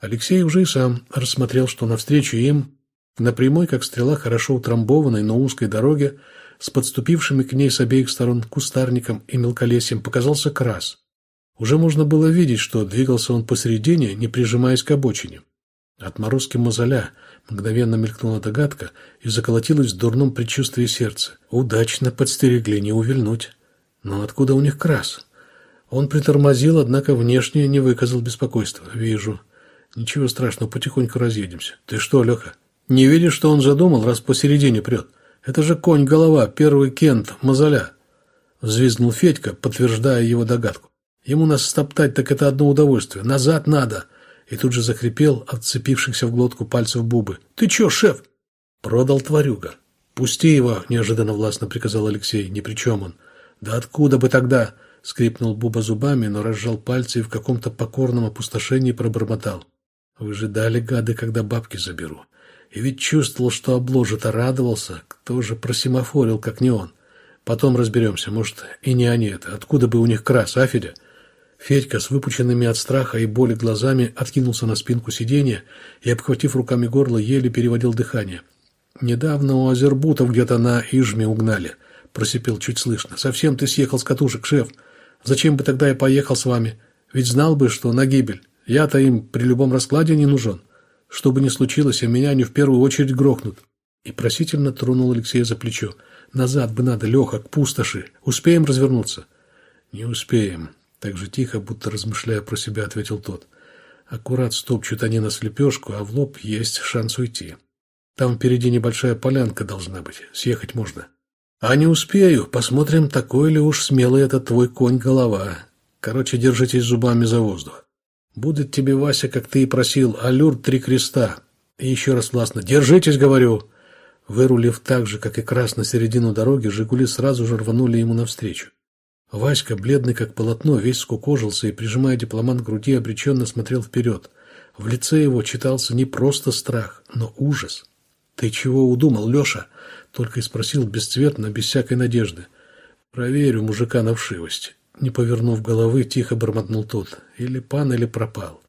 Алексей уже и сам рассмотрел, что навстречу им, на прямой, как стрела, хорошо утрамбованной, но узкой дороге, с подступившими к ней с обеих сторон кустарником и мелколесьем, показался крас. Уже можно было видеть, что двигался он посередине, не прижимаясь к обочине. Отморозки мозоля мгновенно мелькнула догадка и заколотилась в дурном предчувствии сердца. Удачно подстерегли не увильнуть. Но откуда у них крас? Он притормозил, однако внешне не выказал беспокойства. «Вижу. Ничего страшного, потихоньку разъедемся. Ты что, Леха, не видишь, что он задумал, раз посередине прет? Это же конь-голова, первый кент, мозоля!» Взвизгнул Федька, подтверждая его догадку. «Ему нас стоптать, так это одно удовольствие. Назад надо!» И тут же захрипел от цепившихся в глотку пальцев Бубы. «Ты чё, шеф?» «Продал тварюга». «Пусти его!» – неожиданно властно приказал Алексей. «Ни при чем он». «Да откуда бы тогда?» – скрипнул Буба зубами, но разжал пальцы и в каком-то покорном опустошении пробормотал. «Вы же дали, гады, когда бабки заберу». И ведь чувствовал, что обложит, а радовался. Кто же просимофорил, как не он? Потом разберемся, может, и не они это. Откуда бы у них крас, а, Федя? Федька с выпученными от страха и боли глазами откинулся на спинку сиденья и, обхватив руками горло, еле переводил дыхание. «Недавно у Азербутов где-то на Ижме угнали», – просипел чуть слышно. «Совсем ты съехал с катушек, шеф. Зачем бы тогда я поехал с вами? Ведь знал бы, что на гибель. Я-то им при любом раскладе не нужен. Что бы ни случилось, а меня они в первую очередь грохнут». И просительно тронул Алексея за плечо. «Назад бы надо, Леха, к пустоши. Успеем развернуться?» «Не успеем», так же тихо, будто размышляя про себя, ответил тот. Аккурат стопчут они нас в лепешку, а в лоб есть шанс уйти. Там впереди небольшая полянка должна быть. Съехать можно. А не успею. Посмотрим, такой ли уж смелый этот твой конь-голова. Короче, держитесь зубами за воздух. Будет тебе, Вася, как ты и просил, аллюр три креста. И еще раз властно. Держитесь, говорю. Вырулив так же, как и крас на середину дороги, «Жигули» сразу же рванули ему навстречу. Васька, бледный как полотно, весь скукожился и, прижимая дипломат к груди, обреченно смотрел вперед. В лице его читался не просто страх, но ужас. «Ты чего удумал, Леша?» — только и спросил бесцветно, без всякой надежды. «Проверю мужика на вшивость». Не повернув головы, тихо бормотнул тот. Или пан, или пропал.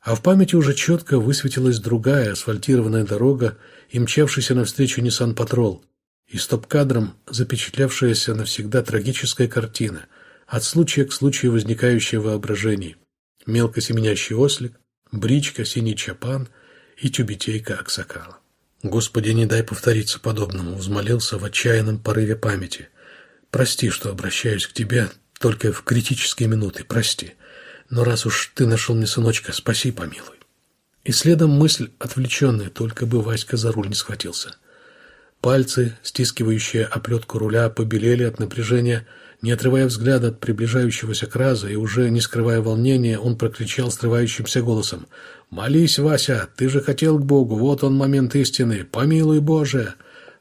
А в памяти уже четко высветилась другая асфальтированная дорога и мчавшийся навстречу Ниссан-Патрол и стоп-кадром запечатлевшаяся навсегда трагическая картина, от случая к случаю возникающая в воображении. Мелко семенящий ослик, бричка, синий чапан и тюбетейка аксакала. «Господи, не дай повториться подобному», — взмолился в отчаянном порыве памяти. «Прости, что обращаюсь к тебе только в критические минуты, прости. Но раз уж ты нашел мне сыночка, спаси, помилуй». И следом мысль отвлеченная, только бы Васька за руль не схватился. Пальцы, стискивающие оплетку руля, побелели от напряжения. Не отрывая взгляда от приближающегося краза и уже не скрывая волнения, он прокричал срывающимся голосом. «Молись, Вася, ты же хотел к Богу, вот он момент истины, помилуй Боже!»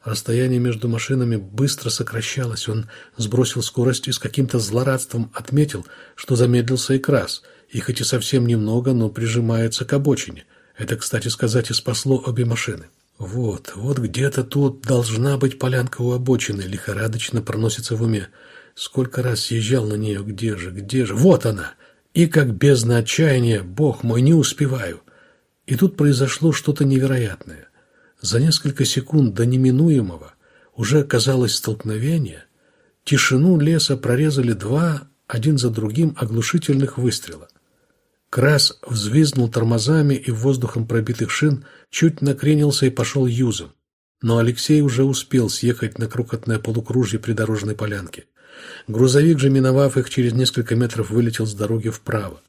Расстояние между машинами быстро сокращалось, он сбросил скорость и с каким-то злорадством отметил, что замедлился и крас, и хоть и совсем немного, но прижимается к обочине. Это, кстати сказать, и спасло обе машины. Вот, вот где-то тут должна быть полянка у обочины, лихорадочно проносится в уме. Сколько раз съезжал на нее, где же, где же, вот она! И как бездна отчаяния, бог мой, не успеваю. И тут произошло что-то невероятное. За несколько секунд до неминуемого уже казалось столкновение, тишину леса прорезали два, один за другим, оглушительных выстрела. Крас взвизгнул тормозами и воздухом пробитых шин чуть накренился и пошел юзом. Но Алексей уже успел съехать на крохотное полукружье придорожной полянки. Грузовик же, миновав их, через несколько метров вылетел с дороги вправо.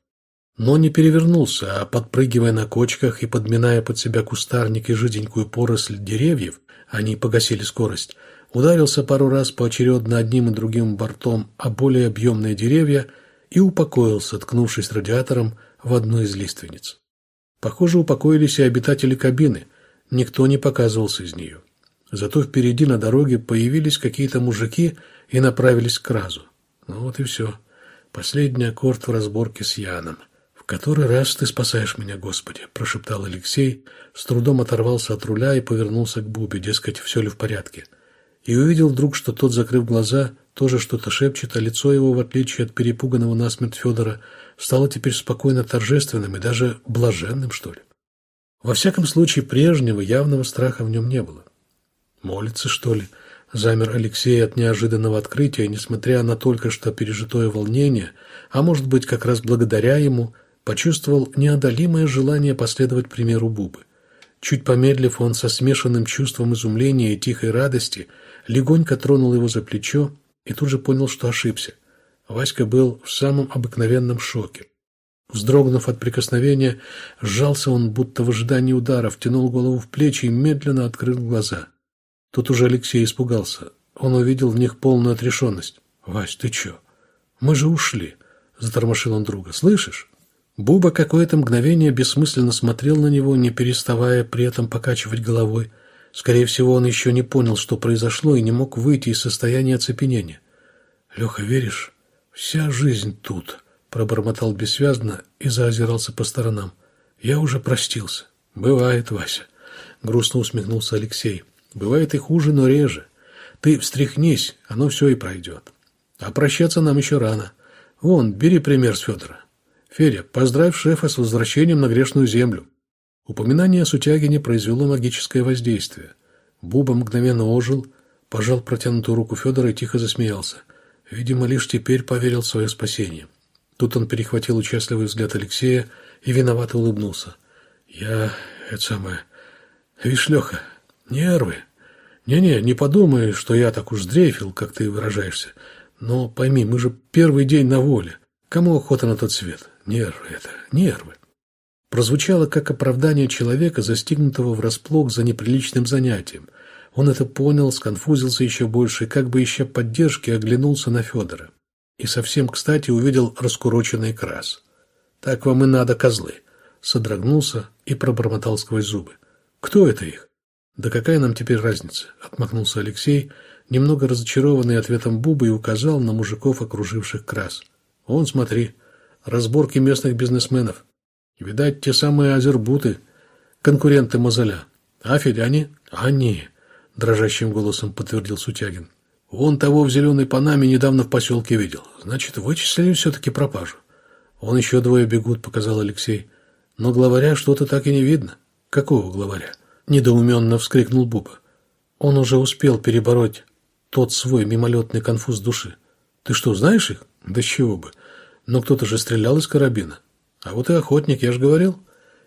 Но не перевернулся, а подпрыгивая на кочках и подминая под себя кустарник и жиденькую поросль деревьев, они погасили скорость, ударился пару раз поочередно одним и другим бортом о более объемные деревья и упокоился, ткнувшись радиатором в одну из лиственниц. Похоже, упокоились и обитатели кабины. Никто не показывался из нее. Зато впереди на дороге появились какие-то мужики и направились к Разу. Ну вот и все. Последний аккорд в разборке с Яном. «В который раз ты спасаешь меня, Господи!» – прошептал Алексей, с трудом оторвался от руля и повернулся к Бубе, дескать, все ли в порядке. И увидел вдруг, что тот, закрыв глаза, тоже что-то шепчет, а лицо его, в отличие от перепуганного насмерть Федора, стало теперь спокойно торжественным и даже блаженным, что ли. Во всяком случае, прежнего явного страха в нем не было. «Молится, что ли?» – замер Алексей от неожиданного открытия, несмотря на только что пережитое волнение, а может быть, как раз благодаря ему, почувствовал неодолимое желание последовать примеру Бубы. Чуть помедлив, он со смешанным чувством изумления и тихой радости легонько тронул его за плечо и тут же понял, что ошибся. Васька был в самом обыкновенном шоке. Вздрогнув от прикосновения, сжался он, будто в ожидании удара, втянул голову в плечи и медленно открыл глаза. Тут уже Алексей испугался. Он увидел в них полную отрешенность. «Вась, ты чё? Мы же ушли!» – затормошил он друга. «Слышишь?» Буба какое-то мгновение бессмысленно смотрел на него, не переставая при этом покачивать головой. Скорее всего, он еще не понял, что произошло, и не мог выйти из состояния оцепенения. «Леха, веришь? Вся жизнь тут», — пробормотал бессвязно и заозирался по сторонам. «Я уже простился». «Бывает, Вася», — грустно усмехнулся Алексей. «Бывает и хуже, но реже. Ты встряхнись, оно все и пройдет. А прощаться нам еще рано. Вон, бери пример с Федора. Федя, поздравь шефа с возвращением на грешную землю». Упоминание о Сутягине произвело магическое воздействие. Буба мгновенно ожил, пожал протянутую руку Федора и тихо засмеялся. Видимо, лишь теперь поверил в свое спасение. Тут он перехватил участливый взгляд Алексея и виновато улыбнулся. «Я... это самое... Вишь, Леха, нервы. Не-не, не подумай, что я так уж сдрейфил, как ты выражаешься. Но пойми, мы же первый день на воле. Кому охота на тот свет? Нервы это, нервы» прозвучало как оправдание человека, застигнутого врасплох за неприличным занятием. Он это понял, сконфузился еще больше как бы ища поддержки, оглянулся на Федора. И совсем кстати увидел раскуроченный крас. «Так вам и надо, козлы!» Содрогнулся и пробормотал сквозь зубы. «Кто это их?» «Да какая нам теперь разница?» — отмахнулся Алексей, немного разочарованный ответом Бубы и указал на мужиков, окруживших крас. «Вон, смотри, разборки местных бизнесменов. Видать, те самые азербуты, конкуренты Мозоля. А федяне? Они, дрожащим голосом подтвердил Сутягин. Он того в зеленой панаме недавно в поселке видел. Значит, вычислили все-таки пропажу. Он еще двое бегут, показал Алексей. Но главаря что-то так и не видно. Какого главаря? Недоуменно вскрикнул Буба. Он уже успел перебороть тот свой мимолетный конфуз души. Ты что, знаешь их? Да чего бы. Но кто-то же стрелял из карабина. А вот и охотник, я же говорил.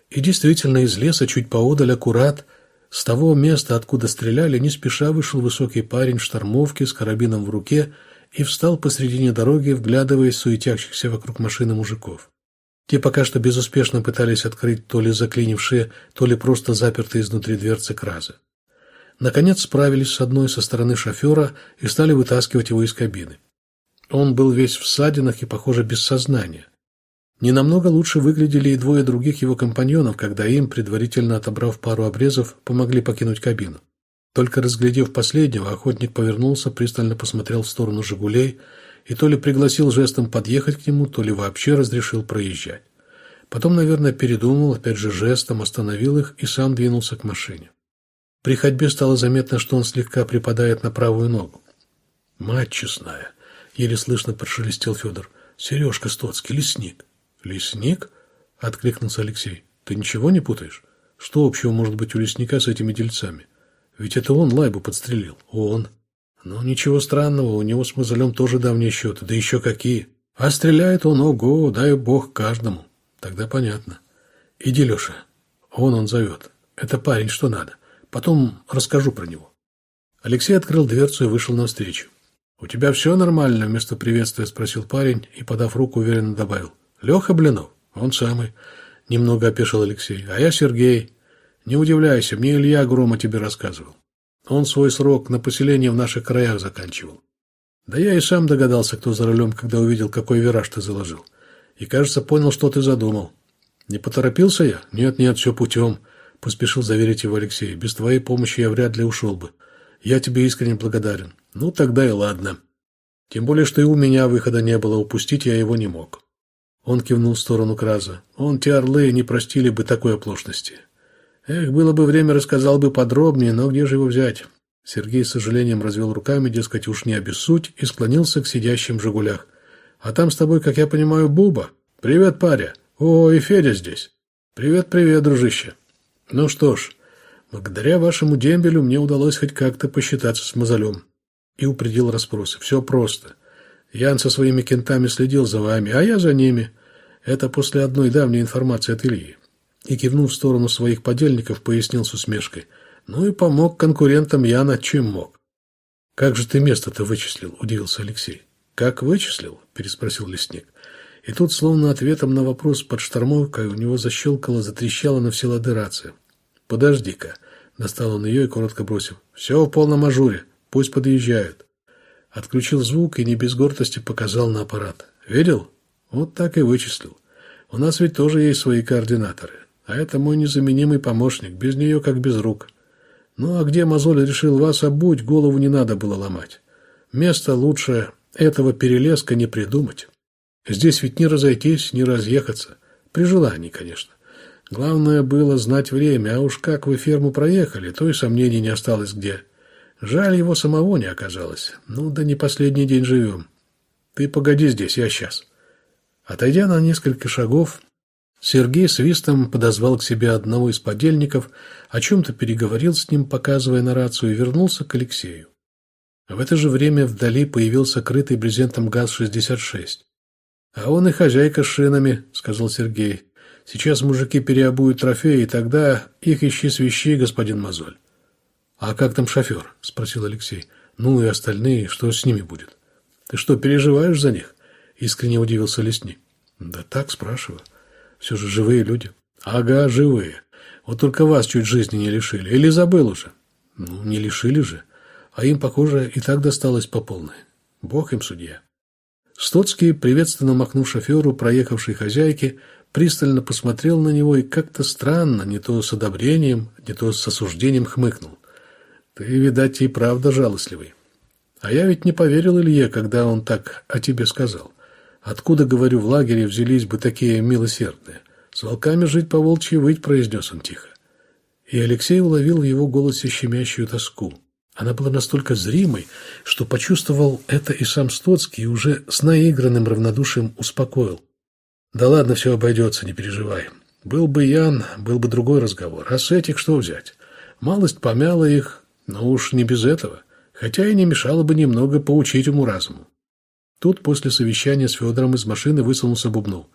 И действительно, из леса чуть поодаль аккурат, с того места, откуда стреляли, не спеша вышел высокий парень в штормовке с карабином в руке и встал посредине дороги, вглядываясь в суетящихся вокруг машины мужиков. Те пока что безуспешно пытались открыть то ли заклинившие, то ли просто запертые изнутри дверцы кразы. Наконец справились с одной со стороны шофера и стали вытаскивать его из кабины. Он был весь в ссадинах и, похоже, без сознания. Не намного лучше выглядели и двое других его компаньонов, когда им, предварительно отобрав пару обрезов, помогли покинуть кабину. Только разглядев последнего, охотник повернулся, пристально посмотрел в сторону «Жигулей» и то ли пригласил жестом подъехать к нему, то ли вообще разрешил проезжать. Потом, наверное, передумал, опять же жестом, остановил их и сам двинулся к машине. При ходьбе стало заметно, что он слегка припадает на правую ногу. «Мать честная!» — еле слышно прошелестел Федор. «Сережка Стоцкий, лесник!» «Лесник?» — откликнулся Алексей. «Ты ничего не путаешь? Что общего может быть у лесника с этими дельцами? Ведь это он Лайбу подстрелил. Он. Ну, ничего странного, у него с мозолем тоже давние счеты, да еще какие. А стреляет он, ого, дай бог каждому. Тогда понятно. Иди, Леша. Вон он зовет. Это парень, что надо. Потом расскажу про него». Алексей открыл дверцу и вышел навстречу. «У тебя все нормально?» – вместо приветствия спросил парень и, подав руку, уверенно добавил – Леха Блинов? Он самый. Немного опешил Алексей. А я Сергей. Не удивляйся, мне Илья Грома тебе рассказывал. Он свой срок на поселение в наших краях заканчивал. Да я и сам догадался, кто за рулем, когда увидел, какой вираж ты заложил. И, кажется, понял, что ты задумал. Не поторопился я? Нет, нет, все путем. Поспешил заверить его Алексей. Без твоей помощи я вряд ли ушел бы. Я тебе искренне благодарен. Ну, тогда и ладно. Тем более, что и у меня выхода не было, упустить я его не мог. Он кивнул в сторону Краза. Он, те орлы, не простили бы такой оплошности. Эх, было бы время, рассказал бы подробнее, но где же его взять? Сергей с сожалением развел руками, дескать, уж не обессудь, и склонился к сидящим в «Жигулях». «А там с тобой, как я понимаю, Буба? Привет, паря! О, и Федя здесь! Привет-привет, дружище! Ну что ж, благодаря вашему дембелю мне удалось хоть как-то посчитаться с мозолем». И упредил расспросы. «Все просто. Ян со своими кентами следил за вами, а я за ними. Это после одной давней информации от Ильи». И, кивнув в сторону своих подельников, пояснил с усмешкой – ну и помог конкурентам Яна чем мог. «Как же ты место-то вычислил?» – удивился Алексей. «Как вычислил?» – переспросил лесник. И тут, словно ответом на вопрос под штормовкой, у него защелкала, затрещала на все лады рация. «Подожди-ка!» – достал он ее и коротко бросил. «Все в полном ажуре. Пусть подъезжают». Отключил звук и не без гордости показал на аппарат. «Видел? Вот так и вычислил. У нас ведь тоже есть свои координаторы. А это мой незаменимый помощник. Без нее как без рук». Ну, а где Мозоль решил вас обуть, голову не надо было ломать. Место лучше этого перелеска не придумать. Здесь ведь не разойтись, не разъехаться. При желании, конечно. Главное было знать время, а уж как вы ферму проехали, то и сомнений не осталось где. Жаль, его самого не оказалось. Ну, да не последний день живем. Ты погоди здесь, я сейчас. Отойдя на несколько шагов, Сергей свистом подозвал к себе одного из подельников, о чем-то переговорил с ним, показывая на рацию, и вернулся к Алексею. В это же время вдали появился крытый брезентом ГАЗ-66. «А он и хозяйка с шинами», — сказал Сергей. «Сейчас мужики переобуют трофеи, и тогда их ищи свищи, господин Мозоль». «А как там шофер?» — спросил Алексей. «Ну и остальные, что с ними будет?» «Ты что, переживаешь за них?» — искренне удивился лесник. «Да так, спрашиваю». Все же живые люди. Ага, живые. Вот только вас чуть жизни не лишили. Или забыл уже? Ну, не лишили же. А им, похоже, и так досталось по полной. Бог им судья. Стоцкий, приветственно махнув шоферу, проехавшей хозяйке, пристально посмотрел на него и как-то странно, не то с одобрением, не то с осуждением хмыкнул. Ты, видать, и правда жалостливый. А я ведь не поверил Илье, когда он так о тебе сказал. Откуда, говорю, в лагере взялись бы такие милосердные? С волками жить по волчьи выть, произнес он тихо. И Алексей уловил в его голосе щемящую тоску. Она была настолько зримой, что почувствовал это и сам Стоцкий, и уже с наигранным равнодушием успокоил. «Да ладно, все обойдется, не переживай. Был бы Ян, был бы другой разговор. А с этих что взять? Малость помяла их, но уж не без этого. Хотя и не мешало бы немного поучить уму-разуму. Тут после совещания с Федором из машины высунулся Бубнул.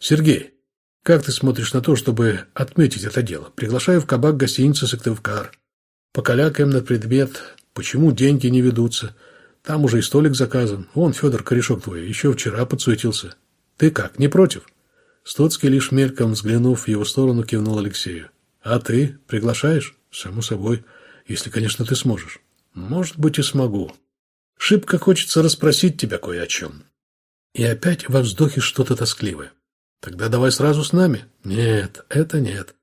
«Сергей, как ты смотришь на то, чтобы отметить это дело? Приглашаю в кабак гостиницы «Сыктывкар». Покалякаем на предмет, почему деньги не ведутся. Там уже и столик заказан. Вон, Федор, корешок твой, еще вчера подсуетился. Ты как, не против?» Стоцкий лишь мельком взглянув в его сторону, кивнул Алексею. «А ты приглашаешь?» «Само собой, если, конечно, ты сможешь». «Может быть, и смогу», Шибко хочется расспросить тебя кое о чем. И опять во вздохе что-то тоскливое. Тогда давай сразу с нами. Нет, это нет.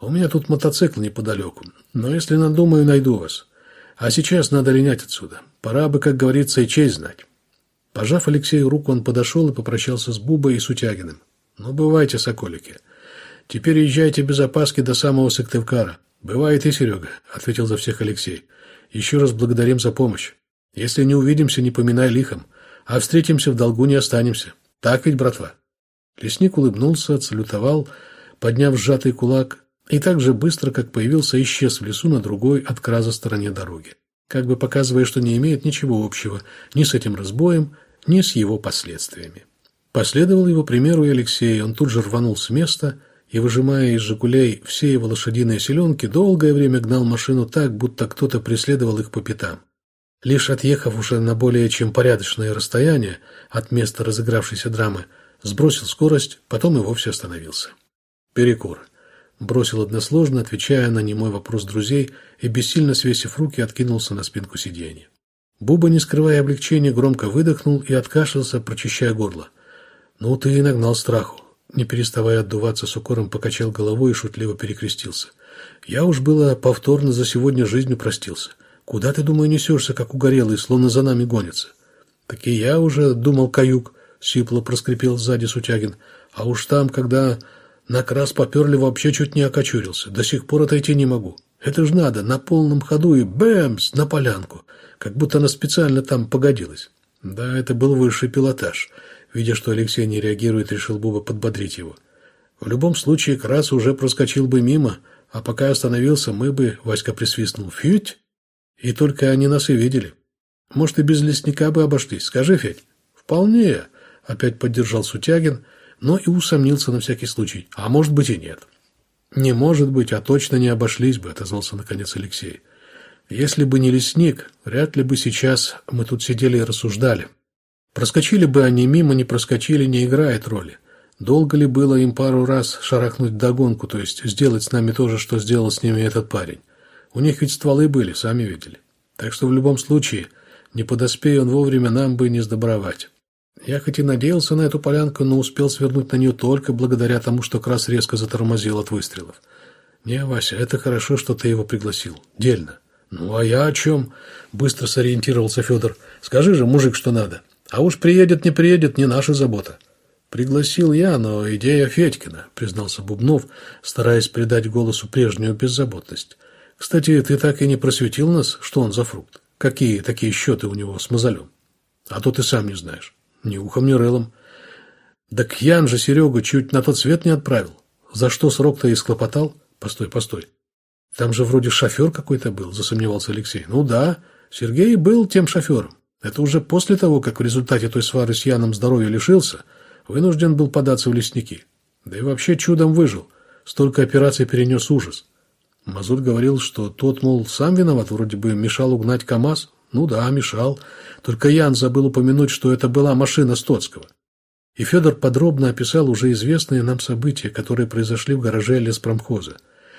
У меня тут мотоцикл неподалеку. Но если надумаю, найду вас. А сейчас надо линять отсюда. Пора бы, как говорится, и честь знать. Пожав Алексею руку, он подошел и попрощался с Бубой и Сутягиным. «Ну, бывайте, соколики. Теперь езжайте без опаски до самого Сыктывкара. Бывает и Серега», — ответил за всех Алексей. «Еще раз благодарим за помощь. Если не увидимся, не поминай лихом, а встретимся в долгу не останемся. Так ведь, братва?» Лесник улыбнулся, отсалютовал, подняв сжатый кулак, и так же быстро, как появился, исчез в лесу на другой от краза стороне дороги, как бы показывая, что не имеет ничего общего ни с этим разбоем, ни с его последствиями. Последовал его примеру и Алексей, он тут же рванул с места и, выжимая из «Жигулей» все его лошадиные селенки, долгое время гнал машину так, будто кто-то преследовал их по пятам. Лишь отъехав уже на более чем порядочное расстояние от места разыгравшейся драмы, сбросил скорость, потом и вовсе остановился. Перекур. Бросил односложно, отвечая на немой вопрос друзей, и, бессильно свесив руки, откинулся на спинку сиденья. Буба, не скрывая облегчения, громко выдохнул и откашлялся, прочищая горло. «Ну, ты и нагнал страху». Не переставая отдуваться с укором, покачал головой и шутливо перекрестился. «Я уж было повторно за сегодня жизнью простился». Куда ты, думаю, несешься, как угорелый, словно за нами гонится? Так и я уже думал, каюк, сипло проскрипел сзади Сутягин. А уж там, когда на крас поперли, вообще чуть не окочурился. До сих пор отойти не могу. Это ж надо, на полном ходу и бэмс на полянку, как будто она специально там погодилась. Да, это был высший пилотаж. Видя, что Алексей не реагирует, решил Буба подбодрить его. В любом случае, Крас уже проскочил бы мимо, а пока остановился, мы бы, Васька присвистнул, фють, и только они нас и видели. Может, и без лесника бы обошлись. Скажи, Федь. Вполне, опять поддержал Сутягин, но и усомнился на всякий случай. А может быть и нет. Не может быть, а точно не обошлись бы, отозвался наконец Алексей. Если бы не лесник, вряд ли бы сейчас мы тут сидели и рассуждали. Проскочили бы они мимо, не проскочили, не играет роли. Долго ли было им пару раз шарахнуть догонку, то есть сделать с нами то же, что сделал с ними этот парень? У них ведь стволы были, сами видели. Так что в любом случае, не подоспея он вовремя, нам бы не сдобровать. Я хоть и надеялся на эту полянку, но успел свернуть на нее только благодаря тому, что Крас резко затормозил от выстрелов. Не, Вася, это хорошо, что ты его пригласил. Дельно. Ну, а я о чем? Быстро сориентировался Федор. Скажи же, мужик, что надо. А уж приедет, не приедет, не наша забота. Пригласил я, но идея Федькина, признался Бубнов, стараясь придать голосу прежнюю беззаботность. Кстати, ты так и не просветил нас, что он за фрукт. Какие такие счеты у него с мозолем? А то ты сам не знаешь. Ни ухом, ни рылом. Так Ян же Серегу чуть на тот свет не отправил. За что срок-то и схлопотал? Постой, постой. Там же вроде шофер какой-то был, засомневался Алексей. Ну да, Сергей был тем шофером. Это уже после того, как в результате той свары с Яном здоровья лишился, вынужден был податься в лесники. Да и вообще чудом выжил. Столько операций перенес ужас. Мазут говорил, что тот, мол, сам виноват, вроде бы мешал угнать КАМАЗ. Ну да, мешал. Только Ян забыл упомянуть, что это была машина Стоцкого. И Федор подробно описал уже известные нам события, которые произошли в гараже леспромхоза.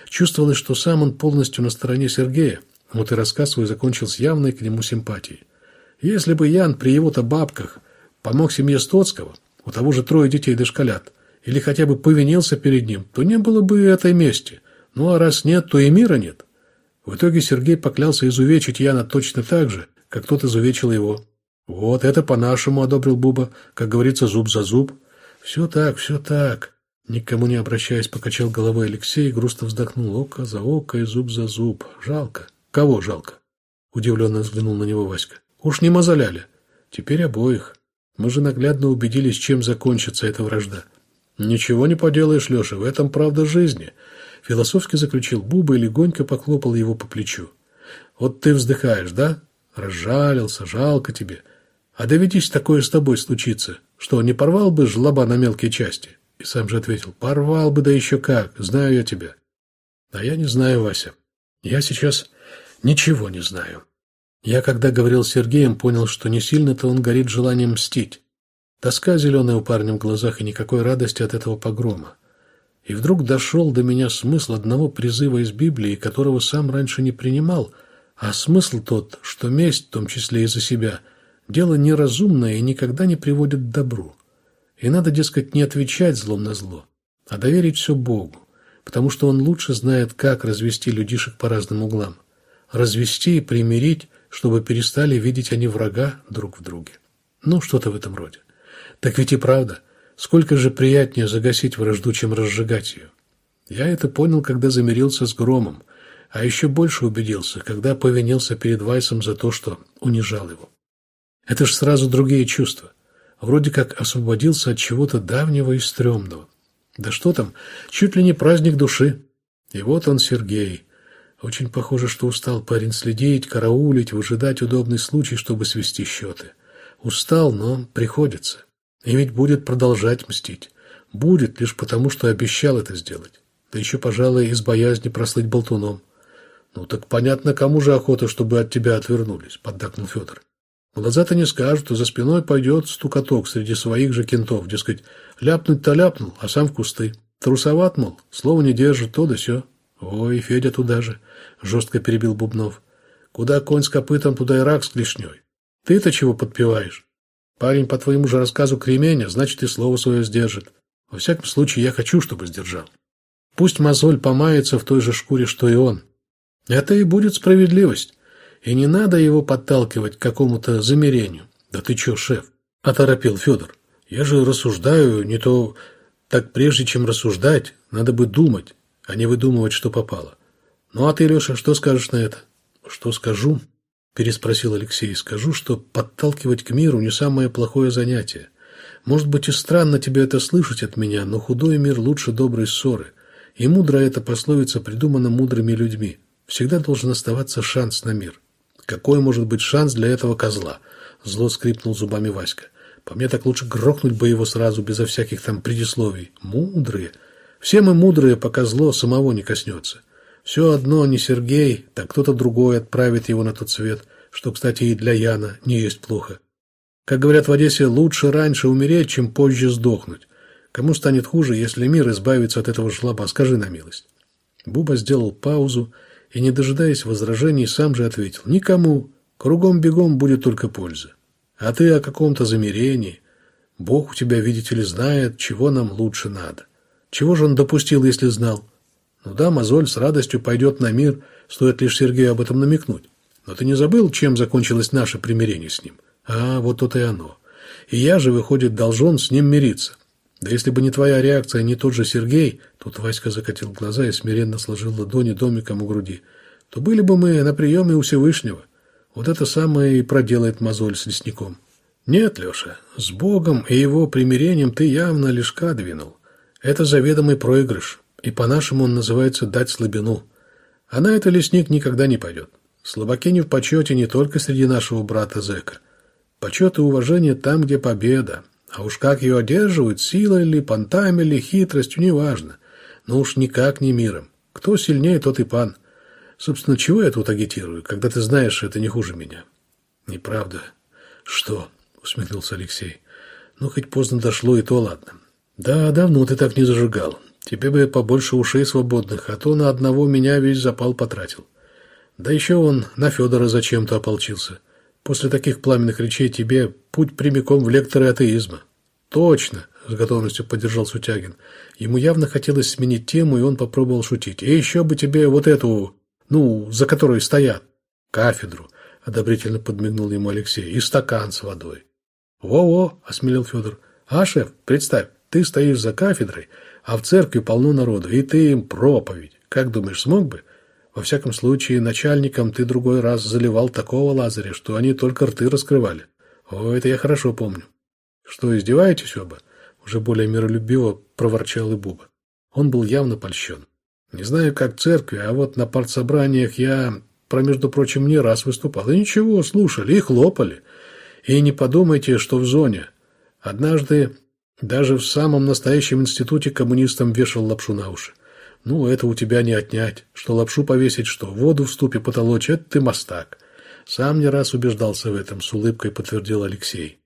Чувствовалось, что сам он полностью на стороне Сергея, вот и рассказ свой закончил с явной к нему симпатией. Если бы Ян при его-то бабках помог семье Стоцкого, у того же трое детей дошколят, или хотя бы повинился перед ним, то не было бы этой мести. Ну а раз нет, то и мира нет. В итоге Сергей поклялся изувечить Яна точно так же, как тот изувечил его. «Вот это по-нашему», — одобрил Буба, как говорится, зуб за зуб. «Все так, все так», — никому не обращаясь, покачал головой Алексей и грустно вздохнул. «Око за око и зуб за зуб. Жалко». «Кого жалко?» — удивленно взглянул на него Васька. «Уж не мозоляли. Теперь обоих. Мы же наглядно убедились, чем закончится эта вражда». «Ничего не поделаешь, Леша, в этом правда жизни», — философски заключил Буба и легонько поклопал его по плечу. «Вот ты вздыхаешь, да? Разжалился, жалко тебе. А доведись такое с тобой случиться, что, не порвал бы жлоба на мелкие части?» И сам же ответил, «Порвал бы, да еще как, знаю я тебя». «А я не знаю, Вася. Я сейчас ничего не знаю». Я, когда говорил с Сергеем, понял, что не сильно-то он горит желанием мстить. Тоска зеленая у парня в глазах и никакой радости от этого погрома. И вдруг дошел до меня смысл одного призыва из Библии, которого сам раньше не принимал, а смысл тот, что месть, в том числе и за себя, дело неразумное и никогда не приводит к добру. И надо, дескать, не отвечать злом на зло, а доверить все Богу, потому что Он лучше знает, как развести людишек по разным углам. Развести и примирить, чтобы перестали видеть они врага друг в друге. Ну, что-то в этом роде. Так ведь и правда. Сколько же приятнее загасить вражду, чем разжигать ее. Я это понял, когда замирился с Громом, а еще больше убедился, когда повинился перед Вайсом за то, что унижал его. Это ж сразу другие чувства. Вроде как освободился от чего-то давнего и стрёмного. Да что там, чуть ли не праздник души. И вот он, Сергей. Очень похоже, что устал парень следить, караулить, выжидать удобный случай, чтобы свести счеты. Устал, но приходится. И ведь будет продолжать мстить. Будет лишь потому, что обещал это сделать. Да еще, пожалуй, из боязни прослыть болтуном. Ну так понятно, кому же охота, чтобы от тебя отвернулись, поддакнул Федор. Глаза-то не скажут, а за спиной пойдет стукоток среди своих же кентов. Дескать, ляпнуть-то ляпнул, а сам в кусты. Трусоват, мол, слово не держит, то да сё. Ой, Федя туда же, жестко перебил Бубнов. Куда конь с копытом, туда и рак с клешней. Ты-то чего подпеваешь? Парень по твоему же рассказу кременя, значит, и слово свое сдержит. Во всяком случае, я хочу, чтобы сдержал. Пусть мозоль помается в той же шкуре, что и он. Это и будет справедливость. И не надо его подталкивать к какому-то замерению. Да ты чё, шеф? Оторопил Федор. Я же рассуждаю, не то... Так прежде чем рассуждать, надо бы думать, а не выдумывать, что попало. Ну а ты, Леша, что скажешь на это? Что скажу? Переспросил Алексей. Скажу, что подталкивать к миру не самое плохое занятие. Может быть и странно тебе это слышать от меня, но худой мир лучше доброй ссоры. И мудрая эта пословица придумана мудрыми людьми. Всегда должен оставаться шанс на мир. Какой может быть шанс для этого козла? Зло скрипнул зубами Васька. По мне так лучше грохнуть бы его сразу, безо всяких там предисловий. Мудрые. Все мы мудрые, пока зло самого не коснется. Все одно не Сергей, так кто-то другой отправит его на тот свет, что, кстати, и для Яна не есть плохо. Как говорят в Одессе, лучше раньше умереть, чем позже сдохнуть. Кому станет хуже, если мир избавится от этого жлоба, скажи на милость. Буба сделал паузу и, не дожидаясь возражений, сам же ответил. Никому. Кругом-бегом будет только польза. А ты о каком-то замерении. Бог у тебя, видите ли, знает, чего нам лучше надо. Чего же он допустил, если знал? Ну да, мозоль с радостью пойдет на мир, стоит лишь Сергею об этом намекнуть. Но ты не забыл, чем закончилось наше примирение с ним? А, вот то и оно. И я же, выходит, должен с ним мириться. Да если бы не твоя реакция, не тот же Сергей, тут Васька закатил глаза и смиренно сложил ладони домиком у груди, то были бы мы на приеме у Всевышнего. Вот это самое и проделает мозоль с лесником. Нет, Леша, с Богом и его примирением ты явно лишка двинул. Это заведомый проигрыш, и по-нашему он называется «дать слабину». А на это лесник никогда не пойдет. Слабаки не в почете не только среди нашего брата Зека. Почет и уважение там, где победа. А уж как ее одерживают, силой ли, понтами ли, хитростью, неважно. Но уж никак не миром. Кто сильнее, тот и пан. Собственно, чего я тут агитирую, когда ты знаешь, это не хуже меня? Неправда. Что? Усмехнулся Алексей. Ну, хоть поздно дошло, и то ладно. Да, давно ты так не зажигал. Тебе бы побольше ушей свободных, а то на одного меня весь запал потратил. Да еще он на Федора зачем-то ополчился. После таких пламенных речей тебе путь прямиком в лекторы атеизма. Точно, с готовностью поддержал Сутягин. Ему явно хотелось сменить тему, и он попробовал шутить. И еще бы тебе вот эту, ну, за которой стоят, кафедру, одобрительно подмигнул ему Алексей, и стакан с водой. Во-во, осмелел Федор. А, шеф, представь, ты стоишь за кафедрой, а в церкви полно народу, и ты им проповедь. Как думаешь, смог бы? Во всяком случае, начальникам ты другой раз заливал такого Лазаря, что они только рты раскрывали. О, это я хорошо помню. Что, издеваетесь оба? Уже более миролюбиво проворчал и Буба. Он был явно польщен. Не знаю, как церкви, а вот на партсобраниях я, про между прочим, не раз выступал. И ничего, слушали и хлопали. И не подумайте, что в зоне. Однажды даже в самом настоящем институте коммунистам вешал лапшу на уши. Ну, это у тебя не отнять. Что лапшу повесить, что воду в ступе потолочь, это ты мастак. Сам не раз убеждался в этом, с улыбкой подтвердил Алексей.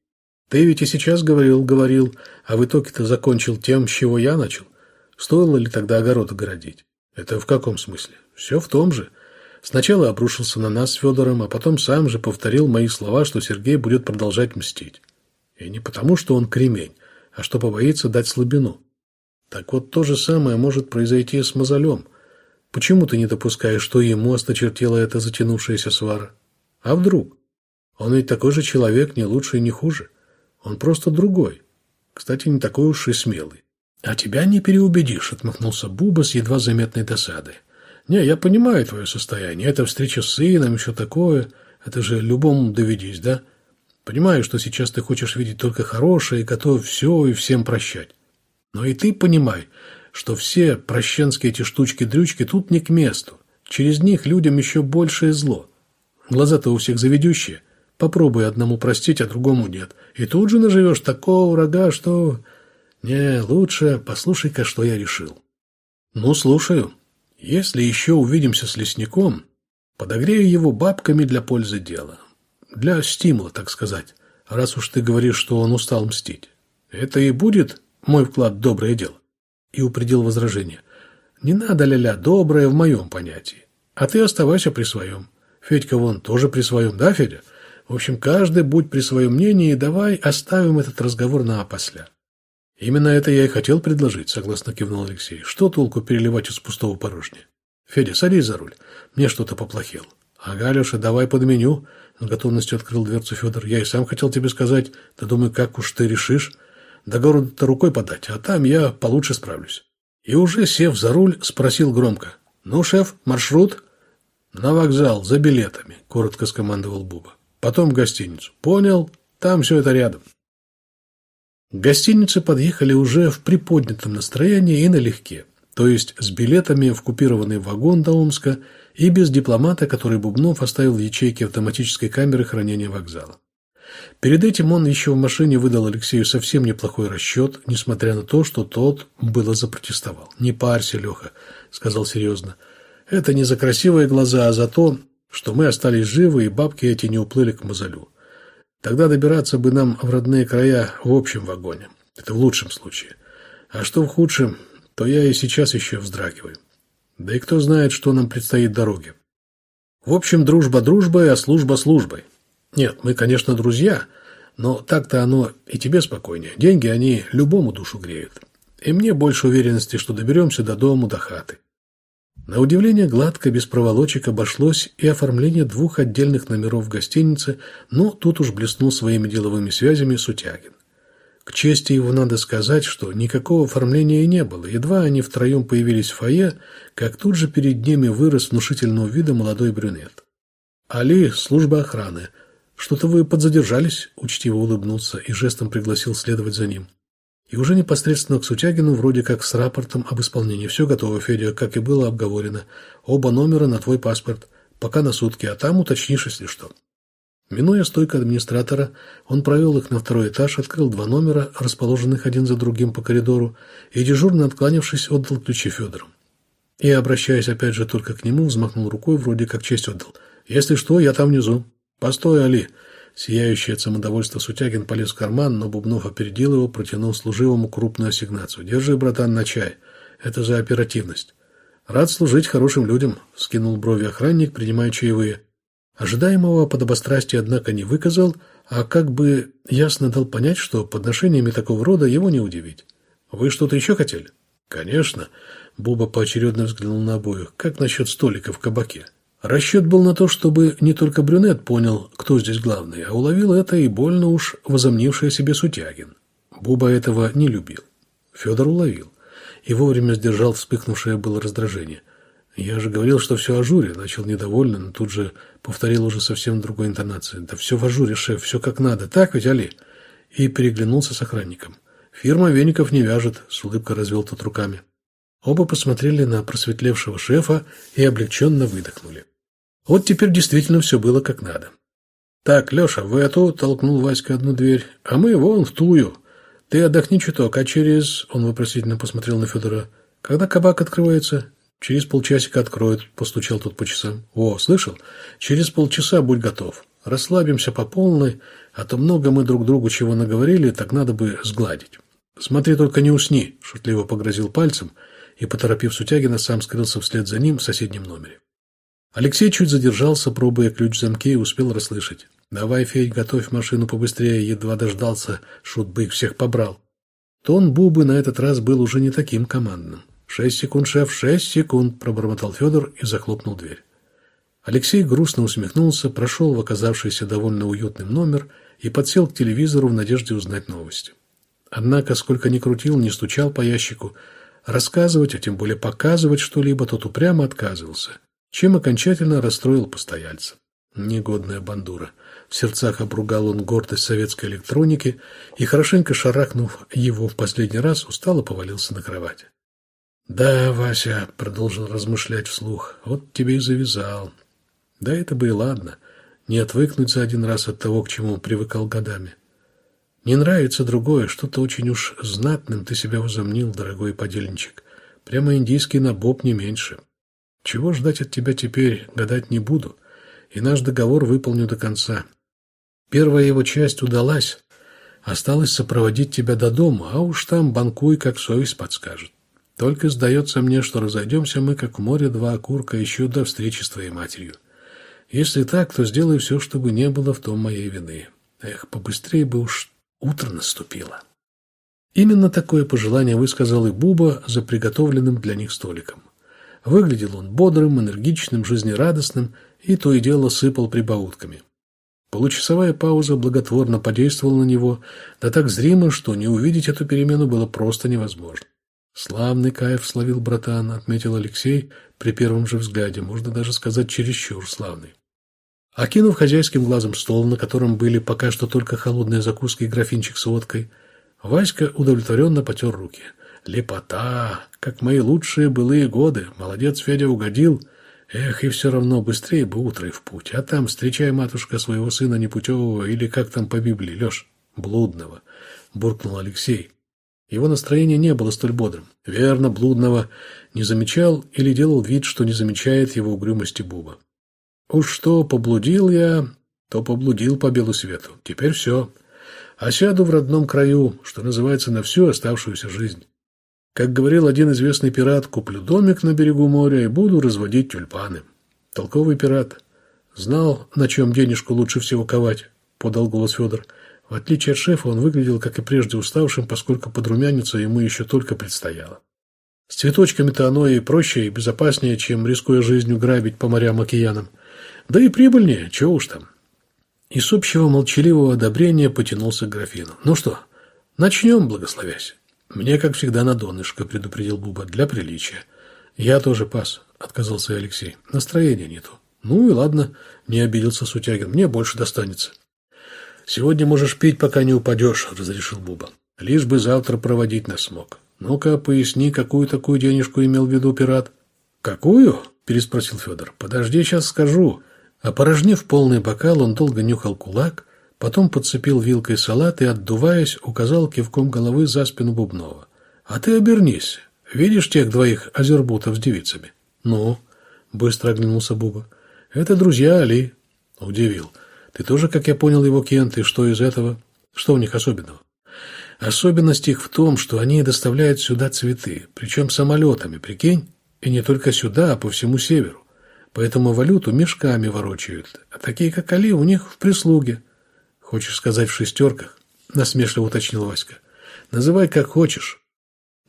Ты ведь и сейчас говорил, говорил, а в итоге-то закончил тем, с чего я начал. Стоило ли тогда огород огородить? Это в каком смысле? Все в том же. Сначала обрушился на нас с Федором, а потом сам же повторил мои слова, что Сергей будет продолжать мстить. И не потому, что он кремень, а что побоится дать слабину. Так вот, то же самое может произойти с Мозолем. Почему ты не допускаешь, что ему осточертела эта затянувшаяся свара? А вдруг? Он ведь такой же человек, не лучше и не хуже. Он просто другой. Кстати, не такой уж и смелый. «А тебя не переубедишь», — отмахнулся Буба с едва заметной досадой. «Не, я понимаю твое состояние. Это встреча с сыном, еще такое. Это же любому доведись, да? Понимаю, что сейчас ты хочешь видеть только хорошее и готов все и всем прощать. Но и ты понимай, что все прощенские эти штучки-дрючки тут не к месту. Через них людям еще большее зло. Глаза-то у всех заведущие. Попробуй одному простить, а другому нет. И тут же наживешь такого врага, что... Не, лучше послушай-ка, что я решил. Ну, слушаю. Если еще увидимся с лесником, подогрею его бабками для пользы дела. Для стимула, так сказать, раз уж ты говоришь, что он устал мстить. Это и будет мой вклад в доброе дело. И упредил возражение. Не надо, ля-ля, доброе в моем понятии. А ты оставайся при своем. Федька вон тоже при своем, да, Федя? В общем, каждый будь при своем мнении, и давай оставим этот разговор на опосля. Именно это я и хотел предложить, согласно кивнул Алексей. Что толку переливать из пустого порожня? Федя, садись за руль. Мне что-то поплохело. Ага, Леша, давай подменю. С готовностью открыл дверцу Федор. Я и сам хотел тебе сказать. Да думаю, как уж ты решишь. До города-то рукой подать, а там я получше справлюсь. И уже сев за руль, спросил громко. «Ну, шеф, маршрут?» «На вокзал, за билетами», – коротко скомандовал Буба. «Потом в гостиницу». «Понял, там все это рядом». К гостинице подъехали уже в приподнятом настроении и налегке, то есть с билетами в купированный вагон до Омска и без дипломата, который Бубнов оставил в ячейке автоматической камеры хранения вокзала. Перед этим он еще в машине выдал Алексею совсем неплохой расчет, несмотря на то, что тот было запротестовал. «Не парься, Леха», — сказал серьезно. «Это не за красивые глаза, а за то, что мы остались живы и бабки эти не уплыли к мозолю. Тогда добираться бы нам в родные края в общем вагоне. Это в лучшем случае. А что в худшем, то я и сейчас еще вздрагиваю. Да и кто знает, что нам предстоит дороге. В общем, дружба дружбой, а служба службой. Нет, мы, конечно, друзья, но так-то оно и тебе спокойнее. Деньги, они любому душу греют. И мне больше уверенности, что доберемся до дому, до хаты. На удивление гладко, без проволочек обошлось и оформление двух отдельных номеров в гостинице, но тут уж блеснул своими деловыми связями Сутягин. К чести его надо сказать, что никакого оформления и не было. Едва они втроем появились в фойе, как тут же перед ними вырос внушительного вида молодой брюнет. «Али, служба охраны», «Что-то вы подзадержались», – учтиво улыбнулся и жестом пригласил следовать за ним. И уже непосредственно к Сутягину, вроде как с рапортом об исполнении. «Все готово, Федя, как и было обговорено. Оба номера на твой паспорт. Пока на сутки, а там уточнишь, если что». Минуя стойку администратора, он провел их на второй этаж, открыл два номера, расположенных один за другим по коридору, и, дежурно откланившись, отдал ключи Федору. И, обращаясь опять же только к нему, взмахнул рукой, вроде как честь отдал. «Если что, я там внизу». «Постой, Али!» Сияющий от самодовольства Сутягин полез в карман, но Бубнов опередил его, протянул служивому крупную ассигнацию. «Держи, братан, на чай. Это за оперативность». «Рад служить хорошим людям», — скинул брови охранник, принимая чаевые. Ожидаемого подобострастия, однако, не выказал, а как бы ясно дал понять, что подношениями такого рода его не удивить. «Вы что-то еще хотели?» «Конечно», — Буба поочередно взглянул на обоих. «Как насчет столика в кабаке?» Расчет был на то, чтобы не только брюнет понял, кто здесь главный, а уловил это и больно уж возомнивший себе Сутягин. Буба этого не любил. Федор уловил и вовремя сдержал вспыхнувшее было раздражение. «Я же говорил, что все ажуре», — начал недовольно, но тут же повторил уже совсем другой интонацией. «Да все в ажуре, шеф, все как надо. Так ведь, Али?» И переглянулся с охранником. «Фирма веников не вяжет», — с улыбкой развел тот руками. Оба посмотрели на просветлевшего шефа и облегченно выдохнули. Вот теперь действительно все было как надо. «Так, Леша, в эту», — толкнул Васька одну дверь, — «а мы вон в тую. Ты отдохни чуток, а через...» — он вопросительно посмотрел на Федора. «Когда кабак открывается?» «Через полчасика откроют», — постучал тут по часам. «О, слышал? Через полчаса будь готов. Расслабимся по полной, а то много мы друг другу чего наговорили, так надо бы сгладить». «Смотри, только не усни», — шутливо погрозил пальцем, и, поторопив Сутягина, сам скрылся вслед за ним в соседнем номере. Алексей чуть задержался, пробуя ключ в замке, и успел расслышать. «Давай, Федь, готовь машину побыстрее», едва дождался, шут-бык всех побрал. Тон Бубы на этот раз был уже не таким командным. «Шесть секунд, шеф, шесть секунд», – пробормотал Федор и захлопнул дверь. Алексей грустно усмехнулся, прошел в оказавшийся довольно уютным номер и подсел к телевизору в надежде узнать новости. Однако, сколько ни крутил, не стучал по ящику, рассказывать, а тем более показывать что-либо, тот упрямо отказывался – чем окончательно расстроил постояльца. Негодная бандура. В сердцах обругал он гордость советской электроники и, хорошенько шарахнув его в последний раз, устало повалился на кровать. «Да, Вася», — продолжил размышлять вслух, — «вот тебе и завязал. Да это бы и ладно, не отвыкнуть за один раз от того, к чему привыкал годами. Не нравится другое, что-то очень уж знатным ты себя возомнил, дорогой подельничек. Прямо индийский набоб не меньше». Чего ждать от тебя теперь, гадать не буду, и наш договор выполню до конца. Первая его часть удалась, осталось сопроводить тебя до дома, а уж там банкуй, как совесть подскажет. Только сдается мне, что разойдемся мы, как в море два окурка, еще до встречи с твоей матерью. Если так, то сделай все, чтобы не было в том моей вины. Эх, побыстрее бы уж утро наступило. Именно такое пожелание высказал и Буба за приготовленным для них столиком. Выглядел он бодрым, энергичным, жизнерадостным и то и дело сыпал прибаутками. Получасовая пауза благотворно подействовала на него, да так зримо, что не увидеть эту перемену было просто невозможно. Славный кайф словил братан, отметил Алексей при первом же взгляде, можно даже сказать чересчур славный. Окинув хозяйским глазом стол, на котором были пока что только холодные закуски и графинчик с водкой, Васька удовлетворенно потер руки. «Лепота! Как мои лучшие былые годы! Молодец, Федя, угодил! Эх, и все равно быстрее бы утро и в путь. А там встречай, матушка, своего сына непутевого, или как там по Библии, Леш, блудного!» – буркнул Алексей. Его настроение не было столь бодрым. Верно, блудного не замечал или делал вид, что не замечает его угрюмости Буба. Уж что поблудил я, то поблудил по белу свету. Теперь все. А сяду в родном краю, что называется, на всю оставшуюся жизнь. Как говорил один известный пират, куплю домик на берегу моря и буду разводить тюльпаны. Толковый пират. Знал, на чем денежку лучше всего ковать, подал голос Федор. В отличие от шефа, он выглядел, как и прежде, уставшим, поскольку подрумяниться ему еще только предстояло. С цветочками-то оно и проще, и безопаснее, чем, рискуя жизнью, грабить по морям океанам. Да и прибыльнее, чего уж там. И с общего молчаливого одобрения потянулся к графину. «Ну что, начнем, благословясь?» «Мне, как всегда, на донышко», — предупредил Буба, — «для приличия». «Я тоже пас», — отказался Алексей. «Настроение не то». «Ну и ладно», — не обиделся Сутягин, — «мне больше достанется». «Сегодня можешь пить, пока не упадешь», — разрешил Буба. «Лишь бы завтра проводить нас смог. Ну-ка, поясни, какую такую денежку имел в виду пират?» «Какую?» – переспросил Федор. «Подожди, сейчас скажу». Опорожнив полный бокал, он долго нюхал кулак, потом подцепил вилкой салат и, отдуваясь, указал кивком головы за спину Бубнова. «А ты обернись. Видишь тех двоих азербутов с девицами?» «Ну?» – быстро оглянулся Буба. «Это друзья Али». Удивил. Ты тоже, как я понял, его Кент, и что из этого? Что у них особенного? Особенность их в том, что они доставляют сюда цветы, причем самолетами, прикинь? И не только сюда, а по всему северу. Поэтому валюту мешками ворочают, а такие, как Али, у них в прислуге. Хочешь сказать, в шестерках? Насмешливо уточнил Васька. Называй как хочешь.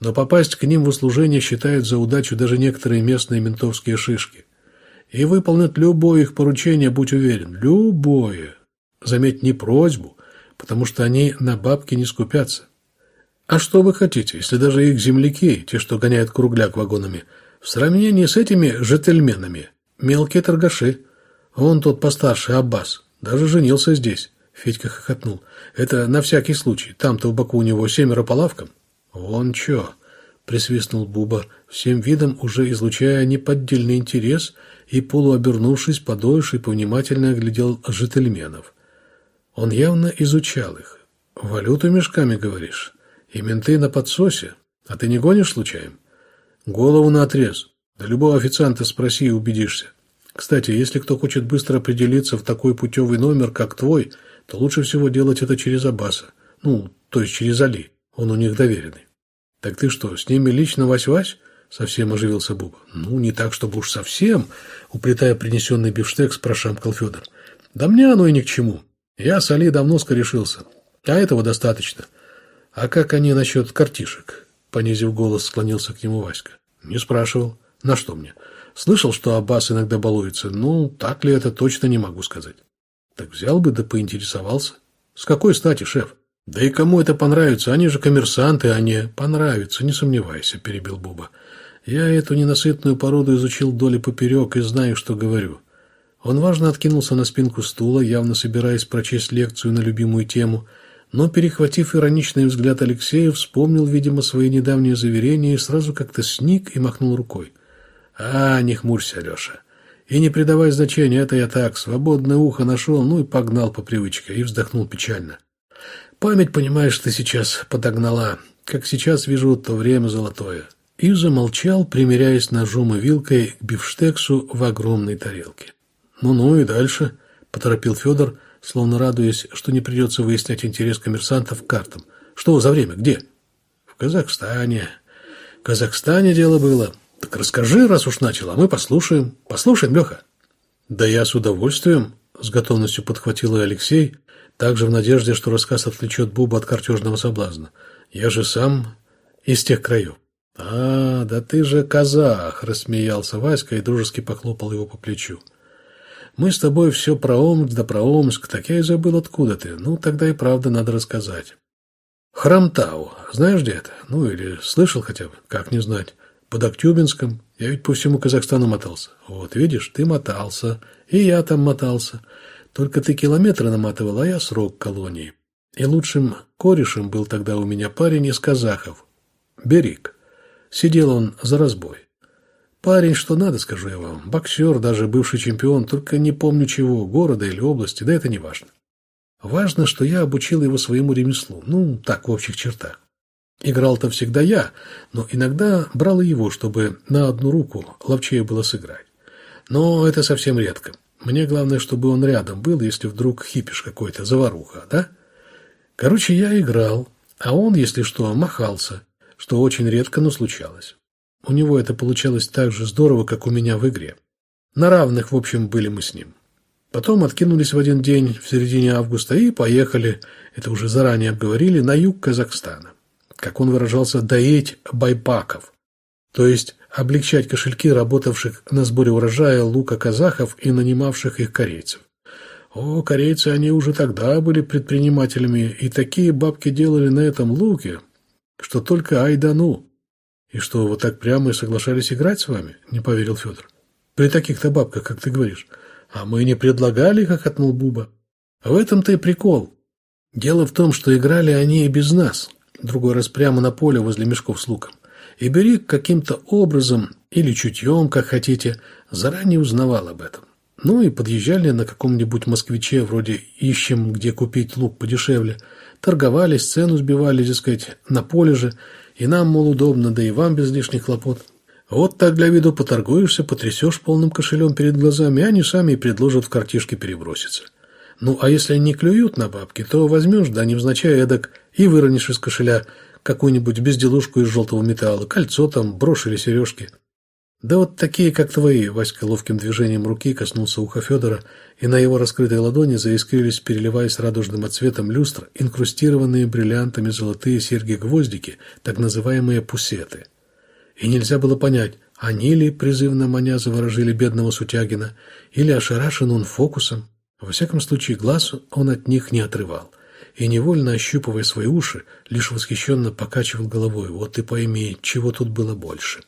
Но попасть к ним в услужение считают за удачу даже некоторые местные ментовские шишки и выполнят любое их поручение, будь уверен. Любое. Заметь, не просьбу, потому что они на бабки не скупятся. А что вы хотите, если даже их земляки, те, что гоняют кругляк вагонами, в сравнении с этими жительменами, мелкие торгаши. Он тот постарше, Аббас, даже женился здесь. Федька хохотнул. Это на всякий случай. Там-то в боку у него семеро по лавкам. Вон чё, присвистнул Буба, всем видом уже излучая неподдельный интерес и, полуобернувшись подольше, повнимательно оглядел жительменов. Он явно изучал их. «Валюту мешками, говоришь? И менты на подсосе? А ты не гонишь случаем?» «Голову на отрез. Да любого официанта спроси и убедишься. Кстати, если кто хочет быстро определиться в такой путевый номер, как твой, то лучше всего делать это через Аббаса. Ну, то есть через Али. Он у них доверенный. Так ты что, с ними лично вась-вась? Совсем оживился Буба. Ну, не так, чтобы уж совсем, уплетая принесенный бифштекс, прошамкал Федор. Да мне оно и ни к чему. Я с Али давно скорешился. А этого достаточно. А как они насчет картишек? Понизив голос, склонился к нему Васька. Не спрашивал. На что мне? Слышал, что Аббас иногда балуется. Ну, так ли это, точно не могу сказать. Так взял бы да поинтересовался. С какой стати, шеф? Да и кому это понравится? Они же коммерсанты, а не... Понравится, не сомневайся, перебил Буба. Я эту ненасытную породу изучил доли поперек и знаю, что говорю. Он важно откинулся на спинку стула, явно собираясь прочесть лекцию на любимую тему, но, перехватив ироничный взгляд Алексея, вспомнил, видимо, свои недавние заверения и сразу как-то сник и махнул рукой. «А, не хмурься, Алеша. И не придавай значения, это я так, свободное ухо нашел, ну и погнал по привычке, и вздохнул печально. Память, понимаешь, ты сейчас подогнала. Как сейчас вижу, то время золотое и замолчал, примеряясь ножом и вилкой к бифштексу в огромной тарелке. «Ну-ну и дальше», — поторопил Федор, словно радуясь, что не придется выяснять интерес коммерсантов к картам. «Что за время? Где?» «В Казахстане. В Казахстане дело было. Так расскажи, раз уж начал, а мы послушаем. Послушаем, Леха». «Да я с удовольствием», — с готовностью подхватил и Алексей, также в надежде, что рассказ отвлечет Буба от картежного соблазна. «Я же сам из тех краев». «А, да ты же казах!» – рассмеялся Васька и дружески похлопал его по плечу. «Мы с тобой все про Омск да про Омск, так я и забыл, откуда ты. Ну, тогда и правда надо рассказать». Храмтау. Знаешь, где это? Ну, или слышал хотя бы? Как не знать? Под Актюбинском. Я ведь по всему Казахстану мотался. Вот, видишь, ты мотался. И я там мотался. Только ты километры наматывал, а я срок колонии. И лучшим корешем был тогда у меня парень из казахов. Берик. Сидел он за разбой. Парень, что надо, скажу я вам. Боксер, даже бывший чемпион, только не помню чего, города или области, да это не важно. Важно, что я обучил его своему ремеслу. Ну, так, в общих чертах. Играл-то всегда я, но иногда брал его, чтобы на одну руку ловчее было сыграть. Но это совсем редко. Мне главное, чтобы он рядом был, если вдруг хипиш какой-то, заваруха, да? Короче, я играл, а он, если что, махался, что очень редко, но случалось. У него это получалось так же здорово, как у меня в игре. На равных, в общем, были мы с ним. Потом откинулись в один день в середине августа и поехали, это уже заранее обговорили, на юг Казахстана. Как он выражался, доить байпаков. То есть облегчать кошельки работавших на сборе урожая лука казахов и нанимавших их корейцев. О, корейцы, они уже тогда были предпринимателями, и такие бабки делали на этом луке, что только ай да ну. И что, вот так прямо и соглашались играть с вами? Не поверил Федор. При таких-то бабках, как ты говоришь. А мы не предлагали, как отнул Буба. В этом-то и прикол. Дело в том, что играли они и без нас. Другой раз прямо на поле возле мешков с луком. И Берик каким-то образом, или чутьем, как хотите, заранее узнавал об этом. Ну и подъезжали на каком-нибудь москвиче, вроде «ищем, где купить лук подешевле», торговались, цену сбивали, дескать, на поле же, и нам, мол, удобно, да и вам без лишних хлопот. Вот так для виду поторгуешься, потрясешь полным кошелем перед глазами, они сами и предложат в картишке переброситься. Ну, а если они клюют на бабки, то возьмешь, да невзначай эдак, и выронишь из кошеля какую-нибудь безделушку из желтого металла, кольцо там, брошь или сережки. Да вот такие, как твои, Васька ловким движением руки коснулся уха Федора, и на его раскрытой ладони заискрились, переливаясь радужным отцветом люстр, инкрустированные бриллиантами золотые серьги-гвоздики, так называемые пусеты. И нельзя было понять, они ли призывно маня заворожили бедного Сутягина, или ошарашен он фокусом. Во всяком случае, глаз он от них не отрывал, и, невольно ощупывая свои уши, лишь восхищенно покачивал головой. Вот ты пойми, чего тут было больше.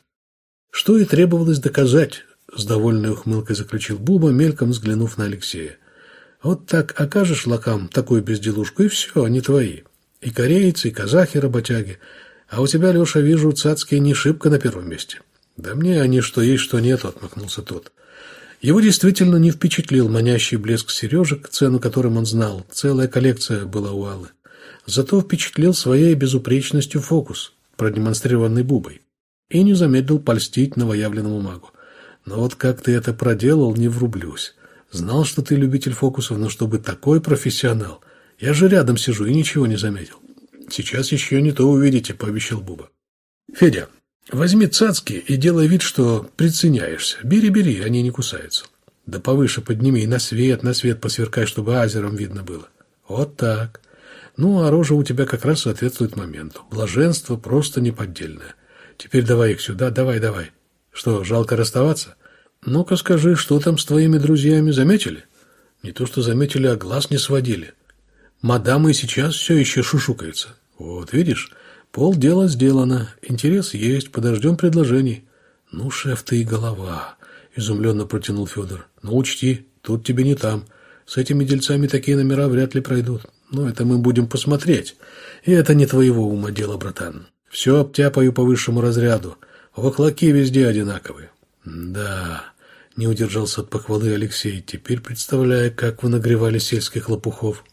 Что и требовалось доказать, с довольной ухмылкой заключил Буба, мельком взглянув на Алексея. Вот так окажешь лакам такую безделушку, и все, они твои. И корейцы, и казахи-работяги. А у тебя, Леша, вижу, цацкие не шибко на первом месте. Да мне они что есть, что нет, отмахнулся тот. Его действительно не впечатлил манящий блеск сережек, цену которым он знал. Целая коллекция была у Аллы. Зато впечатлил своей безупречностью фокус, продемонстрированный Бубой и не замедлил польстить новоявленному магу. Но вот как ты это проделал, не врублюсь. Знал, что ты любитель фокусов, но чтобы такой профессионал. Я же рядом сижу и ничего не заметил. Сейчас еще не то увидите, пообещал Буба. Федя, возьми цацки и делай вид, что приценяешься. Бери, бери, они не кусаются. Да повыше подними и на свет, на свет посверкай, чтобы азером видно было. Вот так. Ну, а рожа у тебя как раз соответствует моменту. Блаженство просто неподдельное. Теперь давай их сюда, давай, давай. Что, жалко расставаться? Ну-ка скажи, что там с твоими друзьями заметили? Не то что заметили, а глаз не сводили. Мадам и сейчас все еще шушукается. Вот, видишь, полдела сделано, интерес есть, подождем предложений. Ну, шеф, ты и голова, изумленно протянул Федор. Ну, учти, тут тебе не там. С этими дельцами такие номера вряд ли пройдут. Но это мы будем посмотреть. И это не твоего ума дело, братан. Все обтяпаю по высшему разряду. Вахлаки везде одинаковые. Да, не удержался от похвалы Алексей. Теперь представляю, как вы нагревали сельских лопухов.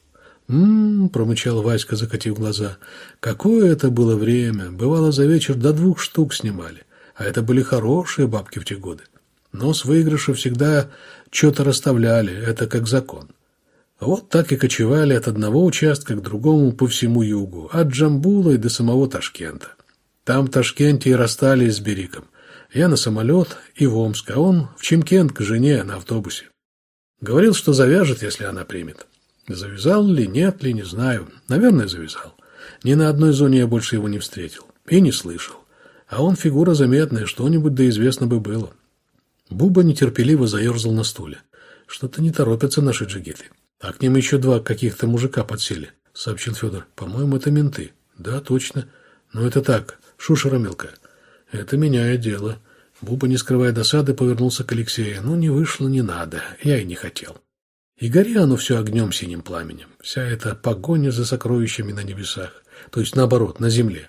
«М-м-м», промычал Васька, закатив глаза. «Какое это было время! Бывало, за вечер до двух штук снимали. А это были хорошие бабки в те годы. Но с выигрыша всегда что-то расставляли, это как закон. Вот так и кочевали от одного участка к другому по всему югу, от Джамбула и до самого Ташкента. Там в Ташкенте и расстались с Бериком. Я на самолет и в Омск, а он в Чемкент к жене на автобусе. Говорил, что завяжет, если она примет. Завязал ли, нет ли, не знаю. Наверное, завязал. Ни на одной зоне я больше его не встретил. И не слышал. А он фигура заметная, что-нибудь да известно бы было. Буба нетерпеливо заерзал на стуле. Что-то не торопятся наши джигиты. А к ним еще два каких-то мужика подсели, сообщил Федор. По-моему, это менты. Да, точно. Но это так, шушера мелкая. Это меняет дело. Буба, не скрывая досады, повернулся к Алексею. Ну, не вышло, не надо. Я и не хотел. И гори оно все огнем синим пламенем. Вся эта погоня за сокровищами на небесах. То есть, наоборот, на земле.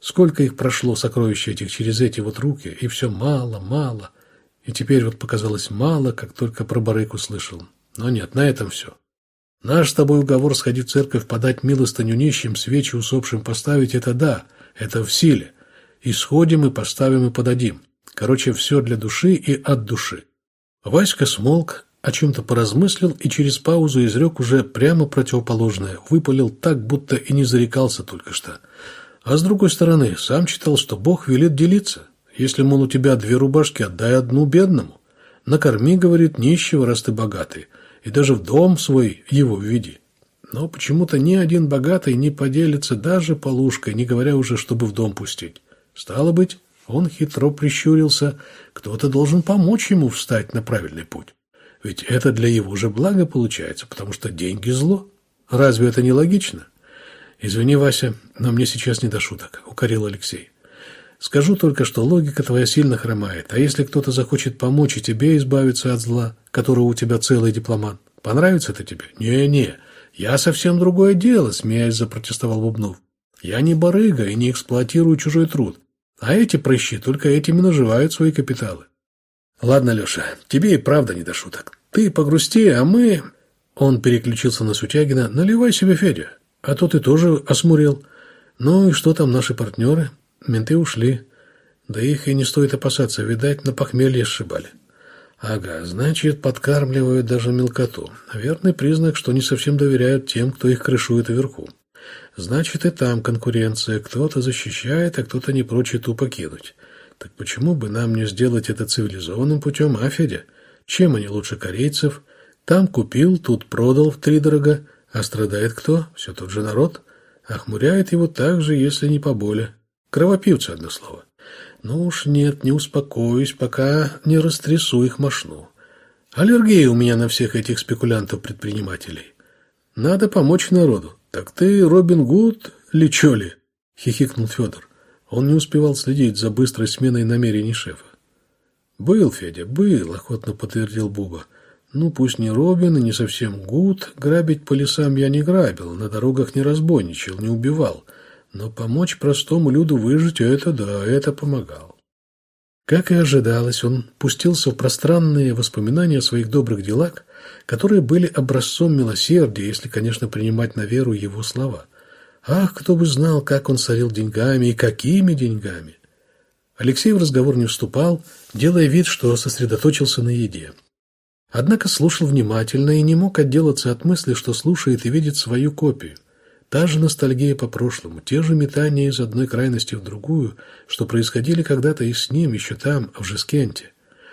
Сколько их прошло, сокровища этих, через эти вот руки, и все мало, мало. И теперь вот показалось мало, как только про барык услышал. Но нет, на этом все. Наш с тобой уговор сходить в церковь, подать милостыню нищим, свечи усопшим поставить – это да, это в силе. И сходим, и поставим, и подадим. Короче, все для души и от души. Васька смолк, о чем-то поразмыслил и через паузу изрек уже прямо противоположное, выпалил так, будто и не зарекался только что. А с другой стороны, сам читал, что Бог велит делиться. Если, мол, у тебя две рубашки, отдай одну бедному. Накорми, говорит, нищего, раз ты богатый, и даже в дом свой его введи. Но почему-то ни один богатый не поделится даже полушкой, не говоря уже, чтобы в дом пустить. Стало быть, он хитро прищурился, кто-то должен помочь ему встать на правильный путь. Ведь это для его же блага получается, потому что деньги – зло. Разве это не логично? Извини, Вася, но мне сейчас не до шуток, укорил Алексей. Скажу только, что логика твоя сильно хромает, а если кто-то захочет помочь и тебе избавиться от зла, которого у тебя целый дипломат, понравится это тебе? Не-не, я совсем другое дело, смеясь запротестовал Бубнов. Я не барыга и не эксплуатирую чужой труд. А эти прыщи только этими наживают свои капиталы. Ладно, Леша, тебе и правда не до шуток. Ты погрусти, а мы... Он переключился на Сутягина. Наливай себе, Федя. А то ты тоже осмурел. Ну и что там наши партнеры? Менты ушли. Да их и не стоит опасаться. Видать, на похмелье сшибали. Ага, значит, подкармливают даже мелкоту. Верный признак, что не совсем доверяют тем, кто их крышует вверху. Значит, и там конкуренция. Кто-то защищает, а кто-то не прочь тупо кинуть. Так почему бы нам не сделать это цивилизованным путем, а? Чем они лучше корейцев? Там купил, тут продал втридорога. А страдает кто? Все тот же народ. Охмуряет его так же, если не поболе. Кровопивцы, одно слово. Ну уж нет, не успокоюсь, пока не растрясу их мошну. Аллергия у меня на всех этих спекулянтов-предпринимателей. Надо помочь народу. Так ты Робин Гуд ли чё ли? Хихикнул Федор. Он не успевал следить за быстрой сменой намерений шефа. «Был, Федя, был», — охотно подтвердил Буба. «Ну, пусть не Робин и не совсем Гуд, грабить по лесам я не грабил, на дорогах не разбойничал, не убивал, но помочь простому люду выжить — это да, это помогал». Как и ожидалось, он пустился в пространные воспоминания о своих добрых делах, которые были образцом милосердия, если, конечно, принимать на веру его слова — Ах, кто бы знал, как он сорил деньгами и какими деньгами! Алексей в разговор не вступал, делая вид, что сосредоточился на еде. Однако слушал внимательно и не мог отделаться от мысли, что слушает и видит свою копию. Та же ностальгия по прошлому, те же метания из одной крайности в другую, что происходили когда-то и с ним, еще там, в Жескенте.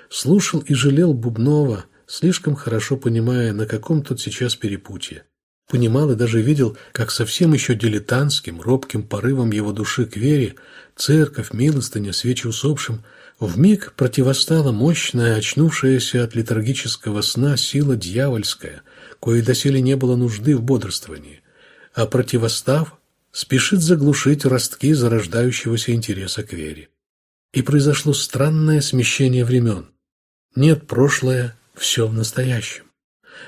Слушал и жалел Бубнова, слишком хорошо понимая, на каком тут сейчас перепутье понимал и даже видел, как совсем еще дилетантским, робким порывом его души к вере, церковь, милостыня, свечи усопшим, вмиг противостала мощная, очнувшаяся от литургического сна сила дьявольская, коей доселе не было нужды в бодрствовании, а противостав спешит заглушить ростки зарождающегося интереса к вере. И произошло странное смещение времен. Нет прошлое, все в настоящем.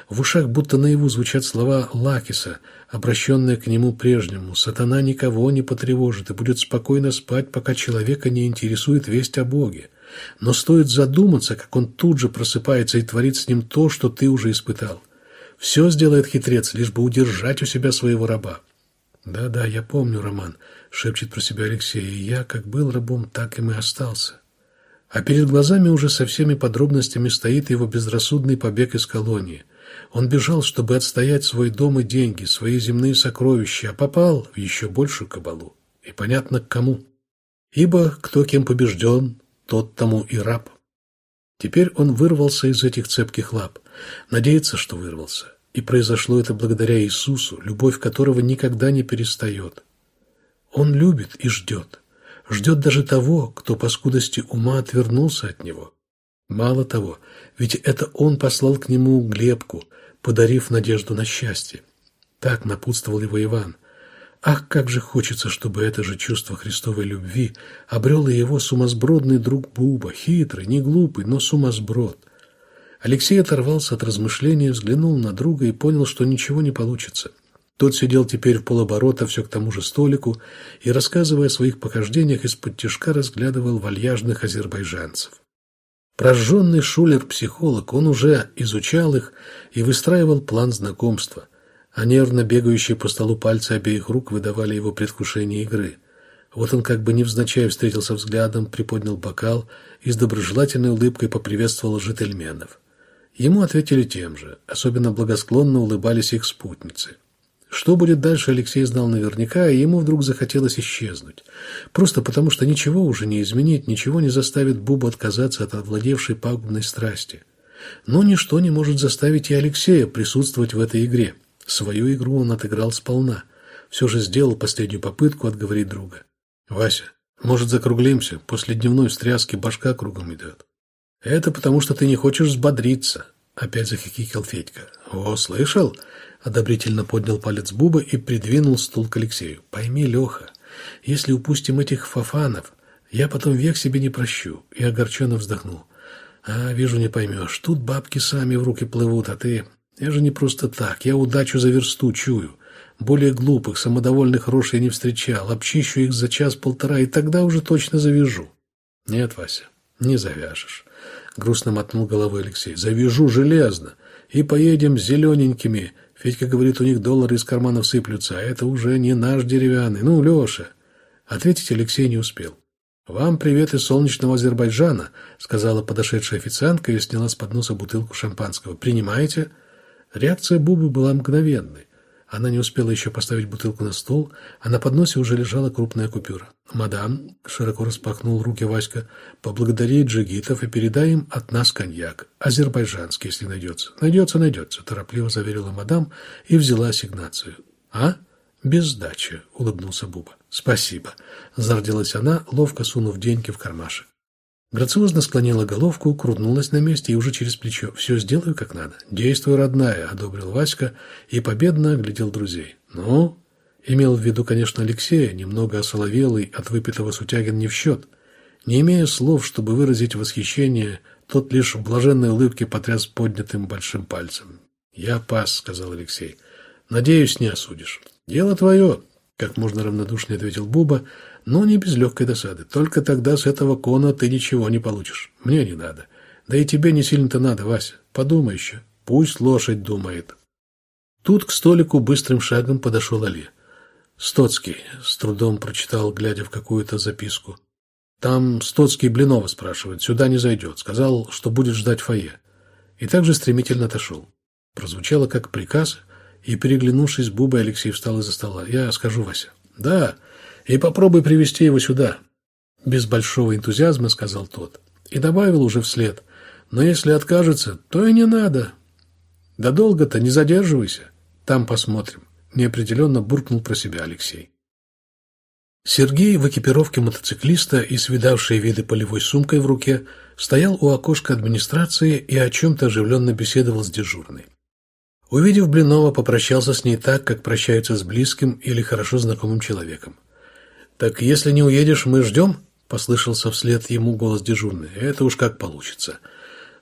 В ушах будто наяву звучат слова Лакиса, обращенные к нему прежнему. «Сатана никого не потревожит и будет спокойно спать, пока человека не интересует весть о Боге. Но стоит задуматься, как он тут же просыпается и творит с ним то, что ты уже испытал. Все сделает хитрец, лишь бы удержать у себя своего раба». «Да-да, я помню, Роман», — шепчет про себя Алексей, — «и я, как был рабом, так им и остался». А перед глазами уже со всеми подробностями стоит его безрассудный побег из колонии — он бежал, чтобы отстоять свой дом и деньги, свои земные сокровища, а попал в еще большую кабалу. И понятно, к кому. Ибо кто кем побежден, тот тому и раб. Теперь он вырвался из этих цепких лап. Надеется, что вырвался. И произошло это благодаря Иисусу, любовь которого никогда не перестает. Он любит и ждет. Ждет даже того, кто по скудости ума отвернулся от него. Мало того, ведь это он послал к нему Глебку, подарив надежду на счастье. Так напутствовал его Иван. Ах, как же хочется, чтобы это же чувство Христовой любви обрел и его сумасбродный друг Буба, хитрый, не глупый, но сумасброд. Алексей оторвался от размышления, взглянул на друга и понял, что ничего не получится. Тот сидел теперь в полоборота все к тому же столику и, рассказывая о своих похождениях, из-под тяжка разглядывал вальяжных азербайджанцев. Прожженный шулер-психолог, он уже изучал их и выстраивал план знакомства а нервно бегающие по столу пальцы обеих рук выдавали его предвкушение игры. Вот он как бы невзначай встретился взглядом, приподнял бокал и с доброжелательной улыбкой поприветствовал жительменов. Ему ответили тем же, особенно благосклонно улыбались их спутницы. Что будет дальше, Алексей знал наверняка, и ему вдруг захотелось исчезнуть. Просто потому, что ничего уже не изменить, ничего не заставит Бубу отказаться от овладевшей пагубной страсти. Но ничто не может заставить и Алексея присутствовать в этой игре. Свою игру он отыграл сполна. Все же сделал последнюю попытку отговорить друга. «Вася, может, закруглимся? После дневной встряски башка кругом идет». «Это потому, что ты не хочешь взбодриться», — опять захихикал Федька. «О, слышал?» — одобрительно поднял палец Буба и придвинул стул к Алексею. «Пойми, Леха, если упустим этих фафанов, я потом век себе не прощу». И огорченно вздохнул. «А, вижу, не поймешь. Тут бабки сами в руки плывут, а ты я же не просто так. Я удачу за версту чую. Более глупых, самодовольных рож я не встречал. Обчищу их за час-полтора, и тогда уже точно завяжу. Нет, Вася, не завяжешь. Грустно мотнул головой Алексей. Завяжу железно. И поедем зелененькими. Федька говорит, у них доллары из карманов сыплются, а это уже не наш деревянный. Ну, Леша. Ответить Алексей не успел. «Вам привет из солнечного Азербайджана», — сказала подошедшая официантка и сняла с подноса бутылку шампанского. «Принимаете?» Реакция Бубы была мгновенной. Она не успела еще поставить бутылку на стол, а на подносе уже лежала крупная купюра. «Мадам», — широко распахнул руки Васька, — «поблагодари джигитов и передай им от нас коньяк. Азербайджанский, если найдется». «Найдется, найдется», — торопливо заверила мадам и взяла ассигнацию. «А? Без сдачи», — улыбнулся Буба. «Спасибо», — зарделась она, ловко сунув деньги в кармашек. Грациозно склонила головку, крутнулась на месте и уже через плечо. «Все сделаю как надо». «Действуй, родная», — одобрил Васька и победно оглядел друзей. «Ну?» Имел в виду, конечно, Алексея, немного осоловелый, от выпитого Сутягин не в счет. Не имея слов, чтобы выразить восхищение, тот лишь в блаженной улыбке потряс поднятым большим пальцем. «Я пас», — сказал Алексей. «Надеюсь, не осудишь». «Дело твое», — как можно равнодушнее ответил Буба, — но не без легкой досады. Только тогда с этого кона ты ничего не получишь. Мне не надо. Да и тебе не сильно-то надо, Вася. Подумай еще. Пусть лошадь думает. Тут к столику быстрым шагом подошел Али. «Стоцкий», — с трудом прочитал, глядя в какую-то записку. «Там Стоцкий Блинова спрашивает, сюда не зайдет. Сказал, что будет ждать фойе». И также стремительно отошел. Прозвучало как приказ, и, переглянувшись с Бубой, Алексей встал из-за стола. «Я скажу, Вася». «Да, и попробуй привести его сюда. Без большого энтузиазма сказал тот. И добавил уже вслед. Но если откажется, то и не надо. Да долго-то не задерживайся. Там посмотрим. Неопределенно буркнул про себя Алексей. Сергей в экипировке мотоциклиста и с видавшей виды полевой сумкой в руке стоял у окошка администрации и о чем-то оживленно беседовал с дежурной. Увидев Блинова, попрощался с ней так, как прощаются с близким или хорошо знакомым человеком. «Так если не уедешь, мы ждем?» – послышался вслед ему голос дежурный. «Это уж как получится».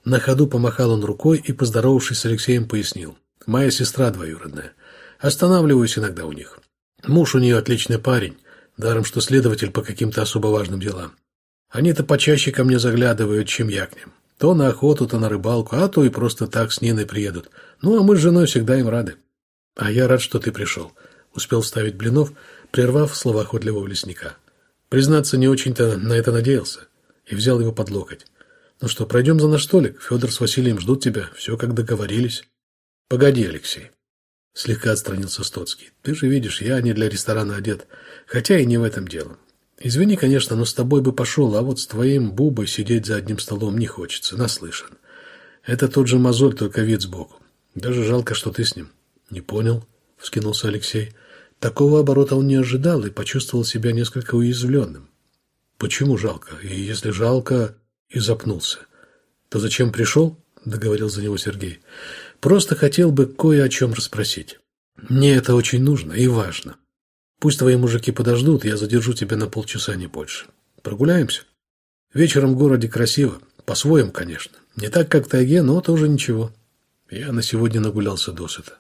На ходу помахал он рукой и, поздоровавшись с Алексеем, пояснил. «Моя сестра двоюродная. Останавливаюсь иногда у них. Муж у нее отличный парень, даром что следователь по каким-то особо важным делам. Они-то почаще ко мне заглядывают, чем я к ним. То на охоту, то на рыбалку, а то и просто так с Ниной приедут. Ну, а мы с женой всегда им рады. А я рад, что ты пришел. Успел вставить Блинов, прервав словоохотливого лесника. Признаться, не очень-то на это надеялся. И взял его под локоть. «Ну что, пройдем за наш столик? Федор с Василием ждут тебя. Все, как договорились». «Погоди, Алексей». Слегка отстранился Стоцкий. «Ты же видишь, я не для ресторана одет. Хотя и не в этом дело. Извини, конечно, но с тобой бы пошел, а вот с твоим Бубой сидеть за одним столом не хочется. Наслышан. Это тот же мозоль, только вид сбоку. Даже жалко, что ты с ним». «Не понял», — вскинулся Алексей. Такого оборота он не ожидал и почувствовал себя несколько уязвленным. Почему жалко? И если жалко, и запнулся. То зачем пришел? Договорил за него Сергей. Просто хотел бы кое о чем расспросить. Мне это очень нужно и важно. Пусть твои мужики подождут, я задержу тебя на полчаса, не больше. Прогуляемся? Вечером в городе красиво. По-своему, конечно. Не так, как в тайге, но тоже ничего. Я на сегодня нагулялся досыта.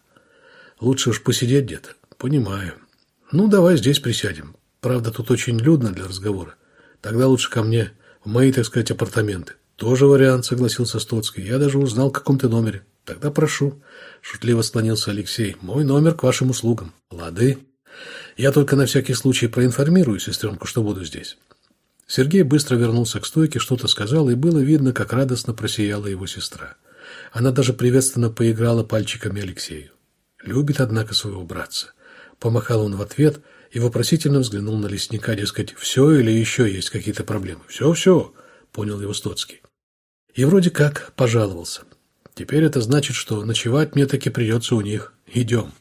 Лучше уж посидеть где-то. Понимаю. Ну, давай здесь присядем. Правда, тут очень людно для разговора. Тогда лучше ко мне, в мои, так сказать, апартаменты. Тоже вариант, согласился Стоцкий. Я даже узнал, в каком ты номере. Тогда прошу. Шутливо склонился Алексей. Мой номер к вашим услугам. Лады. Я только на всякий случай проинформирую сестренку, что буду здесь. Сергей быстро вернулся к стойке, что-то сказал, и было видно, как радостно просияла его сестра. Она даже приветственно поиграла пальчиками Алексею. Любит, однако, своего братца. Помахал он в ответ и вопросительно взглянул на лесника, дескать, все или еще есть какие-то проблемы. Все-все, понял его Стоцкий. И вроде как пожаловался. Теперь это значит, что ночевать мне таки придется у них. Идем.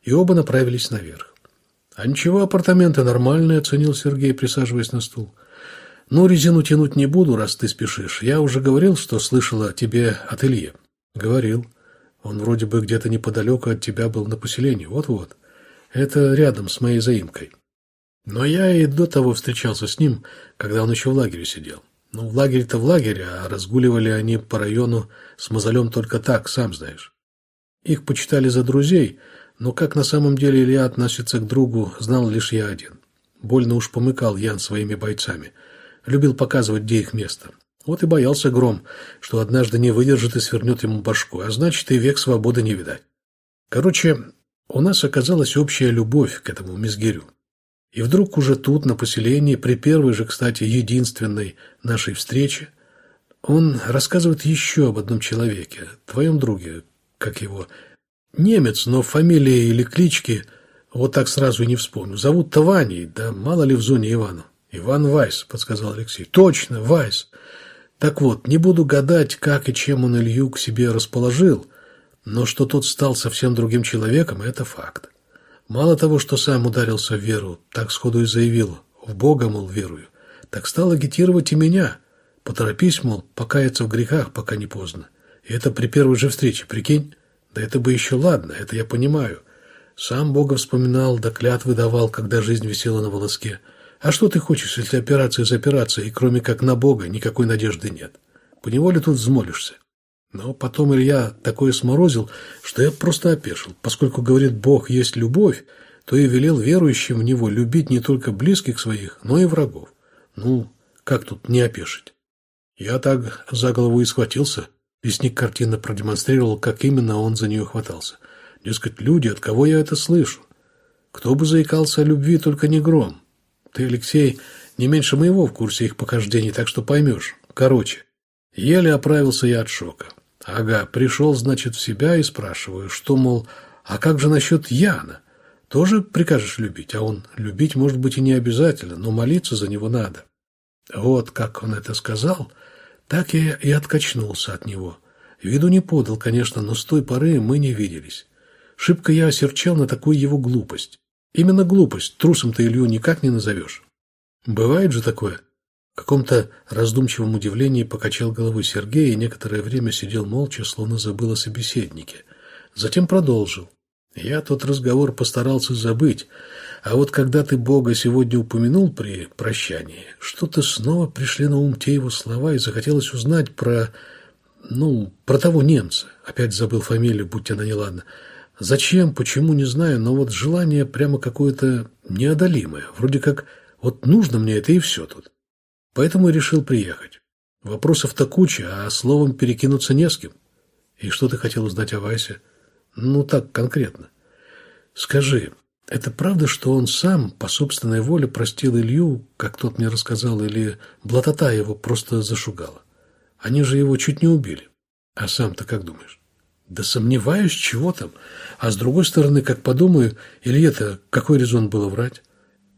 И оба направились наверх. А ничего, апартаменты нормальные, оценил Сергей, присаживаясь на стул. Ну, резину тянуть не буду, раз ты спешишь. Я уже говорил, что слышала тебе от Ильи. Говорил. Он вроде бы где-то неподалеку от тебя был на поселении. Вот-вот. Это рядом с моей заимкой. Но я и до того встречался с ним, когда он еще в лагере сидел. Ну, в лагере-то в лагере, а разгуливали они по району с мозолем только так, сам знаешь. Их почитали за друзей, но как на самом деле Илья относится к другу, знал лишь я один. Больно уж помыкал Ян своими бойцами. Любил показывать, где их место. Вот и боялся Гром, что однажды не выдержит и свернет ему башку, а значит и век свободы не видать. Короче, у нас оказалась общая любовь к этому Мизгирю. И вдруг уже тут, на поселении, при первой же, кстати, единственной нашей встрече, он рассказывает еще об одном человеке, твоем друге, как его, немец, но фамилия или клички вот так сразу и не вспомню. Зовут-то да мало ли в зоне Ивану. Иван Вайс, подсказал Алексей. Точно, Вайс. Так вот, не буду гадать, как и чем он Илью к себе расположил, но что тот стал совсем другим человеком, это факт. Мало того, что сам ударился в веру, так сходу и заявил, в Бога, мол, верую, так стал агитировать и меня. Поторопись, мол, покаяться в грехах, пока не поздно. И это при первой же встрече, прикинь? Да это бы еще ладно, это я понимаю. Сам Бога вспоминал, да клятвы давал, когда жизнь висела на волоске. А что ты хочешь, если операция за операцией, и кроме как на Бога никакой надежды нет? Поневоле тут взмолишься. Но потом Илья такое сморозил, что я просто опешил. Поскольку, говорит, Бог есть любовь, то и велел верующим в Него любить не только близких своих, но и врагов. Ну, как тут не опешить? Я так за голову и схватился. Лесник картинно продемонстрировал, как именно он за нее хватался. Дескать, люди, от кого я это слышу? Кто бы заикался о любви, только не гром. Ты, Алексей, не меньше моего в курсе их похождений, так что поймешь. Короче, еле оправился я от шока. Ага, пришел, значит, в себя и спрашиваю, что, мол, а как же насчет Яна? Тоже прикажешь любить? А он любить, может быть, и не обязательно, но молиться за него надо. Вот как он это сказал, так я и откачнулся от него. Виду не подал, конечно, но с той поры мы не виделись. Шибко я осерчал на такую его глупость. Именно глупость, трусом-то Илью никак не назовешь. Бывает же такое. В каком-то раздумчивом удивлении покачал головой Сергей и некоторое время сидел молча, словно забыл о собеседнике. Затем продолжил. «Я тот разговор постарался забыть, а вот когда ты Бога сегодня упомянул при прощании, что-то снова пришли на ум те его слова и захотелось узнать про... ну, про того немца. Опять забыл фамилию, будь она неладна. Зачем, почему, не знаю, но вот желание прямо какое-то неодолимое. Вроде как вот нужно мне это и все тут. Поэтому и решил приехать. Вопросов-то куча, а словом перекинуться не с кем. И что ты хотел узнать о Васе? Ну, так, конкретно. Скажи, это правда, что он сам по собственной воле простил Илью, как тот мне рассказал, или блатота его просто зашугала? Они же его чуть не убили. А сам-то как думаешь? Да сомневаюсь, чего там. А с другой стороны, как подумаю, Илье-то какой резон было врать?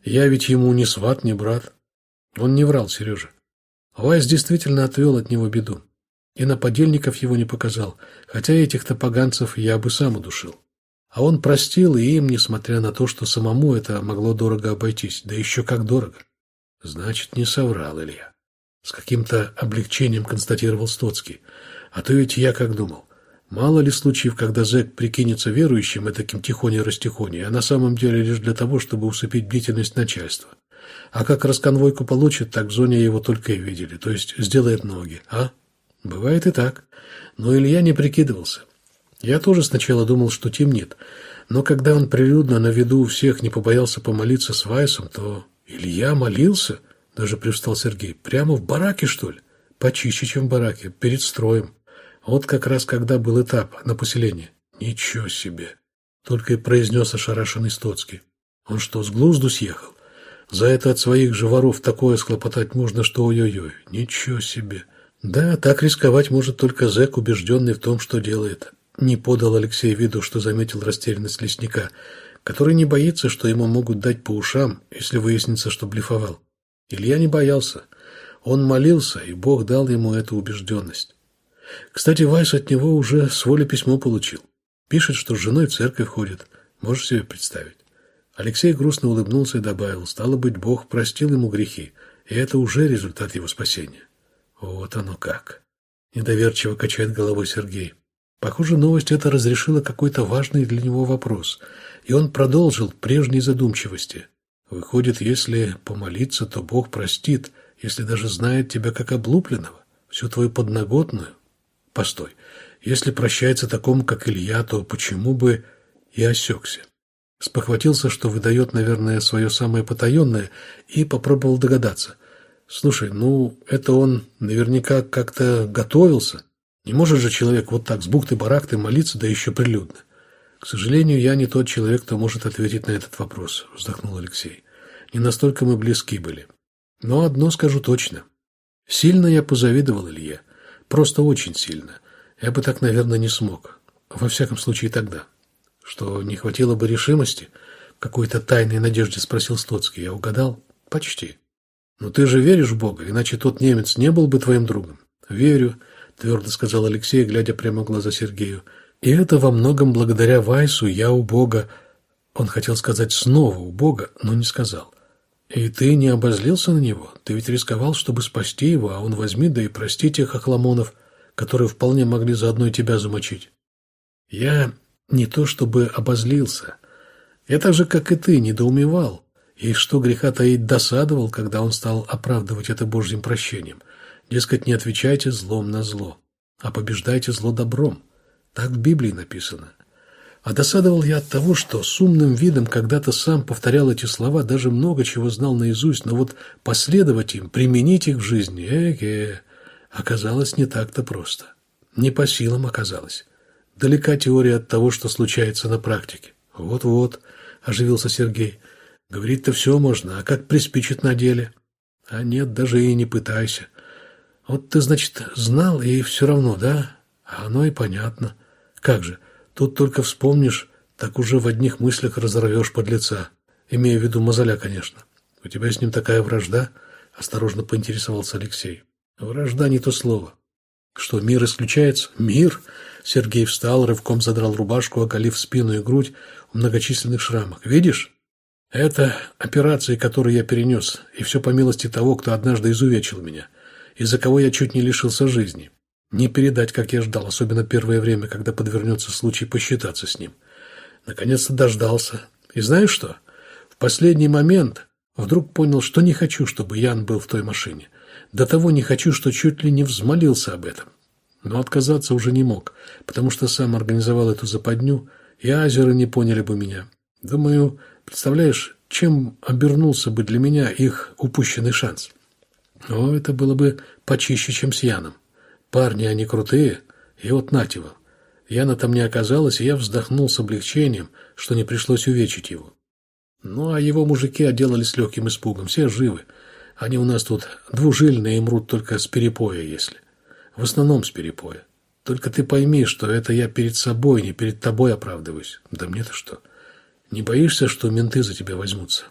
Я ведь ему не сват, не брат. Он не врал, Сережа. Вайс действительно отвел от него беду. И на подельников его не показал, хотя этих-то поганцев я бы сам удушил. А он простил и им, несмотря на то, что самому это могло дорого обойтись, да еще как дорого. Значит, не соврал Илья. С каким-то облегчением констатировал Стоцкий. А то ведь я как думал. Мало ли случаев, когда зэк прикинется верующим и таким тихоней-растихоней, а на самом деле лишь для того, чтобы усыпить бдительность начальства. А как расконвойку получит, так в зоне его только и видели, то есть сделает ноги, а? Бывает и так. Но Илья не прикидывался. Я тоже сначала думал, что темнит, но когда он прилюдно на виду у всех не побоялся помолиться с Вайсом, то Илья молился, даже привстал Сергей, прямо в бараке, что ли? Почище, чем в бараке, перед строем. Вот как раз когда был этап на поселение. Ничего себе! Только и произнес ошарашенный Стоцкий. Он что, с глузду съехал? За это от своих же воров такое схлопотать можно, что ой-ой-ой. Ничего себе! Да, так рисковать может только зэк, убежденный в том, что делает. Не подал Алексей виду, что заметил растерянность лесника, который не боится, что ему могут дать по ушам, если выяснится, что блефовал. Илья не боялся. Он молился, и Бог дал ему эту убежденность. Кстати, Вайс от него уже с воли письмо получил. Пишет, что с женой в церковь ходит. Можешь себе представить? Алексей грустно улыбнулся и добавил, стало быть, Бог простил ему грехи, и это уже результат его спасения. Вот оно как. Недоверчиво качает головой Сергей. Похоже, новость эта разрешила какой-то важный для него вопрос, и он продолжил прежней задумчивости. Выходит, если помолиться, то Бог простит, если даже знает тебя как облупленного, всю твою подноготную. Постой, если прощается такому, как Илья, то почему бы и осекся? Спохватился, что выдает, наверное, свое самое потаенное, и попробовал догадаться. Слушай, ну, это он наверняка как-то готовился. Не может же человек вот так с бухты-барахты молиться, да еще прилюдно. К сожалению, я не тот человек, кто может ответить на этот вопрос, вздохнул Алексей. Не настолько мы близки были. Но одно скажу точно. Сильно я позавидовал Илье. Просто очень сильно. Я бы так, наверное, не смог. Во всяком случае, тогда. Что, не хватило бы решимости? Какой-то тайной надежде спросил Стоцкий. Я угадал? Почти. Но ты же веришь в Бога, иначе тот немец не был бы твоим другом. Верю, твердо сказал Алексей, глядя прямо в глаза Сергею. И это во многом благодаря Вайсу я у Бога... Он хотел сказать снова у Бога, но не сказал. И ты не обозлился на него? Ты ведь рисковал, чтобы спасти его, а он возьми, да и прости тех охламонов, которые вполне могли заодно и тебя замочить. Я не то чтобы обозлился. Я так же, как и ты, недоумевал. И что греха таить досадовал, когда он стал оправдывать это Божьим прощением. Дескать, не отвечайте злом на зло, а побеждайте зло добром. Так в Библии написано. А досадовал я от того, что с умным видом когда-то сам повторял эти слова, даже много чего знал наизусть, но вот последовать им, применить их в жизни, эге, оказалось не так-то просто. Не по силам оказалось. Далека теория от того, что случается на практике. Вот-вот, оживился Сергей. Говорить-то все можно, а как приспичит на деле? А нет, даже и не пытайся. Вот ты, значит, знал, и все равно, да? А оно и понятно. Как же, тут только вспомнишь, так уже в одних мыслях разорвешь под лица. Имея в виду мозоля, конечно. У тебя с ним такая вражда? Осторожно поинтересовался Алексей. Вражда не то слово. Что, мир исключается? Мир? Сергей встал, рывком задрал рубашку, оголив спину и грудь в многочисленных шрамах. Видишь? Это операции, которые я перенес, и все по милости того, кто однажды изувечил меня, из-за кого я чуть не лишился жизни. Не передать, как я ждал, особенно первое время, когда подвернется случай посчитаться с ним. Наконец-то дождался. И знаешь что? В последний момент вдруг понял, что не хочу, чтобы Ян был в той машине. До того не хочу, что чуть ли не взмолился об этом. Но отказаться уже не мог, потому что сам организовал эту западню, и азеры не поняли бы меня. Думаю, представляешь, чем обернулся бы для меня их упущенный шанс? О, это было бы почище, чем с Яном. Парни, они крутые, и вот нате вам. Яна там не оказалось, и я вздохнул с облегчением, что не пришлось увечить его. Ну, а его мужики отделались легким испугом, все живы. Они у нас тут двужильные и мрут только с перепоя, если. В основном с перепоя. Только ты пойми, что это я перед собой, не перед тобой оправдываюсь. Да мне-то что? Не боишься, что менты за тебя возьмутся?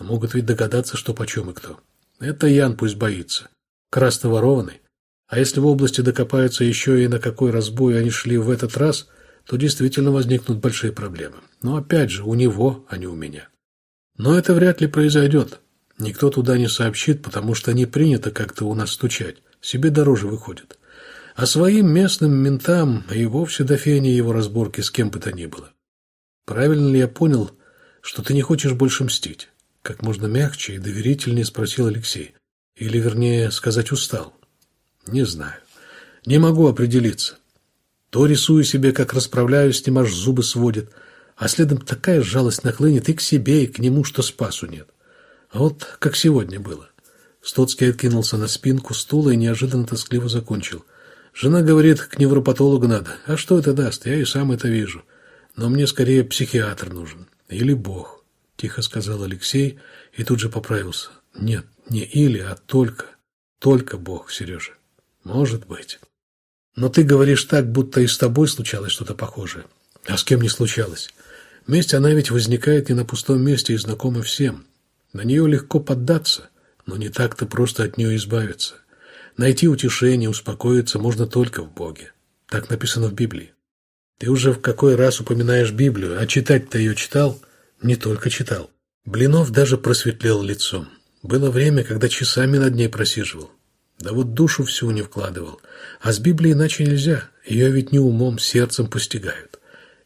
Могут ведь догадаться, что почем и кто. Это Ян пусть боится. Красно ворованный. А если в области докопаются еще и на какой разбой они шли в этот раз, то действительно возникнут большие проблемы. Но опять же, у него, а не у меня. Но это вряд ли произойдет. Никто туда не сообщит, потому что не принято как-то у нас стучать. Себе дороже выходит. А своим местным ментам и вовсе до фени его разборки с кем бы то ни было. Правильно ли я понял, что ты не хочешь больше мстить? Как можно мягче и доверительнее спросил Алексей. Или, вернее, сказать устал. Не знаю. Не могу определиться. То рисую себе, как расправляюсь, с ним аж зубы сводит, а следом такая жалость нахлынет и к себе, и к нему, что спасу нет. А вот как сегодня было. Стоцкий откинулся на спинку стула и неожиданно тоскливо закончил. Жена говорит, к невропатологу надо. А что это даст? Я и сам это вижу. Но мне скорее психиатр нужен. Или Бог, тихо сказал Алексей и тут же поправился. Нет, не или, а только. Только Бог, Сережа. Может быть. Но ты говоришь так, будто и с тобой случалось что-то похожее. А с кем не случалось? Месть, она ведь возникает не на пустом месте и знакома всем. На нее легко поддаться, но не так-то просто от нее избавиться. Найти утешение, успокоиться можно только в Боге. Так написано в Библии. Ты уже в какой раз упоминаешь Библию, а читать-то ее читал? Не только читал. Блинов даже просветлел лицом. Было время, когда часами над ней просиживал. Да вот душу всю не вкладывал. А с Библией иначе нельзя. Ее ведь не умом, сердцем постигают.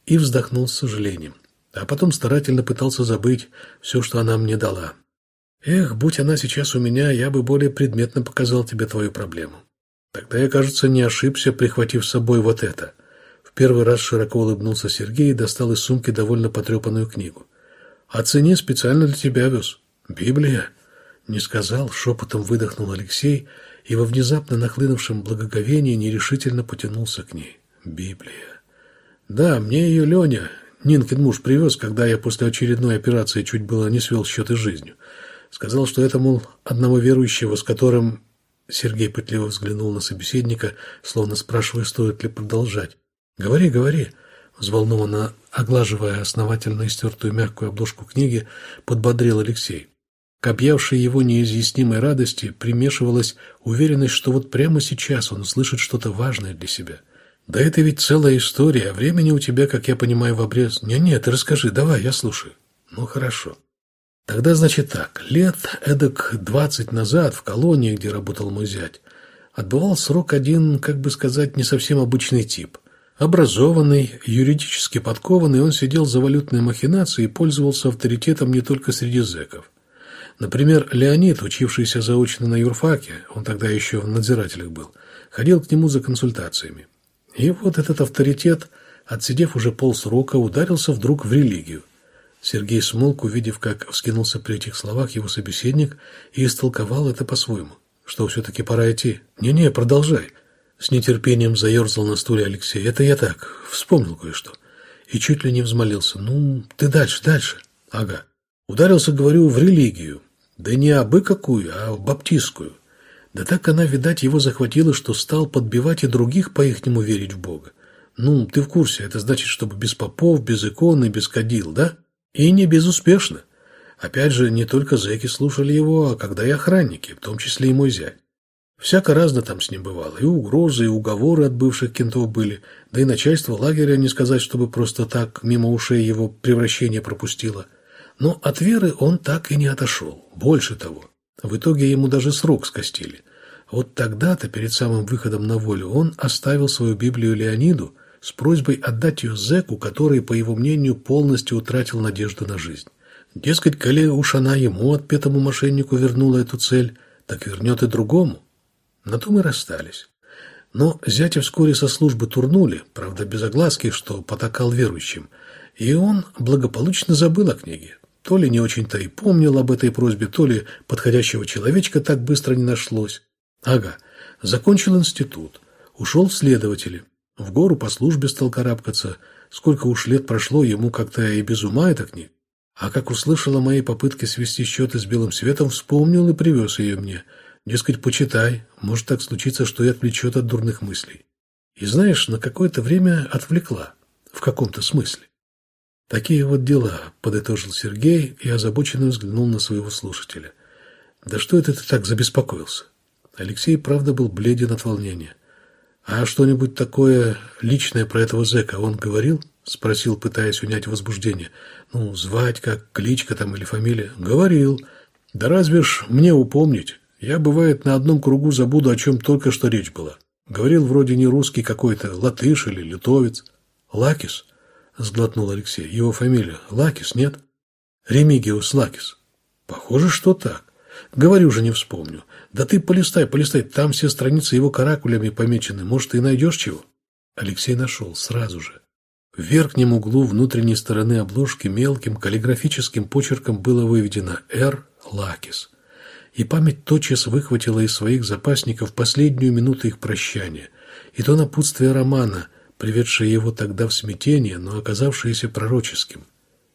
И вздохнул с сожалением. А потом старательно пытался забыть все, что она мне дала. Эх, будь она сейчас у меня, я бы более предметно показал тебе твою проблему. Тогда я, кажется, не ошибся, прихватив с собой вот это. В первый раз широко улыбнулся Сергей и достал из сумки довольно потрепанную книгу. О цене специально для тебя вез. Библия? Не сказал, шепотом выдохнул Алексей и во внезапно нахлынувшем благоговении нерешительно потянулся к ней. Библия. Да, мне ее Леня, Нинкин муж привез, когда я после очередной операции чуть было не свел счеты с жизнью. Сказал, что это, мол, одного верующего, с которым... Сергей пытливо взглянул на собеседника, словно спрашивая, стоит ли продолжать. «Говори, говори», взволнованно оглаживая основательно истертую мягкую обложку книги, подбодрил Алексей. К объявшей его неизъяснимой радости примешивалась уверенность, что вот прямо сейчас он услышит что-то важное для себя – да это ведь целая история, а времени у тебя, как я понимаю, в обрез. Не-не, ты расскажи, давай, я слушаю. Ну, хорошо. Тогда, значит, так. Лет эдак двадцать назад в колонии, где работал мой зять, отбывал срок один, как бы сказать, не совсем обычный тип. Образованный, юридически подкованный, он сидел за валютные махинации и пользовался авторитетом не только среди зэков. Например, Леонид, учившийся заочно на юрфаке, он тогда еще в надзирателях был, ходил к нему за консультациями. И вот этот авторитет, отсидев уже полсрока, ударился вдруг в религию. Сергей смолк, увидев, как вскинулся при этих словах его собеседник, и истолковал это по-своему. Что, все-таки пора идти? Не-не, продолжай. С нетерпением заерзал на стуле Алексей. Это я так, вспомнил кое-что. И чуть ли не взмолился. Ну, ты дальше, дальше. Ага. Ударился, говорю, в религию. Да не абы какую, а в баптистскую. Да так она, видать, его захватила, что стал подбивать и других по-ихнему верить в Бога. Ну, ты в курсе, это значит, чтобы без попов, без икон и без кадил, да? И не безуспешно. Опять же, не только зэки слушали его, а когда и охранники, в том числе и мой зять. Всяко разно там с ним бывало. И угрозы, и уговоры от бывших кентов были. Да и начальство лагеря, не сказать, чтобы просто так мимо ушей его превращение пропустило. Но от веры он так и не отошел. Больше того. В итоге ему даже срок скостили. Вот тогда-то, перед самым выходом на волю, он оставил свою Библию Леониду с просьбой отдать ее зэку, который, по его мнению, полностью утратил надежду на жизнь. Дескать, коли уж она ему, отпетому мошеннику, вернула эту цель, так вернет и другому. На том и расстались. Но зятя вскоре со службы турнули, правда, без огласки, что потакал верующим, и он благополучно забыл о книге. То ли не очень-то и помнил об этой просьбе, то ли подходящего человечка так быстро не нашлось. Ага, закончил институт, ушел в следователи, в гору по службе стал карабкаться. Сколько уж лет прошло, ему как-то и без ума эта книга. А как услышал о моей попытке свести счеты с белым светом, вспомнил и привез ее мне. Дескать, почитай, может так случиться, что и отвлечет от дурных мыслей. И знаешь, на какое-то время отвлекла, в каком-то смысле. «Такие вот дела», – подытожил Сергей и озабоченно взглянул на своего слушателя. «Да что это ты так забеспокоился?» Алексей, правда, был бледен от волнения. «А что-нибудь такое личное про этого зэка он говорил?» – спросил, пытаясь унять возбуждение. «Ну, звать как, кличка там или фамилия?» «Говорил. Да разве ж мне упомнить? Я, бывает, на одном кругу забуду, о чем только что речь была. Говорил вроде не русский какой-то, латыш или литовец. Лакис? Сглотнул Алексей. Его фамилия Лакис, нет? Ремигиус Лакис. Похоже, что так. Говорю же, не вспомню. Да ты полистай, полистай, там все страницы его каракулями помечены. Может, ты найдешь чего? Алексей нашел сразу же. В верхнем углу внутренней стороны обложки мелким каллиграфическим почерком было выведено «Р. Лакис». И память тотчас выхватила из своих запасников последнюю минуту их прощания. И то напутствие романа, приведшее его тогда в смятение, но оказавшееся пророческим.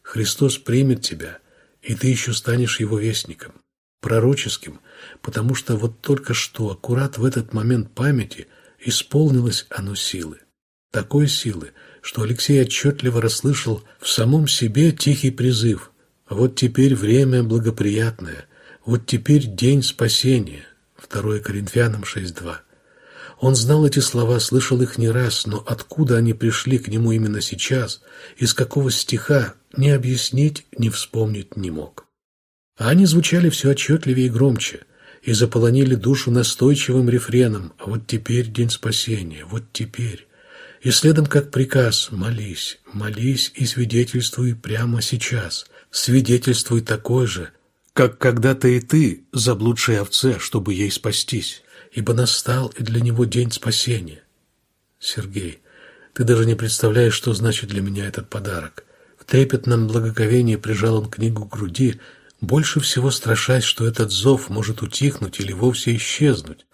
«Христос примет тебя, и ты еще станешь его вестником». Пророческим, потому что вот только что, аккурат в этот момент памяти, исполнилось оно силы. Такой силы, что Алексей отчетливо расслышал в самом себе тихий призыв «Вот теперь время благоприятное, вот теперь день спасения» 2 Коринфянам 6.2. Он знал эти слова, слышал их не раз, но откуда они пришли к нему именно сейчас, из какого стиха, ни объяснить, ни вспомнить не мог. А они звучали все отчетливее и громче, и заполонили душу настойчивым рефреном «А вот теперь день спасения, вот теперь». И следом как приказ «молись, молись и свидетельствуй прямо сейчас, свидетельствуй такой же, как когда-то и ты, заблудшей овце, чтобы ей спастись, ибо настал и для него день спасения». Сергей, ты даже не представляешь, что значит для меня этот подарок. В трепетном благоговении прижал он книгу к груди, больше всего страшась, что этот зов может утихнуть или вовсе исчезнуть.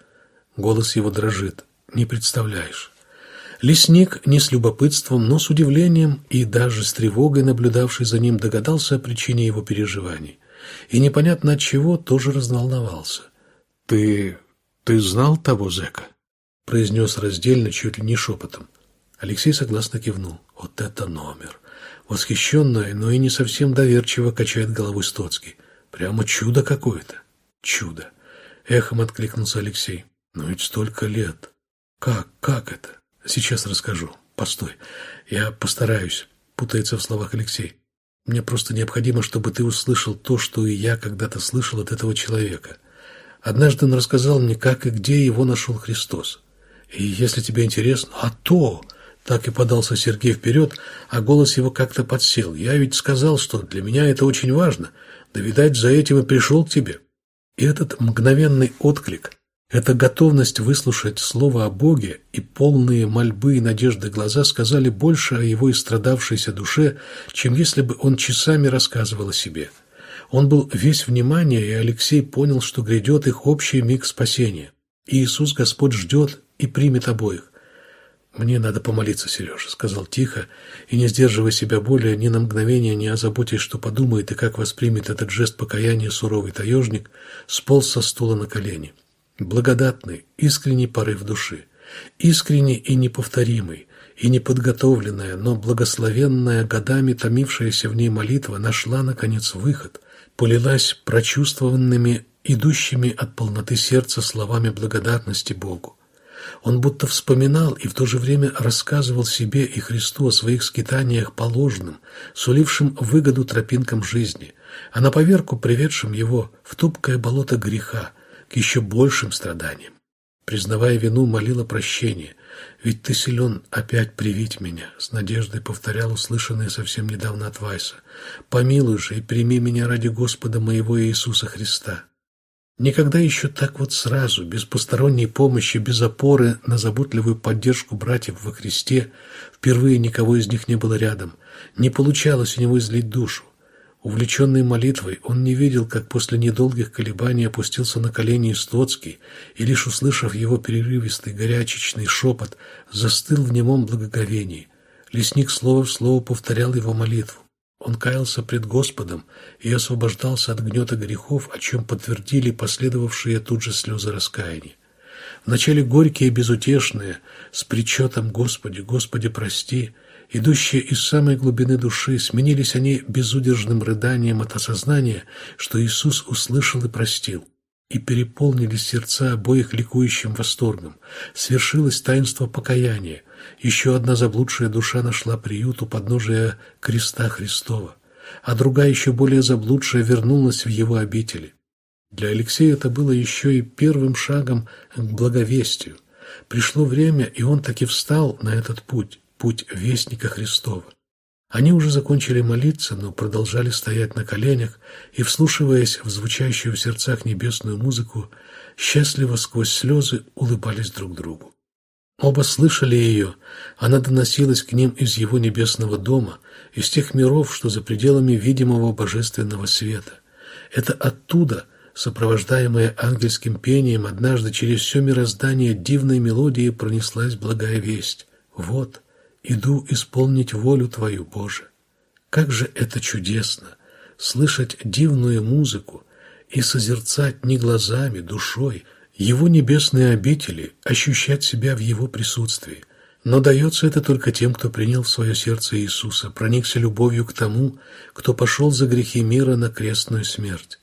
Голос его дрожит. Не представляешь. Лесник не с любопытством, но с удивлением и даже с тревогой, наблюдавший за ним, догадался о причине его переживаний. И непонятно от чего тоже разволновался. «Ты... ты знал того зэка?» произнес раздельно, чуть ли не шепотом. Алексей согласно кивнул. «Вот это номер!» Восхищенно, но и не совсем доверчиво качает головой Стоцкий. «Прямо чудо какое-то!» «Чудо!» Эхом откликнулся Алексей. «Но ведь столько лет! Как, как это?» Сейчас расскажу. Постой. Я постараюсь. Путается в словах Алексей. Мне просто необходимо, чтобы ты услышал то, что и я когда-то слышал от этого человека. Однажды он рассказал мне, как и где его нашел Христос. И если тебе интересно, а то... Так и подался Сергей вперед, а голос его как-то подсел. «Я ведь сказал, что для меня это очень важно. Да, видать, за этим и пришел к тебе». И этот мгновенный отклик эта готовность выслушать слово о Боге и полные мольбы и надежды глаза сказали больше о его истрадавшейся душе, чем если бы он часами рассказывал о себе. Он был весь внимание, и Алексей понял, что грядет их общий миг спасения. И Иисус Господь ждет и примет обоих. «Мне надо помолиться, Сережа», — сказал тихо, и, не сдерживая себя более, ни на мгновение не озаботясь, что подумает и как воспримет этот жест покаяния суровый таежник, сполз со стула на колени благодатный, искренний порыв души, искренний и неповторимый, и неподготовленная, но благословенная годами томившаяся в ней молитва нашла, наконец, выход, полилась прочувствованными, идущими от полноты сердца словами благодарности Богу. Он будто вспоминал и в то же время рассказывал себе и Христу о своих скитаниях по ложным, сулившим выгоду тропинкам жизни, а на поверку приведшим его в тупкое болото греха, к еще большим страданиям. Признавая вину, молила прощения. «Ведь ты силен опять привить меня», — с надеждой повторял услышанное совсем недавно от Вайса. «Помилуй же и прими меня ради Господа моего Иисуса Христа». Никогда еще так вот сразу, без посторонней помощи, без опоры на заботливую поддержку братьев во Христе, впервые никого из них не было рядом, не получалось у него излить душу. Увлеченный молитвой, он не видел, как после недолгих колебаний опустился на колени Истоцкий и, лишь услышав его перерывистый горячечный шепот, застыл в немом благоговении. Лесник слово в слово повторял его молитву. Он каялся пред Господом и освобождался от гнета грехов, о чем подтвердили последовавшие тут же слезы раскаяния. Вначале горькие и безутешные, с причетом «Господи, Господи, прости», идущие из самой глубины души, сменились они безудержным рыданием от осознания, что Иисус услышал и простил, и переполнили сердца обоих ликующим восторгом. Свершилось таинство покаяния. Еще одна заблудшая душа нашла приют у подножия креста Христова, а другая, еще более заблудшая, вернулась в его обители. Для Алексея это было еще и первым шагом к благовестию. Пришло время, и он таки встал на этот путь, путь Вестника Христова. Они уже закончили молиться, но продолжали стоять на коленях и, вслушиваясь в звучащую в сердцах небесную музыку, счастливо сквозь слезы улыбались друг другу. Оба слышали ее, она доносилась к ним из его небесного дома, из тех миров, что за пределами видимого божественного света. Это оттуда, сопровождаемая ангельским пением, однажды через все мироздание дивной мелодией пронеслась благая весть. «Вот, иду исполнить волю Твою, Боже». Как же это чудесно! Слышать дивную музыку и созерцать не глазами, душой, его небесные обители, ощущать себя в его присутствии. Но дается это только тем, кто принял в свое сердце Иисуса, проникся любовью к тому, кто пошел за грехи мира на крестную смерть.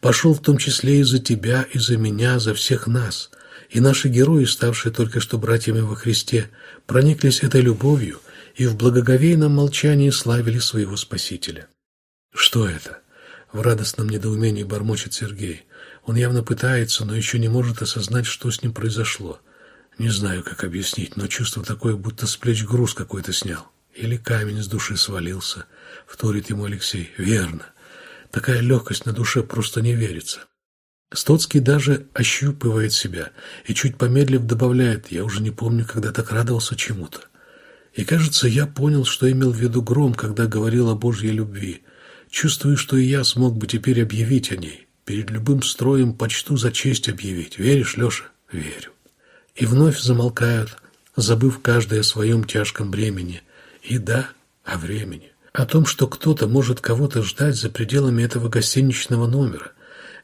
Пошел в том числе и за тебя, и за меня, за всех нас. И наши герои, ставшие только что братьями во Христе, прониклись этой любовью и в благоговейном молчании славили своего Спасителя. Что это? В радостном недоумении бормочет Сергей. Он явно пытается, но еще не может осознать, что с ним произошло. Не знаю, как объяснить, но чувство такое, будто с плеч груз какой-то снял. Или камень с души свалился, вторит ему Алексей. Верно. Такая легкость на душе просто не верится. Стоцкий даже ощупывает себя и, чуть помедлив, добавляет, я уже не помню, когда так радовался чему-то. И, кажется, я понял, что имел в виду Гром, когда говорил о Божьей любви. Чувствую, что и я смог бы теперь объявить о ней. Перед любым строем почту за честь объявить. Веришь, Леша? Верю. И вновь замолкают, забыв каждое о своем тяжком бремени. И да, о времени. О том, что кто-то может кого-то ждать за пределами этого гостиничного номера.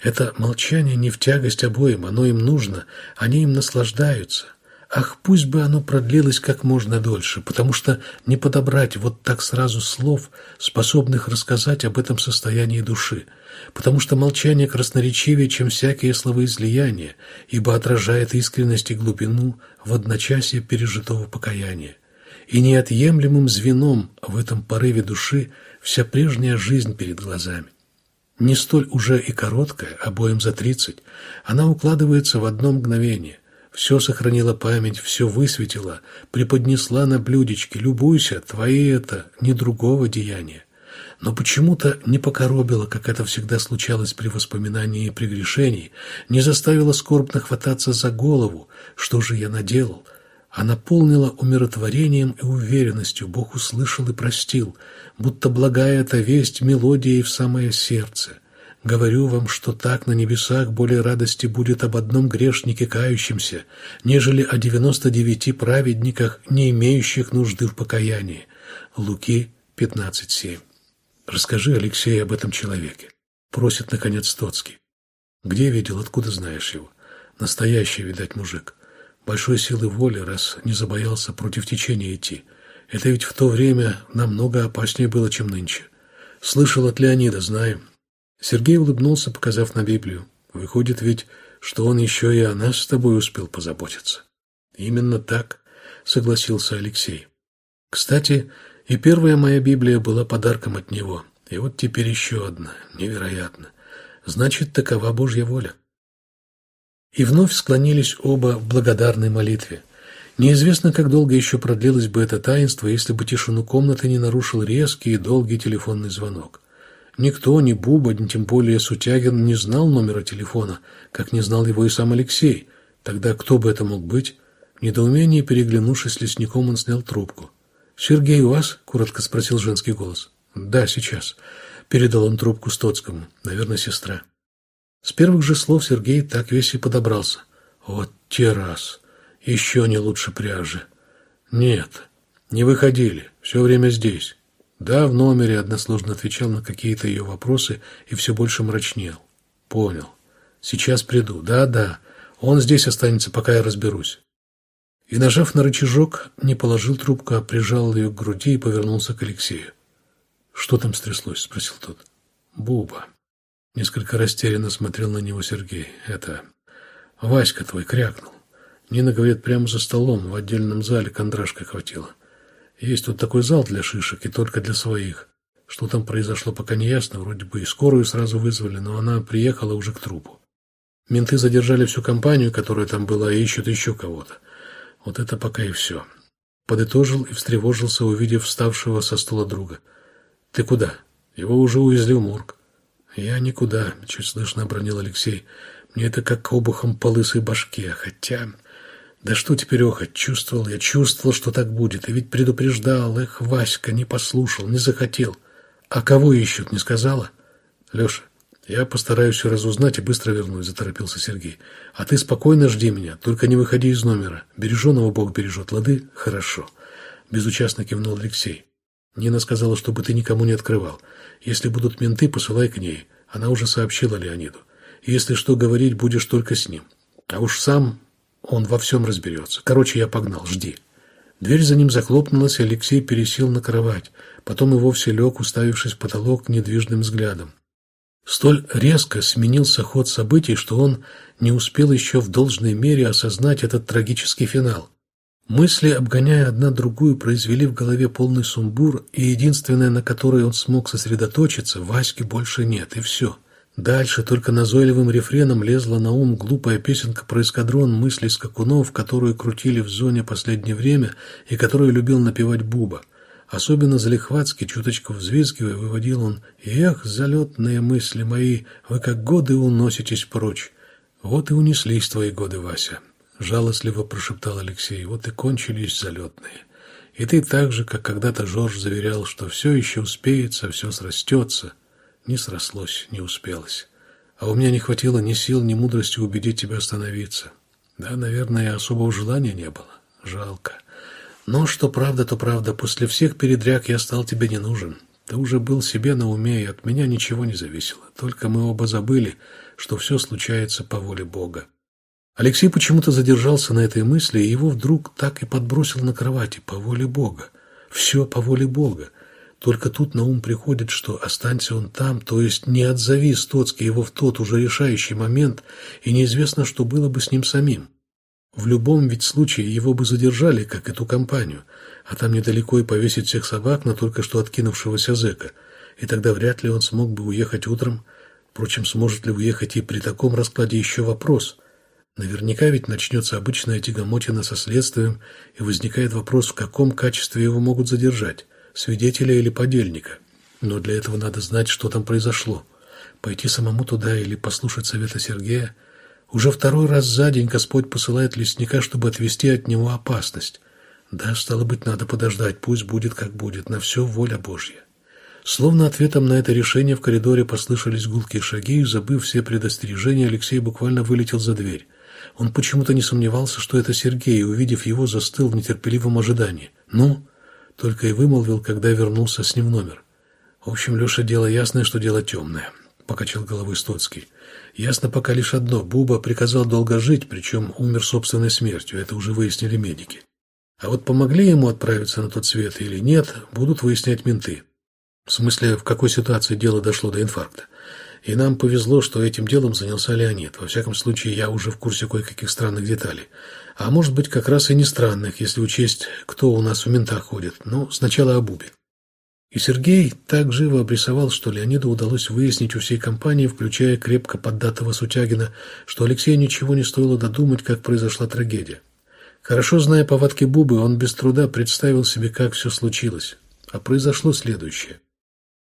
Это молчание не в тягость обоим, оно им нужно, они им наслаждаются. Ах, пусть бы оно продлилось как можно дольше, потому что не подобрать вот так сразу слов, способных рассказать об этом состоянии души, потому что молчание красноречивее, чем всякие словоизлияния, ибо отражает искренность и глубину в одночасье пережитого покаяния. И неотъемлемым звеном в этом порыве души вся прежняя жизнь перед глазами. Не столь уже и короткая, обоим за тридцать, она укладывается в одно мгновение, все сохранила память, все высветила, преподнесла на блюдечке. Любуйся, твои это, не другого деяния. Но почему-то не покоробила, как это всегда случалось при воспоминании прегрешений, не заставила скорбно хвататься за голову, что же я наделал, а наполнила умиротворением и уверенностью, Бог услышал и простил, будто благая эта весть мелодией в самое сердце. Говорю вам, что так на небесах более радости будет об одном грешнике кающемся, нежели о девяносто девяти праведниках, не имеющих нужды в покаянии. Луки 15.7. Расскажи, Алексей, об этом человеке. Просит, наконец, Тоцкий. Где видел, откуда знаешь его? Настоящий, видать, мужик. Большой силы воли, раз не забоялся против течения идти. Это ведь в то время намного опаснее было, чем нынче. Слышал от Леонида, знаем. Сергей улыбнулся, показав на Библию. Выходит ведь, что он еще и о нас с тобой успел позаботиться. Именно так, согласился Алексей. Кстати, и первая моя Библия была подарком от него. И вот теперь еще одна. Невероятно. Значит, такова Божья воля. И вновь склонились оба в благодарной молитве. Неизвестно, как долго еще продлилось бы это таинство, если бы тишину комнаты не нарушил резкий и долгий телефонный звонок. Никто, ни Буба, ни тем более Сутягин не знал номера телефона, как не знал его и сам Алексей. Тогда кто бы это мог быть? В недоумении, переглянувшись лесником, он снял трубку. «Сергей, у вас?» – коротко спросил женский голос. «Да, сейчас», – передал он трубку Стоцкому. «Наверное, сестра». С первых же слов Сергей так весь и подобрался. «Вот те раз! Еще не лучше пряжи!» «Нет, не выходили, все время здесь». «Да, в номере», — односложно отвечал на какие-то ее вопросы и все больше мрачнел. «Понял. Сейчас приду. Да-да. Он здесь останется, пока я разберусь». И, нажав на рычажок, не положил трубку, а прижал ее к груди и повернулся к Алексею. «Что там стряслось?» — спросил тот. «Буба». Несколько растерянно смотрел на него Сергей. «Это... Васька твой крякнул. Нина говорит, прямо за столом в отдельном зале кондрашка хватило. Есть тут такой зал для шишек и только для своих. Что там произошло, пока не ясно. Вроде бы и скорую сразу вызвали, но она приехала уже к трупу. Менты задержали всю компанию, которая там была, и ищут еще кого-то. Вот это пока и все. Подытожил и встревожился, увидев вставшего со стула друга. «Ты куда? Его уже увезли в морг». «Я никуда», — чуть слышно обронил Алексей. «Мне это как обухом по лысой башке, хотя...» «Да что теперь охоть? Чувствовал я, чувствовал, что так будет. И ведь предупреждал. Эх, Васька, не послушал, не захотел. А кого ищут, не сказала?» «Леша, я постараюсь разузнать и быстро вернусь», — заторопился Сергей. «А ты спокойно жди меня, только не выходи из номера. Береженого Бог бережет, лады? Хорошо». Безучастно кивнул Алексей. Нина сказала, чтобы ты никому не открывал. Если будут менты, посылай к ней. Она уже сообщила Леониду. Если что говорить, будешь только с ним. А уж сам он во всем разберется. Короче, я погнал, жди. Дверь за ним захлопнулась, и Алексей пересел на кровать. Потом и вовсе лег, уставившись в потолок недвижным взглядом. Столь резко сменился ход событий, что он не успел еще в должной мере осознать этот трагический финал. Мысли, обгоняя одна другую, произвели в голове полный сумбур, и единственное, на которое он смог сосредоточиться, Васьки больше нет, и все. Дальше только назойливым рефреном лезла на ум глупая песенка про эскадрон мыслей скакунов, которую крутили в зоне последнее время и которую любил напевать Буба. Особенно залихватски, чуточку взвизгивая, выводил он «Эх, залетные мысли мои, вы как годы уноситесь прочь». Вот и унеслись твои годы, Вася. Жалостливо прошептал Алексей. Вот и кончились залетные. И ты так же, как когда-то Жорж заверял, что все еще успеется, все срастется. Не срослось, не успелось. А у меня не хватило ни сил, ни мудрости убедить тебя остановиться. Да, наверное, особого желания не было. Жалко. Но что правда, то правда. После всех передряг я стал тебе не нужен. Ты уже был себе на уме, и от меня ничего не зависело. Только мы оба забыли, что все случается по воле Бога. Алексей почему-то задержался на этой мысли, и его вдруг так и подбросил на кровати по воле Бога. Все по воле Бога. Только тут на ум приходит, что останься он там, то есть не отзови Стоцкий его в тот уже решающий момент, и неизвестно, что было бы с ним самим. В любом ведь случае его бы задержали, как эту компанию, а там недалеко и повесить всех собак на только что откинувшегося зэка, и тогда вряд ли он смог бы уехать утром. Впрочем, сможет ли уехать и при таком раскладе еще вопрос. Наверняка ведь начнется обычная тягомотина со следствием, и возникает вопрос, в каком качестве его могут задержать, свидетеля или подельника. Но для этого надо знать, что там произошло. Пойти самому туда или послушать совета Сергея. Уже второй раз за день Господь посылает лесника, чтобы отвести от него опасность. Да, стало быть, надо подождать, пусть будет как будет, на все воля Божья. Словно ответом на это решение в коридоре послышались гулкие шаги, и, забыв все предостережения, Алексей буквально вылетел за дверь. Он почему-то не сомневался, что это Сергей, и, увидев его, застыл в нетерпеливом ожидании. «Ну?» — только и вымолвил, когда вернулся с ним в номер. «В общем, Леша, дело ясное, что дело темное», — покачал головой Стоцкий. «Ясно пока лишь одно. Буба приказал долго жить, причем умер собственной смертью. Это уже выяснили медики. А вот помогли ему отправиться на тот свет или нет, будут выяснять менты. В смысле, в какой ситуации дело дошло до инфаркта. И нам повезло, что этим делом занялся Леонид. Во всяком случае, я уже в курсе кое-каких странных деталей. А может быть, как раз и не странных, если учесть, кто у нас в ментах ходит. Но сначала о Бубе. И Сергей так живо обрисовал, что Леониду удалось выяснить у всей компании, включая крепко поддатого Сутягина, что Алексею ничего не стоило додумать, как произошла трагедия. Хорошо зная повадки Бубы, он без труда представил себе, как все случилось. А произошло следующее.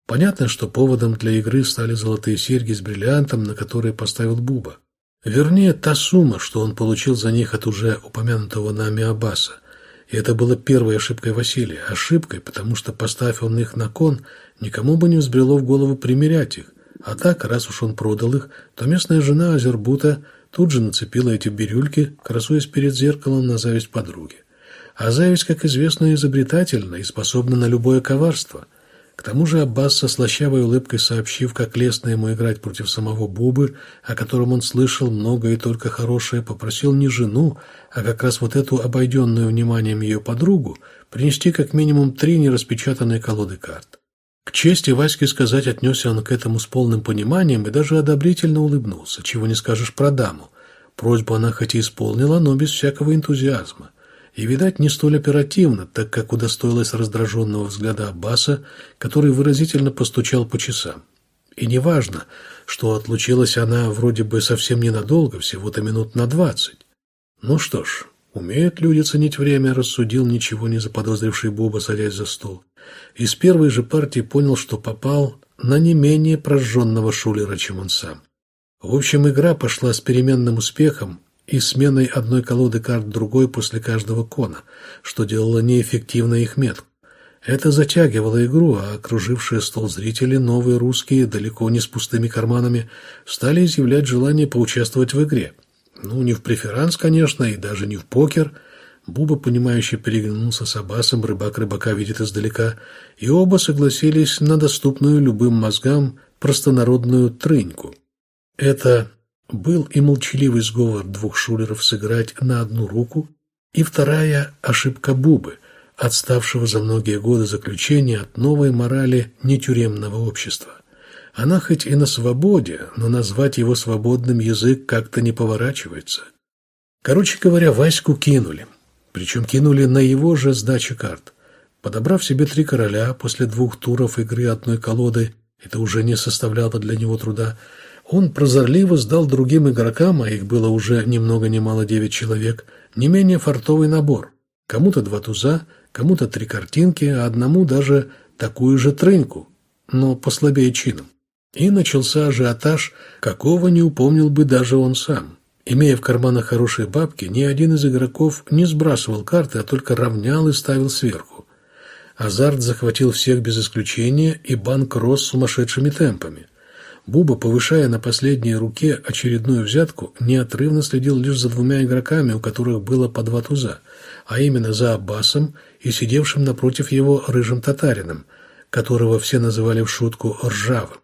Понятно, что поводом для игры стали золотые серьги с бриллиантом, на которые поставил Буба. Вернее, та сумма, что он получил за них от уже упомянутого нами Аббаса. И это была первой ошибкой Василия. Ошибкой, потому что, поставив он их на кон, никому бы не взбрело в голову примерять их. А так, раз уж он продал их, то местная жена Азербута тут же нацепила эти бирюльки, красуясь перед зеркалом на зависть подруги. А зависть, как известно, изобретательна и способна на любое коварство – к тому же Аббас со слащавой улыбкой сообщив, как лестно ему играть против самого Бубы, о котором он слышал много и только хорошее, попросил не жену, а как раз вот эту обойденную вниманием ее подругу принести как минимум три нераспечатанные колоды карт. К чести Ваське сказать, отнесся он к этому с полным пониманием и даже одобрительно улыбнулся, чего не скажешь про даму. Просьбу она хоть и исполнила, но без всякого энтузиазма и, видать, не столь оперативно, так как удостоилась раздраженного взгляда Аббаса, который выразительно постучал по часам. И неважно, что отлучилась она вроде бы совсем ненадолго, всего-то минут на двадцать. Ну что ж, Умеют люди ценить время, рассудил ничего не заподозривший Буба, садясь за стол. Из первой же партии понял, что попал на не менее прожженного шулера, чем он сам. В общем, игра пошла с переменным успехом и сменой одной колоды карт другой после каждого кона, что делало неэффективно их метку. Это затягивало игру, а окружившие стол зрители, новые русские, далеко не с пустыми карманами, стали изъявлять желание поучаствовать в игре. Ну, не в преферанс, конечно, и даже не в покер. Буба, понимающе переглянулся с Абасом, рыбак рыбака видит издалека, и оба согласились на доступную любым мозгам простонародную трыньку. Это был и молчаливый сговор двух шулеров сыграть на одну руку, и вторая – ошибка Бубы – отставшего за многие годы заключения от новой морали нетюремного общества. Она хоть и на свободе, но назвать его свободным язык как-то не поворачивается. Короче говоря, Ваську кинули. Причем кинули на его же сдачу карт. Подобрав себе три короля после двух туров игры одной колоды, это уже не составляло для него труда, он прозорливо сдал другим игрокам, а их было уже ни много ни мало девять человек, не менее фартовый набор. Кому-то два туза, кому-то три картинки, а одному даже такую же трыньку, но послабее чином. И начался ажиотаж, какого не упомнил бы даже он сам. Имея в карманах хорошие бабки, ни один из игроков не сбрасывал карты, а только равнял и ставил сверху. Азарт захватил всех без исключения, и банк рос сумасшедшими темпами. Буба, повышая на последней руке очередную взятку, неотрывно следил лишь за двумя игроками, у которых было по два туза – а именно за Аббасом и сидевшим напротив его рыжим татарином, которого все называли в шутку «ржавым».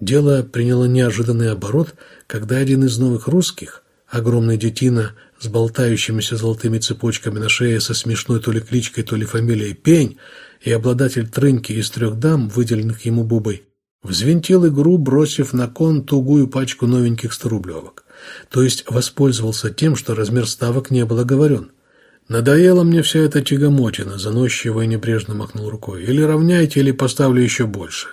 Дело приняло неожиданный оборот, когда один из новых русских, огромный детина с болтающимися золотыми цепочками на шее со смешной то ли кличкой, то ли фамилией Пень и обладатель трыньки из трех дам, выделенных ему бубой, взвинтил игру, бросив на кон тугую пачку новеньких сторублевок. То есть воспользовался тем, что размер ставок не был оговорен – Надоела мне вся эта тягомотина, заносчиво и небрежно махнул рукой. Или равняйте, или поставлю еще больше.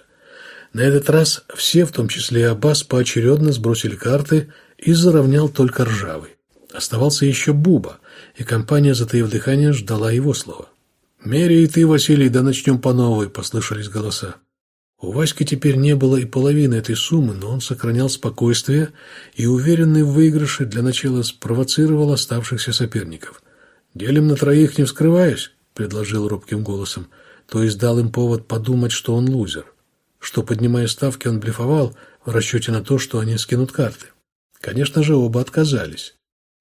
На этот раз все, в том числе и Аббас, поочередно сбросили карты и заровнял только ржавый. Оставался еще Буба, и компания, затаив дыхание, ждала его слова. «Меряй и ты, Василий, да начнем по новой», — послышались голоса. У Васьки теперь не было и половины этой суммы, но он сохранял спокойствие и, уверенный в выигрыше, для начала спровоцировал оставшихся соперников — «Делим на троих, не вскрываясь», — предложил робким голосом, то есть дал им повод подумать, что он лузер, что, поднимая ставки, он блефовал в расчете на то, что они скинут карты. Конечно же, оба отказались.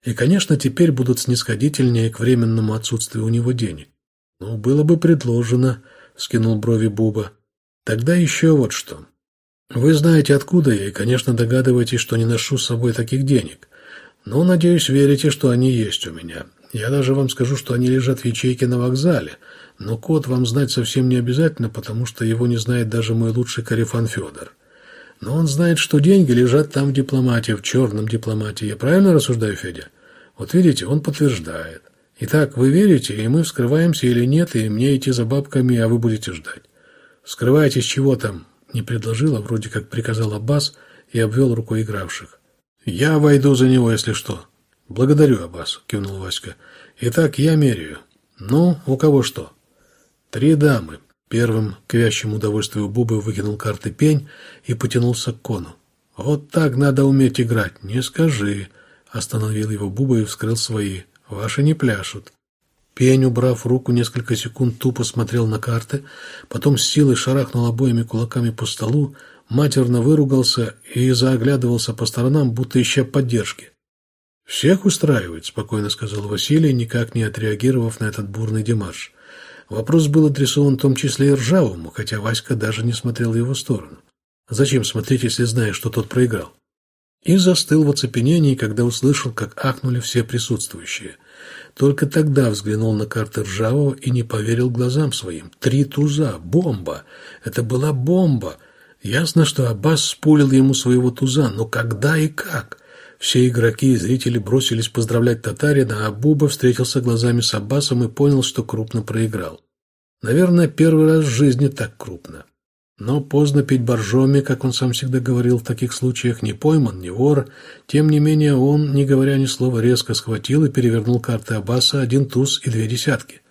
И, конечно, теперь будут снисходительнее к временному отсутствию у него денег. «Ну, было бы предложено», — скинул брови Буба. «Тогда еще вот что. Вы знаете, откуда я, и, конечно, догадываетесь, что не ношу с собой таких денег. Но, надеюсь, верите, что они есть у меня. Я даже вам скажу, что они лежат в ячейке на вокзале, но код вам знать совсем не обязательно, потому что его не знает даже мой лучший корефан Федор. Но он знает, что деньги лежат там в дипломате, в черном дипломате. Я правильно рассуждаю, Федя? Вот видите, он подтверждает. Итак, вы верите, и мы вскрываемся или нет, и мне идти за бабками, а вы будете ждать. Скрываетесь чего там? Не предложил, а вроде как приказал Аббас и обвел рукой игравших. Я войду за него, если что. «Благодарю, Аббас», — кивнул Васька. «Итак, я меряю. Ну, у кого что?» «Три дамы». Первым, к вящему удовольствию Бубы, выкинул карты пень и потянулся к кону. «Вот так надо уметь играть, не скажи», — остановил его Буба и вскрыл свои. «Ваши не пляшут». Пень, убрав руку, несколько секунд тупо смотрел на карты, потом с силой шарахнул обоими кулаками по столу, матерно выругался и заоглядывался по сторонам, будто ища поддержки. «Всех устраивает», – спокойно сказал Василий, никак не отреагировав на этот бурный демарш. Вопрос был адресован в том числе и Ржавому, хотя Васька даже не смотрел в его сторону. Зачем смотреть, если знаешь, что тот проиграл? И застыл в оцепенении, когда услышал, как ахнули все присутствующие. Только тогда взглянул на карты Ржавого и не поверил глазам своим. Три туза, бомба! Это была бомба! Ясно, что Аббас спулил ему своего туза, но когда и как? Все игроки и зрители бросились поздравлять татарина, а Буба встретился глазами с Аббасом и понял, что крупно проиграл. Наверное, первый раз в жизни так крупно. Но поздно пить боржоми, как он сам всегда говорил в таких случаях, не пойман, не вор. Тем не менее он, не говоря ни слова, резко схватил и перевернул карты Аббаса один туз и две десятки.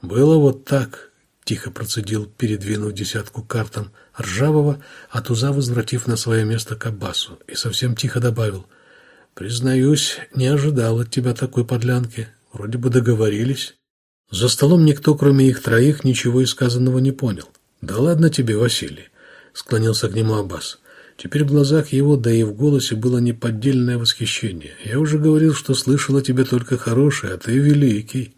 «Было вот так», — тихо процедил, передвинув десятку картам ржавого, а туза возвратив на свое место к Аббасу, и совсем тихо добавил, «Признаюсь, не ожидал от тебя такой подлянки. Вроде бы договорились». За столом никто, кроме их троих, ничего из сказанного не понял. «Да ладно тебе, Василий», — склонился к нему Аббас. Теперь в глазах его, да и в голосе было неподдельное восхищение. «Я уже говорил, что слышал о тебе только хорошее, а ты великий.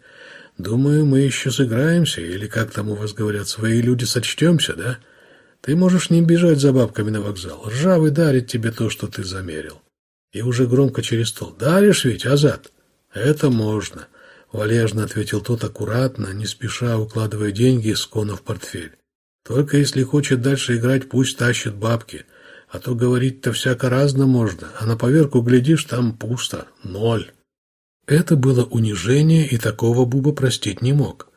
Думаю, мы еще сыграемся, или, как там у вас говорят, свои люди сочтемся, да? Ты можешь не бежать за бабками на вокзал. Ржавый дарит тебе то, что ты замерил». И уже громко через стол. «Даришь ведь, Азат?» «Это можно», — валежно ответил тот аккуратно, не спеша укладывая деньги из кона в портфель. Только если хочет дальше играть, пусть тащит бабки. А то говорить-то всяко разно можно, а на поверку глядишь, там пусто, ноль. Это было унижение, и такого Буба простить не мог.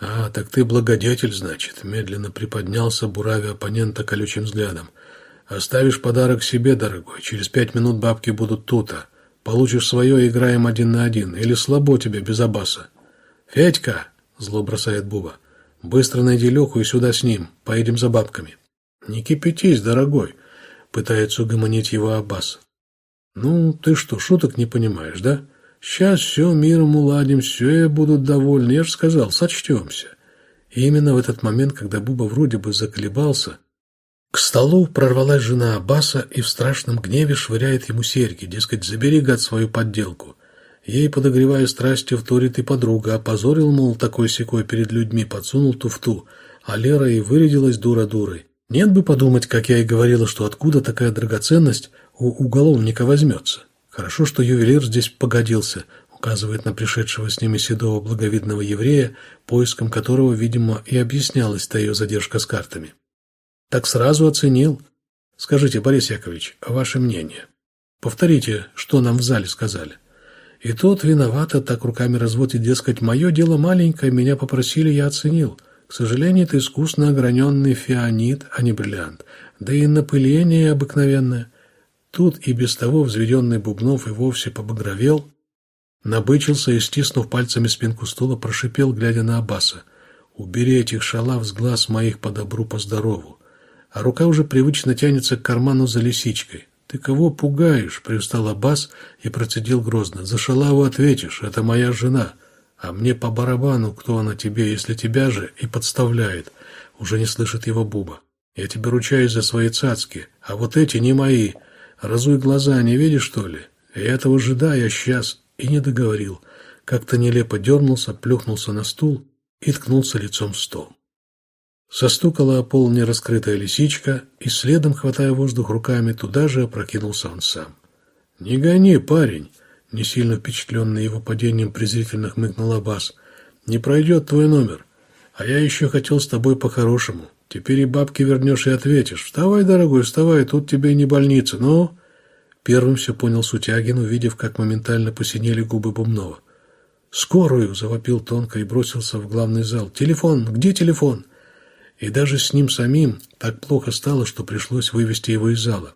«А, так ты благодетель, значит», — медленно приподнялся, буравя оппонента колючим взглядом. «Оставишь подарок себе, дорогой, через пять минут бабки будут тута. Получишь свое, играем один на один, или слабо тебе без абаса». «Федька!» — зло бросает Буба. Быстро найди Леху и сюда с ним. Поедем за бабками. Не кипятись, дорогой, пытается угомонить его Аббас. Ну, ты что, шуток не понимаешь, да? Сейчас все миром уладим, все будут довольны. Я же сказал, сочтемся. И именно в этот момент, когда Буба вроде бы заколебался, к столу прорвалась жена Аббаса и в страшном гневе швыряет ему серьги, дескать, забери, гад, свою подделку. Ей, подогревая страстью, вторит и подруга, опозорил, мол, такой-сякой перед людьми, подсунул туфту, а Лера и вырядилась дура дурой. Нет бы подумать, как я и говорила, что откуда такая драгоценность у уголовника возьмется. Хорошо, что ювелир здесь погодился, указывает на пришедшего с ними седого благовидного еврея, поиском которого, видимо, и объяснялась та ее задержка с картами. Так сразу оценил. Скажите, Борис Яковлевич, а ваше мнение? Повторите, что нам в зале сказали. И тот виновато так руками разводит, дескать, мое дело маленькое, меня попросили, я оценил. К сожалению, это искусно ограненный фианит, а не бриллиант. Да и напыление обыкновенное. Тут и без того взведенный Бубнов и вовсе побагровел, набычился и, стиснув пальцами спинку стула, прошипел, глядя на Аббаса. «Убери этих шалав с глаз моих по добру, по здорову». А рука уже привычно тянется к карману за лисичкой. «Ты кого пугаешь?» — привстал Аббас и процедил грозно. «За шалаву ответишь, это моя жена. А мне по барабану, кто она тебе, если тебя же и подставляет». Уже не слышит его Буба. «Я тебе ручаюсь за свои цацки, а вот эти не мои. Разуй глаза, не видишь, что ли? И этого жида я сейчас и не договорил». Как-то нелепо дернулся, плюхнулся на стул и ткнулся лицом в стол. Застукала о пол нераскрытая лисичка, и следом, хватая воздух руками, туда же опрокинулся он сам. «Не гони, парень!» — не сильно впечатленный его падением презрительно хмыкнул Аббас. «Не пройдет твой номер. А я еще хотел с тобой по-хорошему. Теперь и бабки вернешь и ответишь. Вставай, дорогой, вставай, тут тебе не больница, ну...» Первым все понял Сутягин, увидев, как моментально посинели губы Бумнова. «Скорую!» — завопил тонко и бросился в главный зал. «Телефон! Где телефон?» И даже с ним самим так плохо стало, что пришлось вывести его из зала.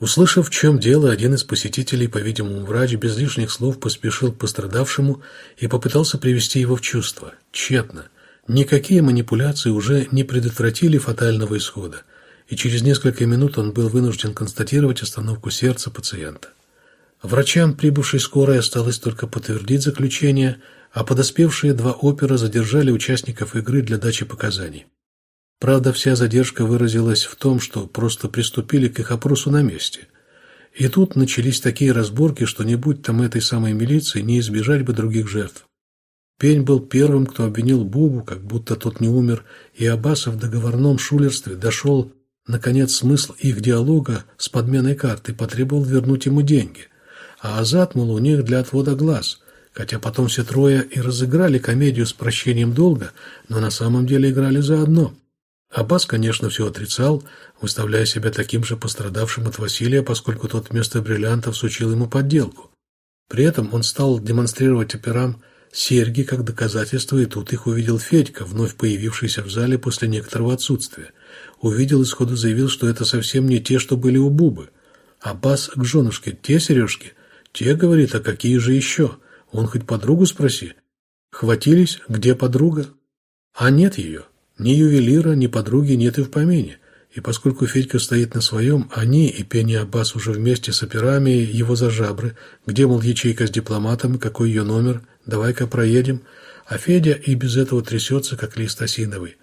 Услышав, в чем дело, один из посетителей, по-видимому, врач, без лишних слов поспешил к пострадавшему и попытался привести его в чувство. Тщетно. Никакие манипуляции уже не предотвратили фатального исхода, и через несколько минут он был вынужден констатировать остановку сердца пациента. Врачам, прибывшей скорой, осталось только подтвердить заключение, а подоспевшие два опера задержали участников игры для дачи показаний. Правда, вся задержка выразилась в том, что просто приступили к их опросу на месте. И тут начались такие разборки, что не будь там этой самой милиции, не избежать бы других жертв. Пень был первым, кто обвинил Бубу, как будто тот не умер, и Абасов в договорном шулерстве дошел, наконец, смысл их диалога с подменой карты, потребовал вернуть ему деньги. А Азат, мол, у них для отвода глаз, хотя потом все трое и разыграли комедию с прощением долга, но на самом деле играли заодно. Аббас, конечно, все отрицал, выставляя себя таким же пострадавшим от Василия, поскольку тот вместо бриллиантов сучил ему подделку. При этом он стал демонстрировать операм, серьги как доказательство, и тут их увидел Федька, вновь появившийся в зале после некоторого отсутствия. Увидел и сходу заявил, что это совсем не те, что были у Бубы. Аббас к женушке, те сережки? Те, говорит, а какие же еще? Он хоть подругу спроси. Хватились, где подруга? А нет ее. Ни ювелира, ни подруги нет и в помине. И поскольку Федька стоит на своем, они и Пенни Аббас уже вместе с операми его за жабры, где, мол, ячейка с дипломатом, какой ее номер, давай-ка проедем, а Федя и без этого трясется, как лист осиновый.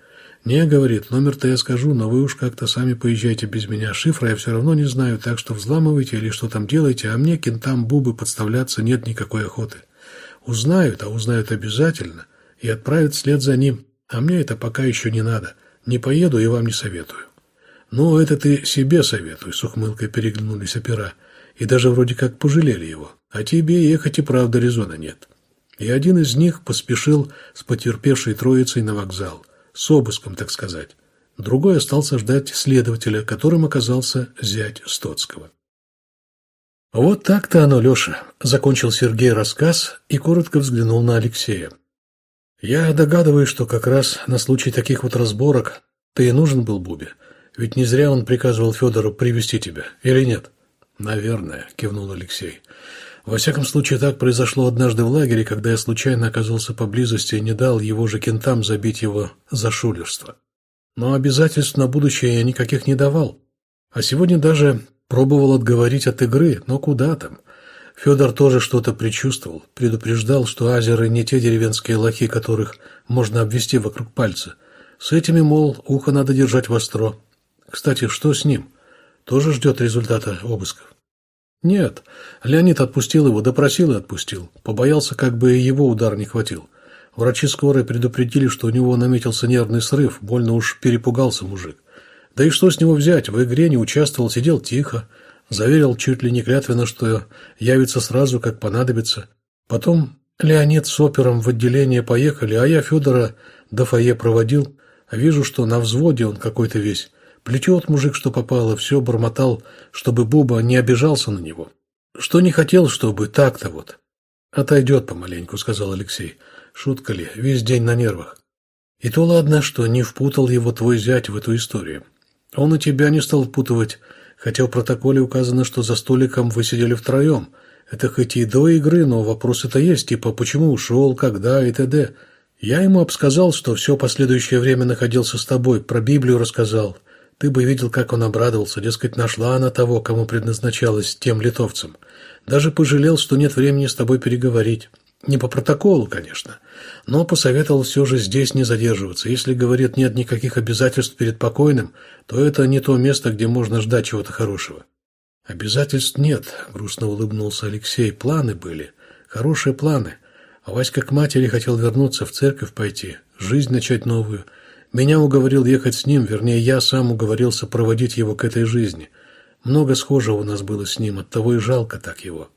«Не, — говорит, — номер-то я скажу, но вы уж как-то сами поезжайте без меня. Шифра я все равно не знаю, так что взламывайте или что там делаете, а мне, кентам, бубы подставляться нет никакой охоты. Узнают, а узнают обязательно, и отправят вслед за ним, а мне это пока еще не надо. Не поеду и вам не советую». «Ну, это ты себе советуй», — с ухмылкой переглянулись опера, и даже вроде как пожалели его. «А тебе ехать и правда резона нет». И один из них поспешил с потерпевшей троицей на вокзал — с обыском, так сказать. Другой остался ждать следователя, которым оказался зять Стоцкого. «Вот так-то оно, Леша», — закончил Сергей рассказ и коротко взглянул на Алексея. «Я догадываюсь, что как раз на случай таких вот разборок ты и нужен был Бубе. Ведь не зря он приказывал Федору привести тебя, или нет?» «Наверное», — кивнул Алексей. Во всяком случае, так произошло однажды в лагере, когда я случайно оказался поблизости и не дал его же кентам забить его за шулерство. Но обязательств на будущее я никаких не давал. А сегодня даже пробовал отговорить от игры, но куда там. Федор тоже что-то предчувствовал, предупреждал, что азеры не те деревенские лохи, которых можно обвести вокруг пальца. С этими, мол, ухо надо держать востро. Кстати, что с ним? Тоже ждет результата обысков. Нет, Леонид отпустил его, допросил и отпустил. Побоялся, как бы и его удар не хватил. Врачи скорой предупредили, что у него наметился нервный срыв, больно уж перепугался мужик. Да и что с него взять, в игре не участвовал, сидел тихо. Заверил чуть ли не клятвенно, что явится сразу, как понадобится. Потом Леонид с опером в отделение поехали, а я Федора до фойе проводил. Вижу, что на взводе он какой-то весь. Плетет мужик, что попало, все бормотал, чтобы Буба не обижался на него. Что не хотел, чтобы так-то вот. Отойдет помаленьку, сказал Алексей. Шутка ли, весь день на нервах. И то ладно, что не впутал его твой зять в эту историю. Он и тебя не стал впутывать, хотя в протоколе указано, что за столиком вы сидели втроем. Это хоть и до игры, но вопросы-то есть, типа почему ушел, когда и т.д. Я ему обсказал, что все последующее время находился с тобой, про Библию рассказал. Ты бы видел, как он обрадовался, дескать, нашла она того, кому предназначалась, тем литовцам. Даже пожалел, что нет времени с тобой переговорить. Не по протоколу, конечно, но посоветовал все же здесь не задерживаться. Если, говорит, нет никаких обязательств перед покойным, то это не то место, где можно ждать чего-то хорошего. Обязательств нет, грустно улыбнулся Алексей. Планы были, хорошие планы. А Васька к матери хотел вернуться, в церковь пойти, жизнь начать новую – меня уговорил ехать с ним, вернее, я сам уговорился проводить его к этой жизни. Много схожего у нас было с ним, оттого и жалко так его.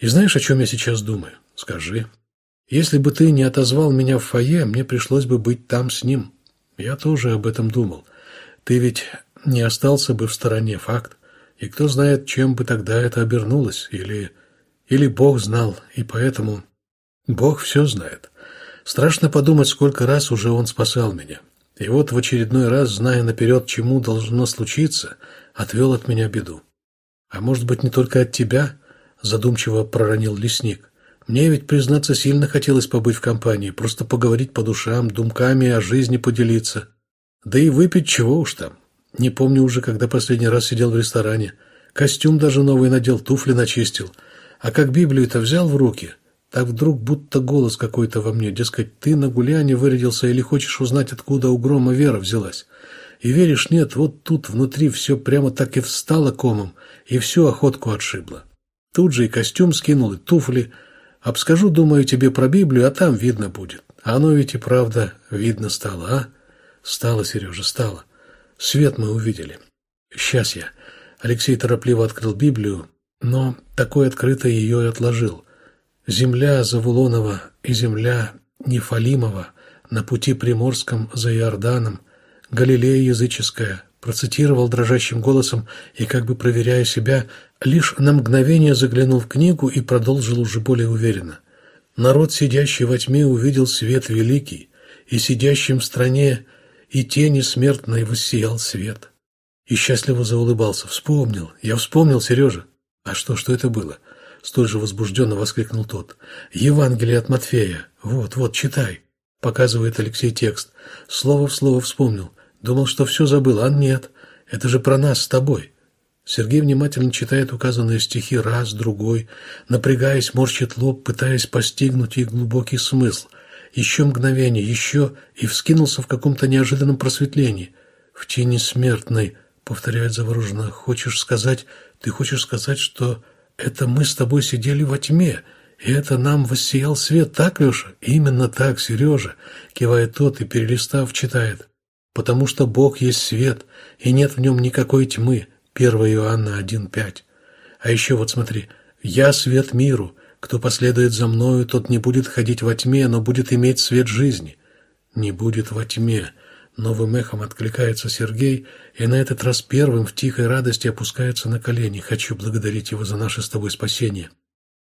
И знаешь, о чем я сейчас думаю? Скажи. Если бы ты не отозвал меня в фойе, мне пришлось бы быть там с ним. Я тоже об этом думал. Ты ведь не остался бы в стороне, факт. И кто знает, чем бы тогда это обернулось. Или, или Бог знал, и поэтому... Бог все знает. Страшно подумать, сколько раз уже Он спасал меня. И вот в очередной раз, зная наперед, чему должно случиться, отвел от меня беду. А может быть, не только от тебя, задумчиво проронил лесник. Мне ведь, признаться, сильно хотелось побыть в компании, просто поговорить по душам, думками о жизни поделиться. Да и выпить чего уж там. Не помню уже, когда последний раз сидел в ресторане. Костюм даже новый надел, туфли начистил. А как Библию-то взял в руки – так вдруг будто голос какой-то во мне, дескать, ты на гуляне вырядился или хочешь узнать, откуда у грома вера взялась. И веришь, нет, вот тут внутри все прямо так и встало комом, и всю охотку отшибло. Тут же и костюм скинул, и туфли. Обскажу, думаю, тебе про Библию, а там видно будет. А оно ведь и правда видно стало, а? Стало, Сережа, стало. Свет мы увидели. Сейчас я. Алексей торопливо открыл Библию, но такой открыто ее и отложил. Земля Завулонова и земля Нефалимова на пути Приморском за Иорданом, Галилея языческая, процитировал дрожащим голосом и, как бы проверяя себя, лишь на мгновение заглянул в книгу и продолжил уже более уверенно. Народ, сидящий во тьме, увидел свет великий, и сидящим в стране и тени смертной воссиял свет. И счастливо заулыбался. Вспомнил. Я вспомнил, Сережа. А что, что это было? Столь же возбужденно воскликнул тот. Евангелие от Матфея. Вот, вот, читай. Показывает Алексей текст. Слово в слово вспомнил. Думал, что все забыл, а нет. Это же про нас с тобой. Сергей внимательно читает указанные стихи раз, другой, напрягаясь, морщит лоб, пытаясь постигнуть их глубокий смысл. Еще мгновение, еще, и вскинулся в каком-то неожиданном просветлении. «В тени смертной», — повторяет завороженно, — «хочешь сказать, ты хочешь сказать, что это мы с тобой сидели во тьме, и это нам воссиял свет, так, Леша?» «Именно так, Сережа», — кивает тот и, перелистав, читает. «Потому что Бог есть свет, и нет в нем никакой тьмы». 1 Иоанна 1.5. А еще вот смотри. «Я свет миру. Кто последует за мною, тот не будет ходить во тьме, но будет иметь свет жизни». «Не будет во тьме». Новым эхом откликается Сергей, и на этот раз первым в тихой радости опускается на колени. Хочу благодарить его за наше с тобой спасение.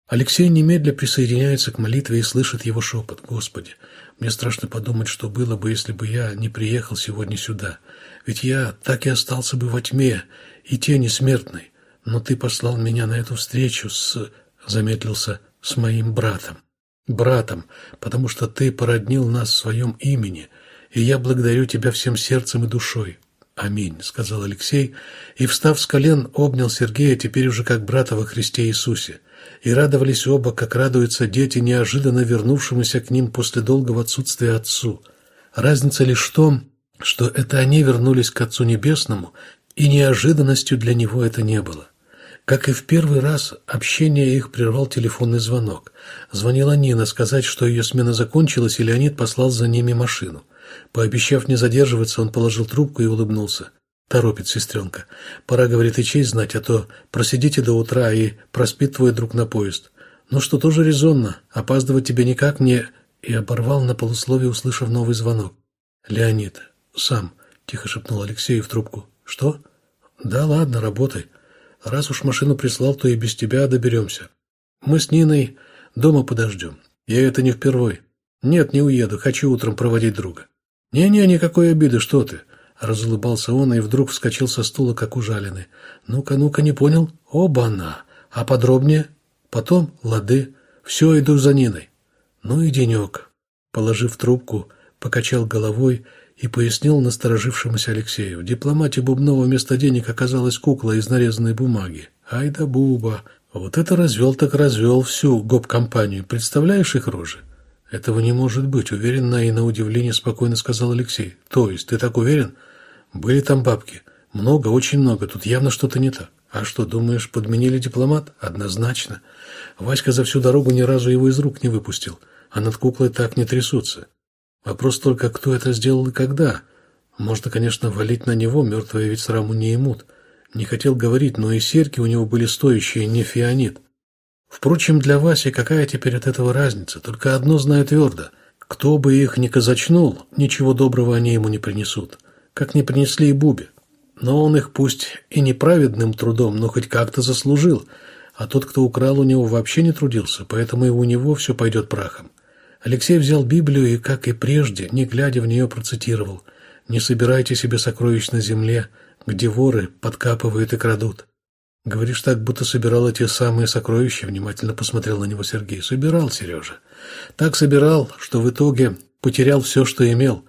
Алексей немедля присоединяется к молитве и слышит его шепот. «Господи, мне страшно подумать, что было бы, если бы я не приехал сегодня сюда. Ведь я так и остался бы во тьме, и тени смертной, но ты послал меня на эту встречу с... замедлился с моим братом. Братом, потому что ты породнил нас в своем имени, и я благодарю тебя всем сердцем и душой. «Аминь», — сказал Алексей, и, встав с колен, обнял Сергея теперь уже как брата во Христе Иисусе. И радовались оба, как радуются дети, неожиданно вернувшемуся к ним после долгого отсутствия отцу. Разница лишь в том, что это они вернулись к Отцу Небесному, и неожиданностью для него это не было. Как и в первый раз, общение их прервал телефонный звонок. Звонила Нина сказать, что ее смена закончилась, и Леонид послал за ними машину. Пообещав не задерживаться, он положил трубку и улыбнулся. «Торопит сестренка. Пора, говорит, и честь знать, а то просидите до утра и проспит твой друг на поезд. Ну что, тоже резонно. Опаздывать тебе никак не...» И оборвал на полусловие, услышав новый звонок. «Леонид, сам», — тихо шепнул Алексею в трубку. «Что?» «Да ладно, работай. Раз уж машину прислал, то и без тебя доберемся. Мы с Ниной дома подождем. Я это не впервой. Нет, не уеду, хочу утром проводить друга». «Не-не, никакой обиды, что ты!» Разулыбался он и вдруг вскочил со стула, как ужаленный. «Ну-ка, ну-ка, не понял? Оба-на! А подробнее? Потом? Лады. Все, иду за Ниной». «Ну и денек». Положив трубку, покачал головой и пояснил насторожившемуся Алексею. В дипломате Бубнова вместо денег оказалась кукла из нарезанной бумаги. Ай да Буба! Вот это развел так развел всю гоп-компанию. Представляешь их рожи? Этого не может быть, уверенно и на удивление спокойно сказал Алексей. То есть, ты так уверен? Были там бабки. Много, очень много. Тут явно что-то не так. А что, думаешь, подменили дипломат? Однозначно. Васька за всю дорогу ни разу его из рук не выпустил. А над куклой так не трясутся. Вопрос только, кто это сделал и когда. Можно, конечно, валить на него, мертвые ведь сраму не имут. Не хотел говорить, но и серьги у него были стоящие, не фианит. Впрочем, для Васи какая теперь от этого разница? Только одно знаю твердо. Кто бы их ни казачнул, ничего доброго они ему не принесут. Как не принесли и Бубе. Но он их пусть и неправедным трудом, но хоть как-то заслужил. А тот, кто украл у него, вообще не трудился, поэтому и у него все пойдет прахом. Алексей взял Библию и, как и прежде, не глядя в нее, процитировал «Не собирайте себе сокровищ на земле, где воры подкапывают и крадут». «Говоришь так, будто собирал эти самые сокровища», — внимательно посмотрел на него Сергей. «Собирал, Сережа. Так собирал, что в итоге потерял все, что имел.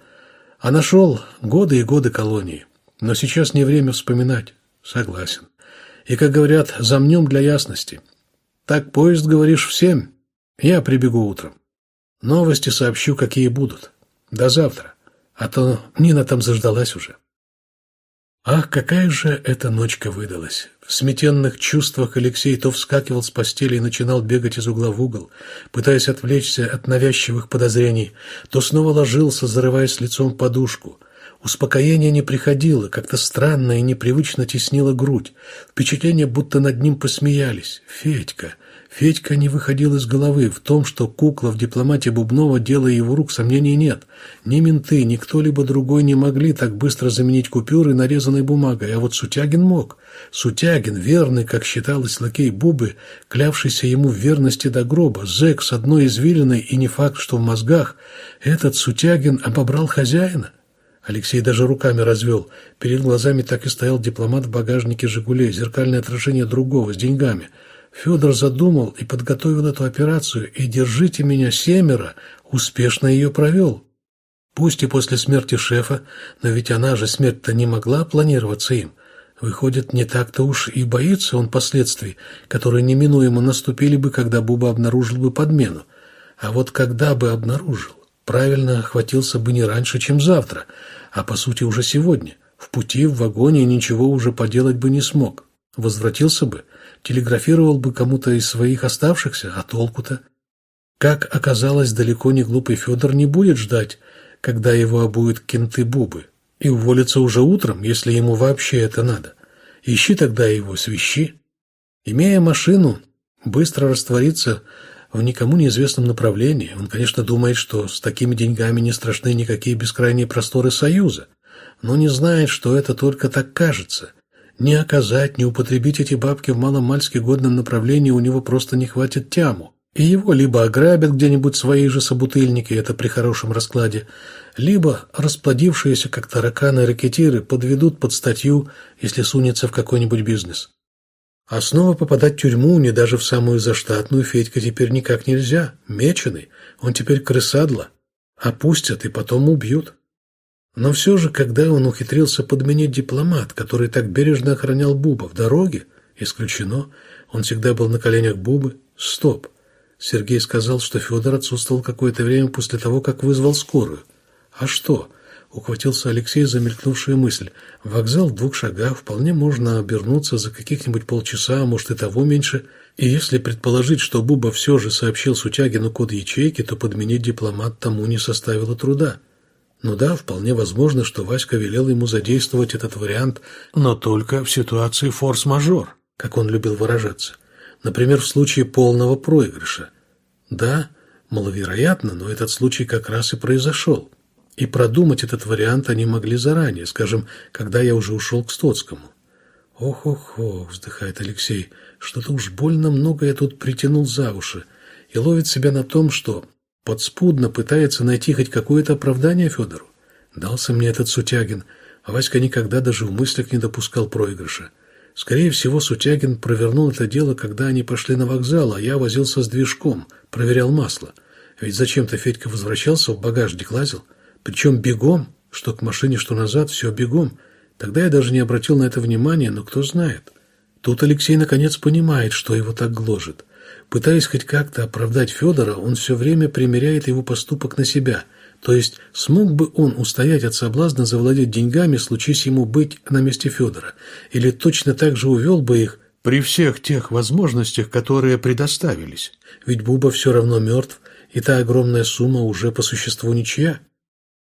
А нашел годы и годы колонии. Но сейчас не время вспоминать. Согласен. И, как говорят, замнем для ясности. Так поезд, говоришь, в семь? Я прибегу утром. Новости сообщу, какие будут. До завтра. А то Нина там заждалась уже. Ах, какая же эта ночка выдалась! В сметенных чувствах Алексей то вскакивал с постели и начинал бегать из угла в угол, пытаясь отвлечься от навязчивых подозрений, то снова ложился, зарываясь лицом в подушку. Успокоение не приходило, как-то странно и непривычно теснило грудь. Впечатление, будто над ним посмеялись. Федька. Федька не выходил из головы. В том, что кукла в дипломате Бубнова, дело его рук, сомнений нет. Ни менты, ни кто-либо другой не могли так быстро заменить купюры нарезанной бумагой, а вот Сутягин мог. Сутягин, верный, как считалось лакей Бубы, клявшийся ему в верности до гроба, зэк с одной извилиной и не факт, что в мозгах, этот Сутягин обобрал хозяина. Алексей даже руками развел. Перед глазами так и стоял дипломат в багажнике «Жигулей», зеркальное отражение другого, с деньгами – Федор задумал и подготовил эту операцию, и «Держите меня семеро» успешно ее провел. Пусть и после смерти шефа, но ведь она же смерть-то не могла планироваться им. Выходит, не так-то уж и боится он последствий, которые неминуемо наступили бы, когда Буба обнаружил бы подмену. А вот когда бы обнаружил, правильно охватился бы не раньше, чем завтра, а по сути уже сегодня. В пути, в вагоне ничего уже поделать бы не смог. Возвратился бы, телеграфировал бы кому-то из своих оставшихся, а толку-то? Как оказалось, далеко не глупый Федор не будет ждать, когда его обуют кенты Бубы, и уволится уже утром, если ему вообще это надо. Ищи тогда его, свищи. Имея машину, быстро раствориться в никому неизвестном направлении. Он, конечно, думает, что с такими деньгами не страшны никакие бескрайние просторы Союза, но не знает, что это только так кажется – не оказать, не употребить эти бабки в маломальски годном направлении у него просто не хватит тяму. И его либо ограбят где-нибудь свои же собутыльники, это при хорошем раскладе, либо расплодившиеся, как тараканы ракетиры, подведут под статью, если сунется в какой-нибудь бизнес. А снова попадать в тюрьму, не даже в самую заштатную, Федька теперь никак нельзя. Меченый, он теперь крысадло. Опустят и потом убьют. Но все же, когда он ухитрился подменить дипломат, который так бережно охранял Буба в дороге, исключено, он всегда был на коленях Бубы, стоп. Сергей сказал, что Федор отсутствовал какое-то время после того, как вызвал скорую. А что? Ухватился Алексей за мелькнувшую мысль. Вокзал в двух шагах, вполне можно обернуться за каких-нибудь полчаса, а может и того меньше. И если предположить, что Буба все же сообщил Сутягину код ячейки, то подменить дипломат тому не составило труда. Ну да, вполне возможно, что Васька велел ему задействовать этот вариант, но только в ситуации форс-мажор, как он любил выражаться. Например, в случае полного проигрыша. Да, маловероятно, но этот случай как раз и произошел. И продумать этот вариант они могли заранее, скажем, когда я уже ушел к Стоцкому. «Ох-ох-ох», — вздыхает Алексей, — «что-то уж больно много я тут притянул за уши» и ловит себя на том, что подспудно пытается найти хоть какое-то оправдание Федору. Дался мне этот Сутягин, а Васька никогда даже в мыслях не допускал проигрыша. Скорее всего, Сутягин провернул это дело, когда они пошли на вокзал, а я возился с движком, проверял масло. Ведь зачем-то Федька возвращался, в багажник лазил. Причем бегом, что к машине, что назад, все бегом. Тогда я даже не обратил на это внимания, но кто знает. Тут Алексей наконец понимает, что его так гложет. Пытаясь хоть как-то оправдать Федора, он все время примеряет его поступок на себя. То есть, смог бы он устоять от соблазна завладеть деньгами, случись ему быть на месте Федора? Или точно так же увел бы их при всех тех возможностях, которые предоставились? Ведь Буба все равно мертв, и та огромная сумма уже по существу ничья.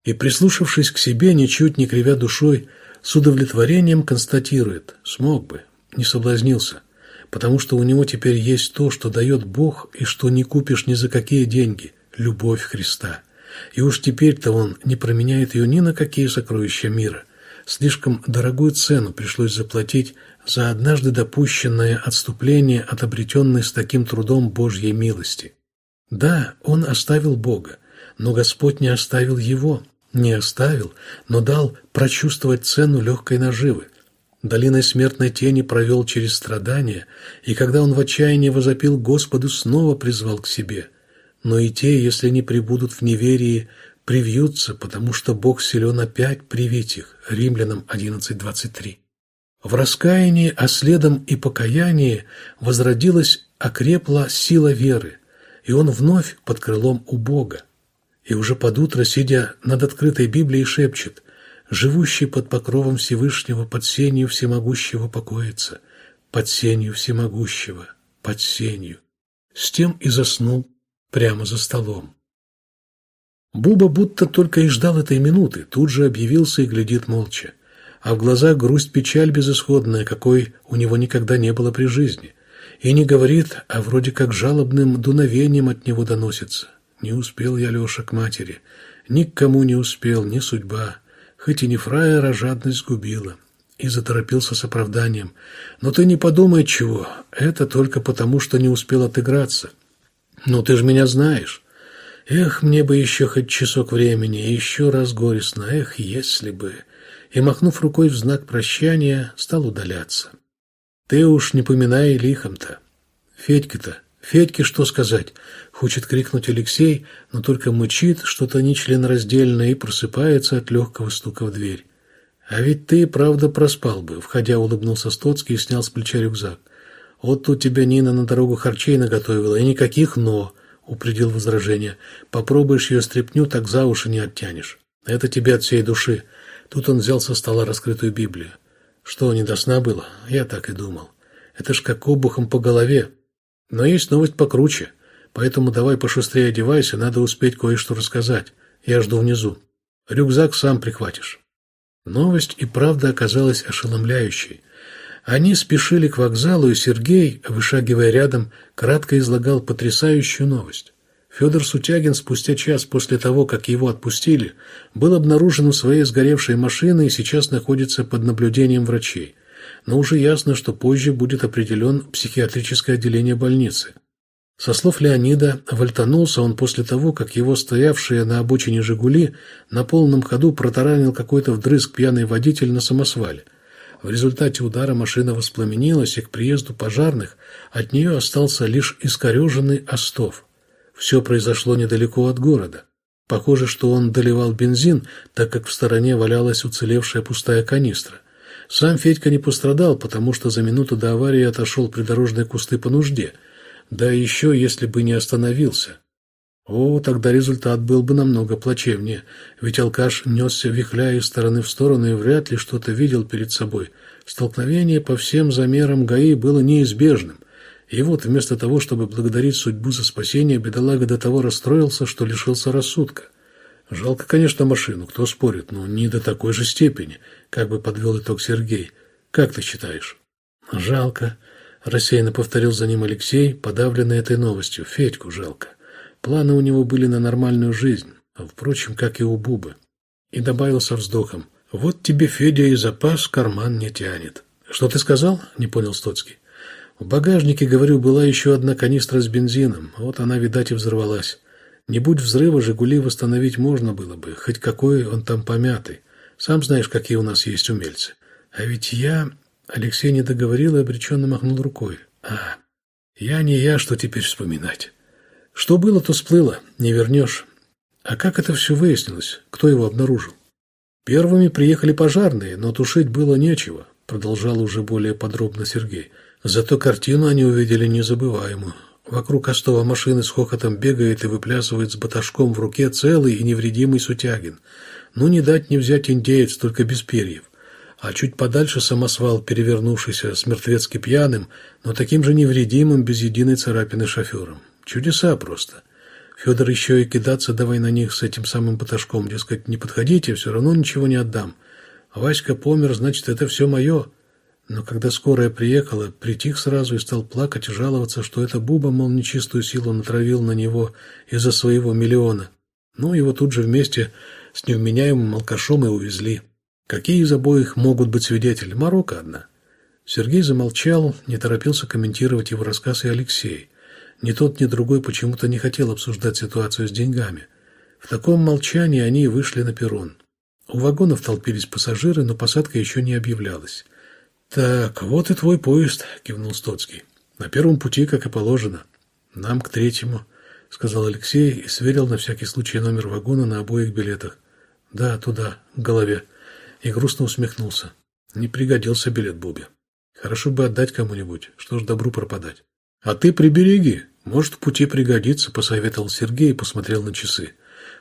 И, прислушавшись к себе, ничуть не кривя душой, с удовлетворением констатирует – смог бы, не соблазнился – потому что у него теперь есть то, что дает Бог и что не купишь ни за какие деньги – любовь Христа. И уж теперь-то он не променяет ее ни на какие сокровища мира. Слишком дорогую цену пришлось заплатить за однажды допущенное отступление от обретенной с таким трудом Божьей милости. Да, он оставил Бога, но Господь не оставил его, не оставил, но дал прочувствовать цену легкой наживы. Долиной смертной тени провел через страдания, и когда он в отчаянии возопил Господу, снова призвал к себе. Но и те, если не прибудут в неверии, привьются, потому что Бог силен опять привить их. Римлянам 11.23. В раскаянии, а следом и покаянии возродилась, окрепла сила веры, и он вновь под крылом у Бога. И уже под утро, сидя над открытой Библией, шепчет живущий под покровом Всевышнего, под сенью всемогущего покоится, под сенью всемогущего, под сенью. С тем и заснул прямо за столом. Буба будто только и ждал этой минуты, тут же объявился и глядит молча. А в глазах грусть-печаль безысходная, какой у него никогда не было при жизни. И не говорит, а вроде как жалобным дуновением от него доносится. Не успел я, Леша, к матери. Ни кому не успел, ни судьба. Хоть и не фраера, жадность сгубила. И заторопился с оправданием. Но ты не подумай чего. Это только потому, что не успел отыграться. Ну, ты же меня знаешь. Эх, мне бы еще хоть часок времени, и еще раз горестно, эх, если бы... И, махнув рукой в знак прощания, стал удаляться. Ты уж не поминай лихом-то. Федька-то, Федьке что сказать? Хочет крикнуть Алексей, но только мычит что-то нечленораздельное и просыпается от легкого стука в дверь. А ведь ты, правда, проспал бы, входя, улыбнулся Стоцкий и снял с плеча рюкзак. Вот тут тебя Нина на дорогу харчей наготовила, и никаких «но». — упредил возражение. «Попробуешь ее стряпню, так за уши не оттянешь. Это тебе от всей души». Тут он взял со стола раскрытую Библию. «Что, не до сна было?» Я так и думал. «Это ж как обухом по голове. Но есть новость покруче. Поэтому давай пошустрее одевайся, надо успеть кое-что рассказать. Я жду внизу. Рюкзак сам прихватишь». Новость и правда оказалась ошеломляющей. Они спешили к вокзалу, и Сергей, вышагивая рядом, кратко излагал потрясающую новость. Федор Сутягин спустя час после того, как его отпустили, был обнаружен в своей сгоревшей машине и сейчас находится под наблюдением врачей. Но уже ясно, что позже будет определен психиатрическое отделение больницы. Со слов Леонида, вальтанулся он после того, как его стоявшие на обочине «Жигули» на полном ходу протаранил какой-то вдрызг пьяный водитель на самосвале. В результате удара машина воспламенилась, и к приезду пожарных от нее остался лишь искореженный остов. Все произошло недалеко от города. Похоже, что он доливал бензин, так как в стороне валялась уцелевшая пустая канистра. Сам Федька не пострадал, потому что за минуту до аварии отошел придорожные кусты по нужде. Да еще, если бы не остановился. О, тогда результат был бы намного плачевнее, ведь алкаш несся вихляя из стороны в сторону и вряд ли что-то видел перед собой. Столкновение по всем замерам ГАИ было неизбежным. И вот вместо того, чтобы благодарить судьбу за спасение, бедолага до того расстроился, что лишился рассудка. Жалко, конечно, машину, кто спорит, но не до такой же степени, как бы подвел итог Сергей. Как ты считаешь? Жалко, рассеянно повторил за ним Алексей, подавленный этой новостью. Федьку жалко. Планы у него были на нормальную жизнь, а, впрочем, как и у Бубы. И добавил со вздохом. «Вот тебе, Федя, и запас карман не тянет». «Что ты сказал?» – не понял Стоцкий. «В багажнике, говорю, была еще одна канистра с бензином. Вот она, видать, и взорвалась. Не будь взрыва, «Жигули» восстановить можно было бы, хоть какой он там помятый. Сам знаешь, какие у нас есть умельцы. А ведь я...» Алексей не договорил и обреченно махнул рукой. «А, я не я, что теперь вспоминать?» Что было, то сплыло, не вернешь. А как это все выяснилось? Кто его обнаружил? Первыми приехали пожарные, но тушить было нечего, продолжал уже более подробно Сергей. Зато картину они увидели незабываемую. Вокруг остова машины с хохотом бегает и выплясывает с баташком в руке целый и невредимый Сутягин. Ну, не дать не взять индеец, только без перьев. А чуть подальше самосвал, перевернувшийся с мертвецки пьяным, но таким же невредимым, без единой царапины шофером. Чудеса просто. Федор еще и кидаться давай на них с этим самым поташком, дескать, не подходите, все равно ничего не отдам. А Васька помер, значит, это все мое. Но когда скорая приехала, притих сразу и стал плакать и жаловаться, что это Буба, мол, нечистую силу натравил на него из-за своего миллиона. Ну, его тут же вместе с невменяемым алкашом и увезли. Какие из обоих могут быть свидетели? Марокко одна. Сергей замолчал, не торопился комментировать его рассказ и Алексей. Ни тот, ни другой почему-то не хотел обсуждать ситуацию с деньгами. В таком молчании они и вышли на перрон. У вагонов толпились пассажиры, но посадка еще не объявлялась. «Так, вот и твой поезд», — кивнул Стоцкий. «На первом пути, как и положено. Нам к третьему», — сказал Алексей и сверил на всякий случай номер вагона на обоих билетах. «Да, туда, к голове». И грустно усмехнулся. Не пригодился билет Бубе. Хорошо бы отдать кому-нибудь, что ж добру пропадать. «А ты прибереги», «Может, в пути пригодится», — посоветовал Сергей и посмотрел на часы.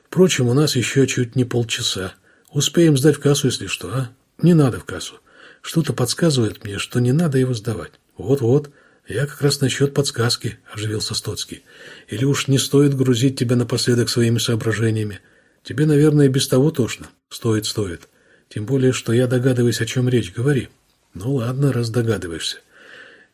«Впрочем, у нас еще чуть не полчаса. Успеем сдать в кассу, если что, а? Не надо в кассу. Что-то подсказывает мне, что не надо его сдавать. Вот-вот, я как раз насчет подсказки», — оживился Стоцкий. «Или уж не стоит грузить тебя напоследок своими соображениями? Тебе, наверное, без того тошно. Стоит, стоит. Тем более, что я догадываюсь, о чем речь. Говори. Ну ладно, раз догадываешься.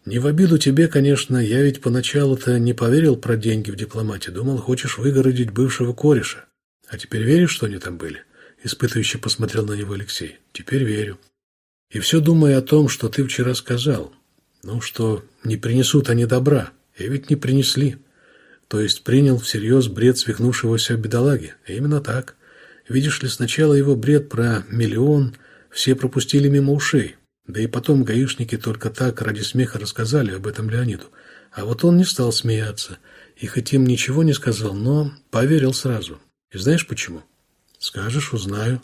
Не в обиду тебе, конечно, я ведь поначалу-то не поверил про деньги в дипломате. Думал, хочешь выгородить бывшего кореша. А теперь веришь, что они там были? Испытывающе посмотрел на него Алексей. Теперь верю. И все думая о том, что ты вчера сказал. Ну, что не принесут они добра. И ведь не принесли. То есть принял всерьез бред свихнувшегося бедолаги. Именно так. Видишь ли, сначала его бред про миллион все пропустили мимо ушей. Да и потом гаишники только так ради смеха рассказали об этом Леониду. А вот он не стал смеяться. И хоть им ничего не сказал, но поверил сразу. И знаешь почему? Скажешь, узнаю.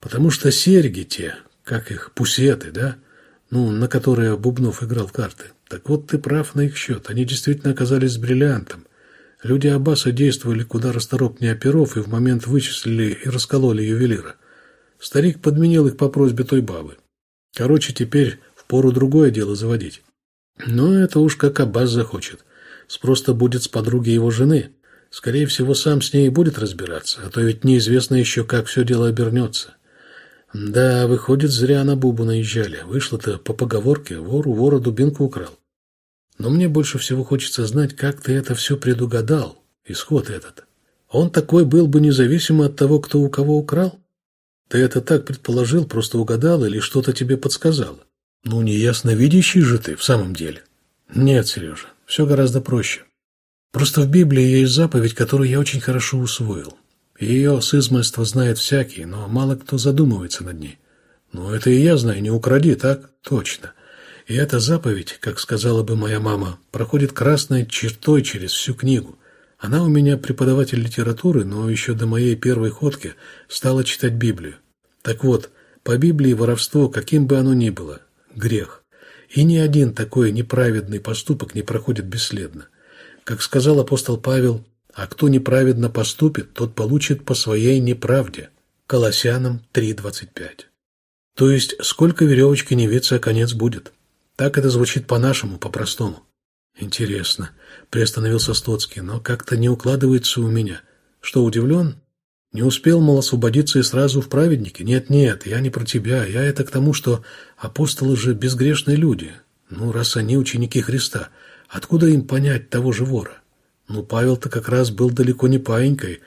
Потому что серьги те, как их, пусеты, да? Ну, на которые Бубнов играл карты. Так вот ты прав на их счет. Они действительно оказались с бриллиантом. Люди Аббаса действовали куда расторопнее оперов и в момент вычислили и раскололи ювелира. Старик подменил их по просьбе той бабы. Короче, теперь впору другое дело заводить. Но это уж как Аббас захочет. Спрос-то будет с подруги его жены. Скорее всего, сам с ней и будет разбираться, а то ведь неизвестно еще, как все дело обернется. Да, выходит, зря на Бубу наезжали. Вышло-то по поговорке «вор у вора дубинку украл». Но мне больше всего хочется знать, как ты это все предугадал, исход этот. Он такой был бы независимо от того, кто у кого украл? Ты это так предположил, просто угадал или что-то тебе подсказало? Ну, неясно видящий же ты в самом деле. Нет, Сережа, все гораздо проще. Просто в Библии есть заповедь, которую я очень хорошо усвоил. Ее с измольства знает всякий, но мало кто задумывается над ней. Ну, это и я знаю, не укради, так? Точно. И эта заповедь, как сказала бы моя мама, проходит красной чертой через всю книгу. Она у меня преподаватель литературы, но еще до моей первой ходки стала читать Библию. Так вот, по Библии воровство, каким бы оно ни было, грех. И ни один такой неправедный поступок не проходит бесследно. Как сказал апостол Павел, а кто неправедно поступит, тот получит по своей неправде. Колоссянам 3.25. То есть, сколько веревочки не виться, конец будет. Так это звучит по-нашему, по-простому. Интересно, приостановился Стоцкий, но как-то не укладывается у меня. Что, удивлен? Не успел, мол, освободиться и сразу в праведники? Нет-нет, я не про тебя, я это к тому, что апостолы же безгрешные люди. Ну, раз они ученики Христа, откуда им понять того же вора? Ну, Павел-то как раз был далеко не паинькой.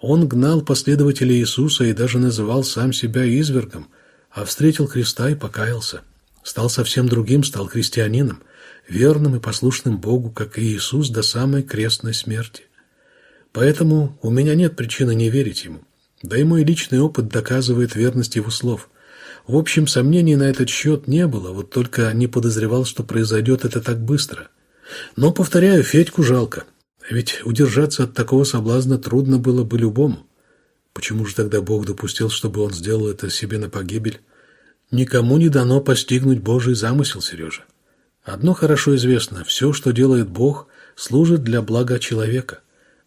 Он гнал последователей Иисуса и даже называл сам себя извергом, а встретил Христа и покаялся. Стал совсем другим, стал христианином верным и послушным Богу, как и Иисус до самой крестной смерти. Поэтому у меня нет причины не верить Ему. Да и мой личный опыт доказывает верность Его слов. В общем, сомнений на этот счет не было, вот только не подозревал, что произойдет это так быстро. Но, повторяю, Федьку жалко. Ведь удержаться от такого соблазна трудно было бы любому. Почему же тогда Бог допустил, чтобы он сделал это себе на погибель? Никому не дано постигнуть Божий замысел, Сережа. Одно хорошо известно – все, что делает Бог, служит для блага человека.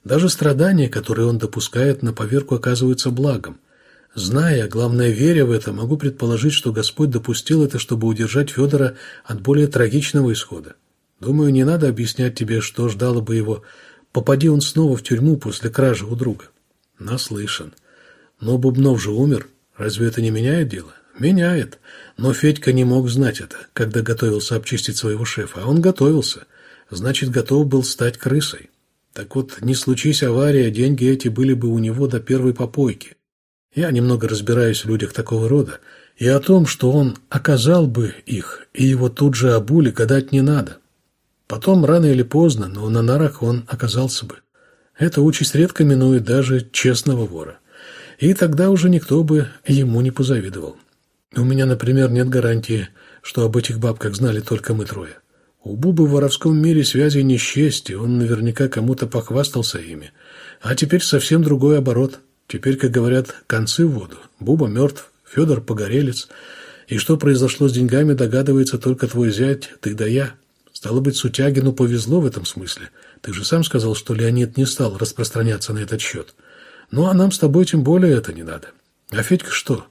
Даже страдания, которые он допускает, на поверку оказываются благом. Зная, главное, веря в это, могу предположить, что Господь допустил это, чтобы удержать Федора от более трагичного исхода. Думаю, не надо объяснять тебе, что ждало бы его, попади он снова в тюрьму после кражи у друга. Наслышан. Но Бубнов же умер. Разве это не меняет дело? Меняет. Но Федька не мог знать это, когда готовился обчистить своего шефа. А он готовился. Значит, готов был стать крысой. Так вот, не случись авария, деньги эти были бы у него до первой попойки. Я немного разбираюсь в людях такого рода, и о том, что он оказал бы их, и его тут же обули, гадать не надо. Потом, рано или поздно, но на нарах он оказался бы. Эта участь редко минует даже честного вора. И тогда уже никто бы ему не позавидовал. У меня, например, нет гарантии, что об этих бабках знали только мы трое. У Бубы в воровском мире связи не счесть, и он наверняка кому-то похвастался ими. А теперь совсем другой оборот. Теперь, как говорят, концы в воду. Буба мертв, Федор погорелец. И что произошло с деньгами, догадывается только твой зять, ты да я. Стало быть, Сутягину повезло в этом смысле. Ты же сам сказал, что Леонид не стал распространяться на этот счет. Ну, а нам с тобой тем более это не надо. А Федька что?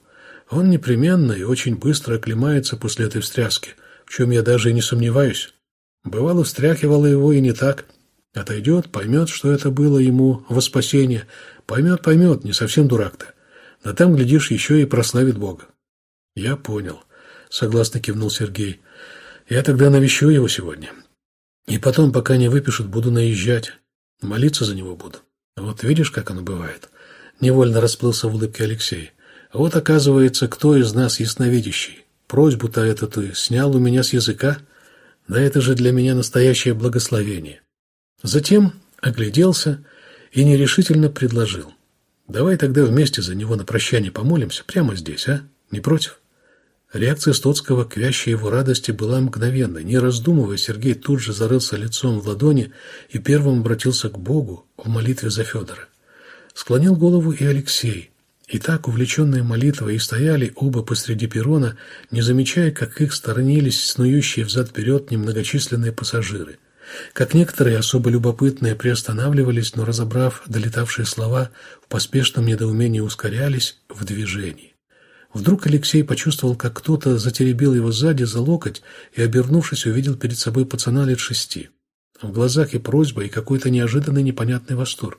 Он непременно и очень быстро оклемается после этой встряски, в чем я даже и не сомневаюсь. Бывало, встряхивало его и не так. Отойдет, поймет, что это было ему во спасение, Поймет, поймет, не совсем дурак-то. Да там, глядишь, еще и прославит Бога. Я понял, согласно кивнул Сергей. Я тогда навещу его сегодня. И потом, пока не выпишут, буду наезжать. Молиться за него буду. Вот видишь, как оно бывает. Невольно расплылся в улыбке Алексей. Вот, оказывается, кто из нас ясновидящий. Просьбу-то эту ты снял у меня с языка. Да это же для меня настоящее благословение. Затем огляделся и нерешительно предложил. Давай тогда вместе за него на прощание помолимся, прямо здесь, а? Не против? Реакция Стоцкого к вящей его радости была мгновенной. Не раздумывая, Сергей тут же зарылся лицом в ладони и первым обратился к Богу в молитве за Федора. Склонил голову и Алексей. И так, увлеченные молитвой, и стояли оба посреди перрона, не замечая, как их сторонились снующие взад-вперед немногочисленные пассажиры. Как некоторые особо любопытные приостанавливались, но, разобрав долетавшие слова, в поспешном недоумении ускорялись в движении. Вдруг Алексей почувствовал, как кто-то затеребил его сзади за локоть и, обернувшись, увидел перед собой пацана лет шести. В глазах и просьба, и какой-то неожиданный непонятный восторг.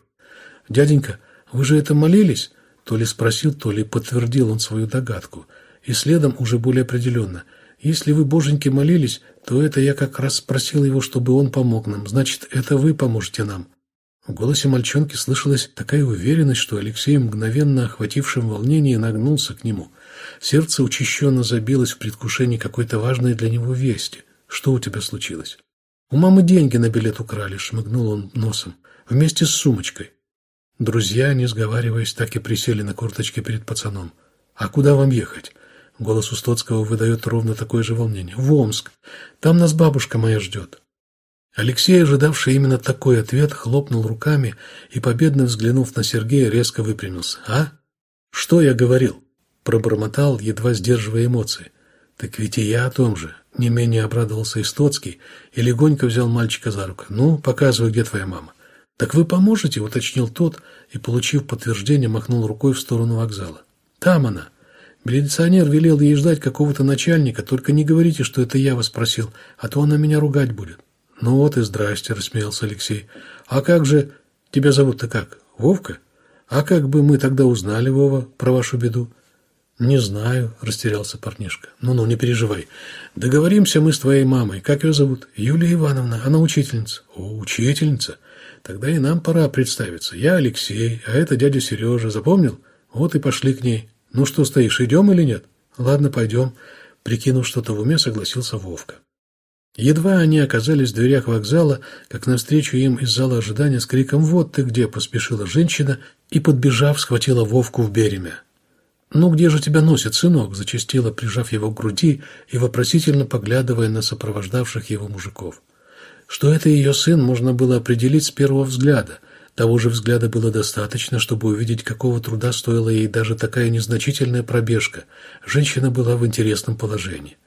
«Дяденька, вы же это молились?» То ли спросил, то ли подтвердил он свою догадку. И следом уже более определенно. «Если вы, боженьки, молились, то это я как раз спросил его, чтобы он помог нам. Значит, это вы поможете нам». В голосе мальчонки слышалась такая уверенность, что Алексей, мгновенно охватившим волнение, нагнулся к нему. Сердце учащенно забилось в предвкушении какой-то важной для него вести. «Что у тебя случилось?» «У мамы деньги на билет украли», — шмыгнул он носом. «Вместе с сумочкой». Друзья, не сговариваясь, так и присели на корточки перед пацаном. «А куда вам ехать?» Голос Устоцкого выдает ровно такое же волнение. «В Омск. Там нас бабушка моя ждет». Алексей, ожидавший именно такой ответ, хлопнул руками и, победно взглянув на Сергея, резко выпрямился. «А? Что я говорил?» Пробормотал, едва сдерживая эмоции. «Так ведь и я о том же». Не менее обрадовался Истоцкий и легонько взял мальчика за руку. «Ну, показывай, где твоя мама». «Так вы поможете?» — уточнил тот и, получив подтверждение, махнул рукой в сторону вокзала. «Там она». Милиционер велел ей ждать какого-то начальника, только не говорите, что это я вас просил, а то она меня ругать будет. Ну вот и здрасте, рассмеялся Алексей. А как же... Тебя зовут-то как? Вовка? А как бы мы тогда узнали, Вова, про вашу беду? Не знаю, растерялся парнишка. Ну-ну, не переживай. Договоримся мы с твоей мамой. Как ее зовут? Юлия Ивановна. Она учительница. О, учительница. Тогда и нам пора представиться. Я Алексей, а это дядя Сережа. Запомнил? Вот и пошли к ней. «Ну что стоишь, идем или нет?» «Ладно, пойдем», — прикинув что-то в уме, согласился Вовка. Едва они оказались в дверях вокзала, как навстречу им из зала ожидания с криком «Вот ты где!» поспешила женщина и, подбежав, схватила Вовку в беремя. «Ну где же тебя носит, сынок?» – зачастила, прижав его к груди и вопросительно поглядывая на сопровождавших его мужиков. Что это ее сын, можно было определить с первого взгляда – того же взгляда было достаточно, чтобы увидеть, какого труда стоила ей даже такая незначительная пробежка. Женщина была в интересном положении.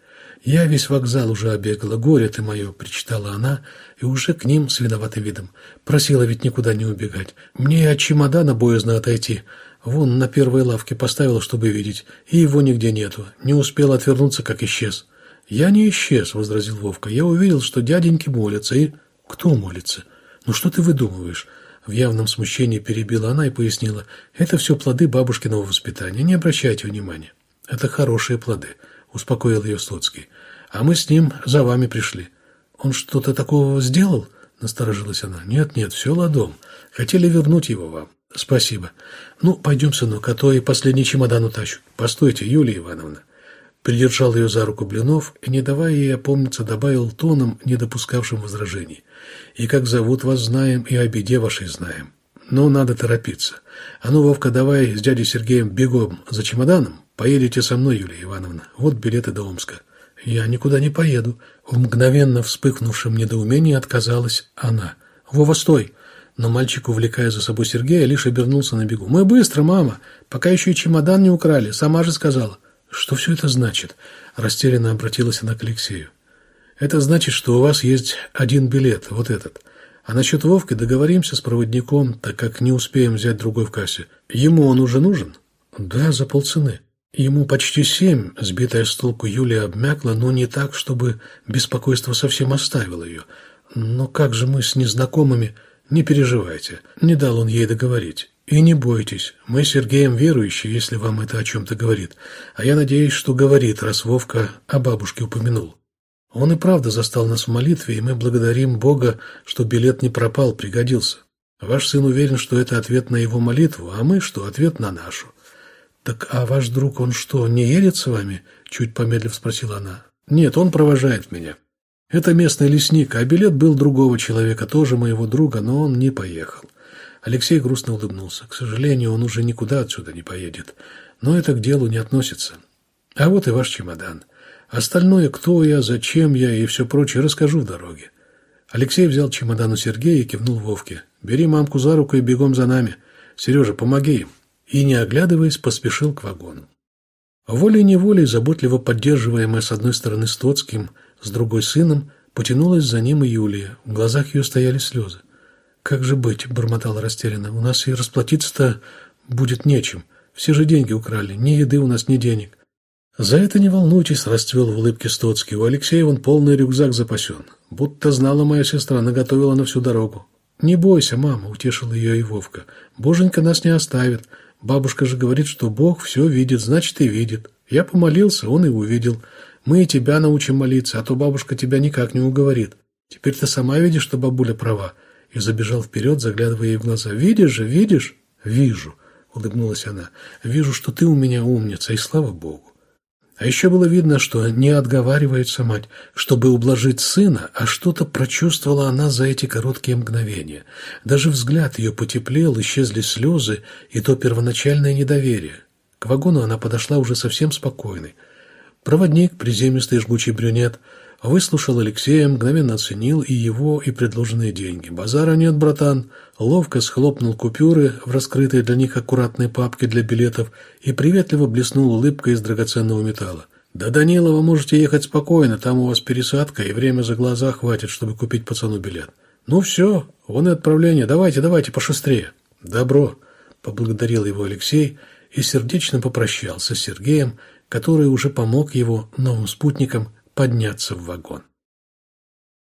«Я весь вокзал уже обегала, горе ты мое», — причитала она, и уже к ним с виноватым видом. Просила ведь никуда не убегать. Мне от чемодана боязно отойти. Вон на первой лавке поставила, чтобы видеть, и его нигде нету. Не успел отвернуться, как исчез. «Я не исчез», — возразил Вовка. «Я увидел, что дяденьки молятся, и...» «Кто молится? Ну что ты выдумываешь?» В явном смущении перебила она и пояснила. «Это все плоды бабушкиного воспитания. Не обращайте внимания». «Это хорошие плоды», — успокоил ее Слуцкий. «А мы с ним за вами пришли». «Он что-то такого сделал?» — насторожилась она. «Нет, нет, все ладом. Хотели вернуть его вам». «Спасибо. Ну, пойдем, сынок, а то и последний чемодан утащу». «Постойте, Юлия Ивановна». Придержал ее за руку Блинов и, не давая ей опомниться, добавил тоном, не допускавшим возражений. «И как зовут вас знаем, и о беде вашей знаем. Но надо торопиться. А ну, Вовка, давай с дядей Сергеем бегом за чемоданом. Поедете со мной, Юлия Ивановна. Вот билеты до Омска». «Я никуда не поеду». В мгновенно вспыхнувшем недоумении отказалась она. «Вова, стой!» Но мальчик, увлекая за собой Сергея, лишь обернулся на бегу. «Мы быстро, мама! Пока еще и чемодан не украли, сама же сказала». «Что все это значит?» – растерянно обратилась она к Алексею. «Это значит, что у вас есть один билет, вот этот. А насчет Вовки договоримся с проводником, так как не успеем взять другой в кассе. Ему он уже нужен?» «Да, за полцены». Ему почти семь, сбитая с толку Юлия обмякла, но не так, чтобы беспокойство совсем оставило ее. «Но как же мы с незнакомыми?» «Не переживайте», – не дал он ей договорить. И не бойтесь, мы с Сергеем верующие, если вам это о чем-то говорит. А я надеюсь, что говорит, раз Вовка о бабушке упомянул. Он и правда застал нас в молитве, и мы благодарим Бога, что билет не пропал, пригодился. Ваш сын уверен, что это ответ на его молитву, а мы, что ответ на нашу. «Так а ваш друг, он что, не едет с вами?» Чуть помедлив спросила она. «Нет, он провожает меня. Это местный лесник, а билет был другого человека, тоже моего друга, но он не поехал». Алексей грустно улыбнулся. «К сожалению, он уже никуда отсюда не поедет. Но это к делу не относится. А вот и ваш чемодан. Остальное, кто я, зачем я и все прочее, расскажу в дороге». Алексей взял чемодан у Сергея и кивнул Вовке. «Бери мамку за руку и бегом за нами. Сережа, помоги им». И, не оглядываясь, поспешил к вагону. Волей-неволей, заботливо поддерживаемая с одной стороны Стоцким, с другой сыном, потянулась за ним и Юлия. В глазах ее стояли слезы. «Как же быть?» – бормотала растерянно. «У нас и расплатиться-то будет нечем. Все же деньги украли. Ни еды у нас, ни денег». «За это не волнуйтесь», – расцвел в улыбке Стоцкий. «У Алексея вон полный рюкзак запасен. Будто знала моя сестра, наготовила на всю дорогу». «Не бойся, мама», – утешила ее и Вовка. «Боженька нас не оставит. Бабушка же говорит, что Бог все видит, значит и видит. Я помолился, он и увидел. Мы и тебя научим молиться, а то бабушка тебя никак не уговорит. Теперь ты сама видишь, что бабуля права». И забежал вперед, заглядывая ей в глаза. «Видишь же, видишь?» «Вижу», — улыбнулась она. «Вижу, что ты у меня умница, и слава Богу. А еще было видно, что не отговаривается мать, чтобы ублажить сына, а что-то прочувствовала она за эти короткие мгновения. Даже взгляд ее потеплел, исчезли слезы и то первоначальное недоверие. К вагону она подошла уже совсем спокойной. Проводник, приземистый жгучий брюнет, Выслушал Алексея, мгновенно оценил и его, и предложенные деньги. «Базара нет, братан!» Ловко схлопнул купюры в раскрытые для них аккуратные папки для билетов и приветливо блеснул улыбкой из драгоценного металла. «До Данилова можете ехать спокойно, там у вас пересадка, и время за глаза хватит, чтобы купить пацану билет». «Ну все, вон и отправление, давайте, давайте, пошустрее». «Добро», — поблагодарил его Алексей и сердечно попрощался с Сергеем, который уже помог его новым спутникам подняться в вагон.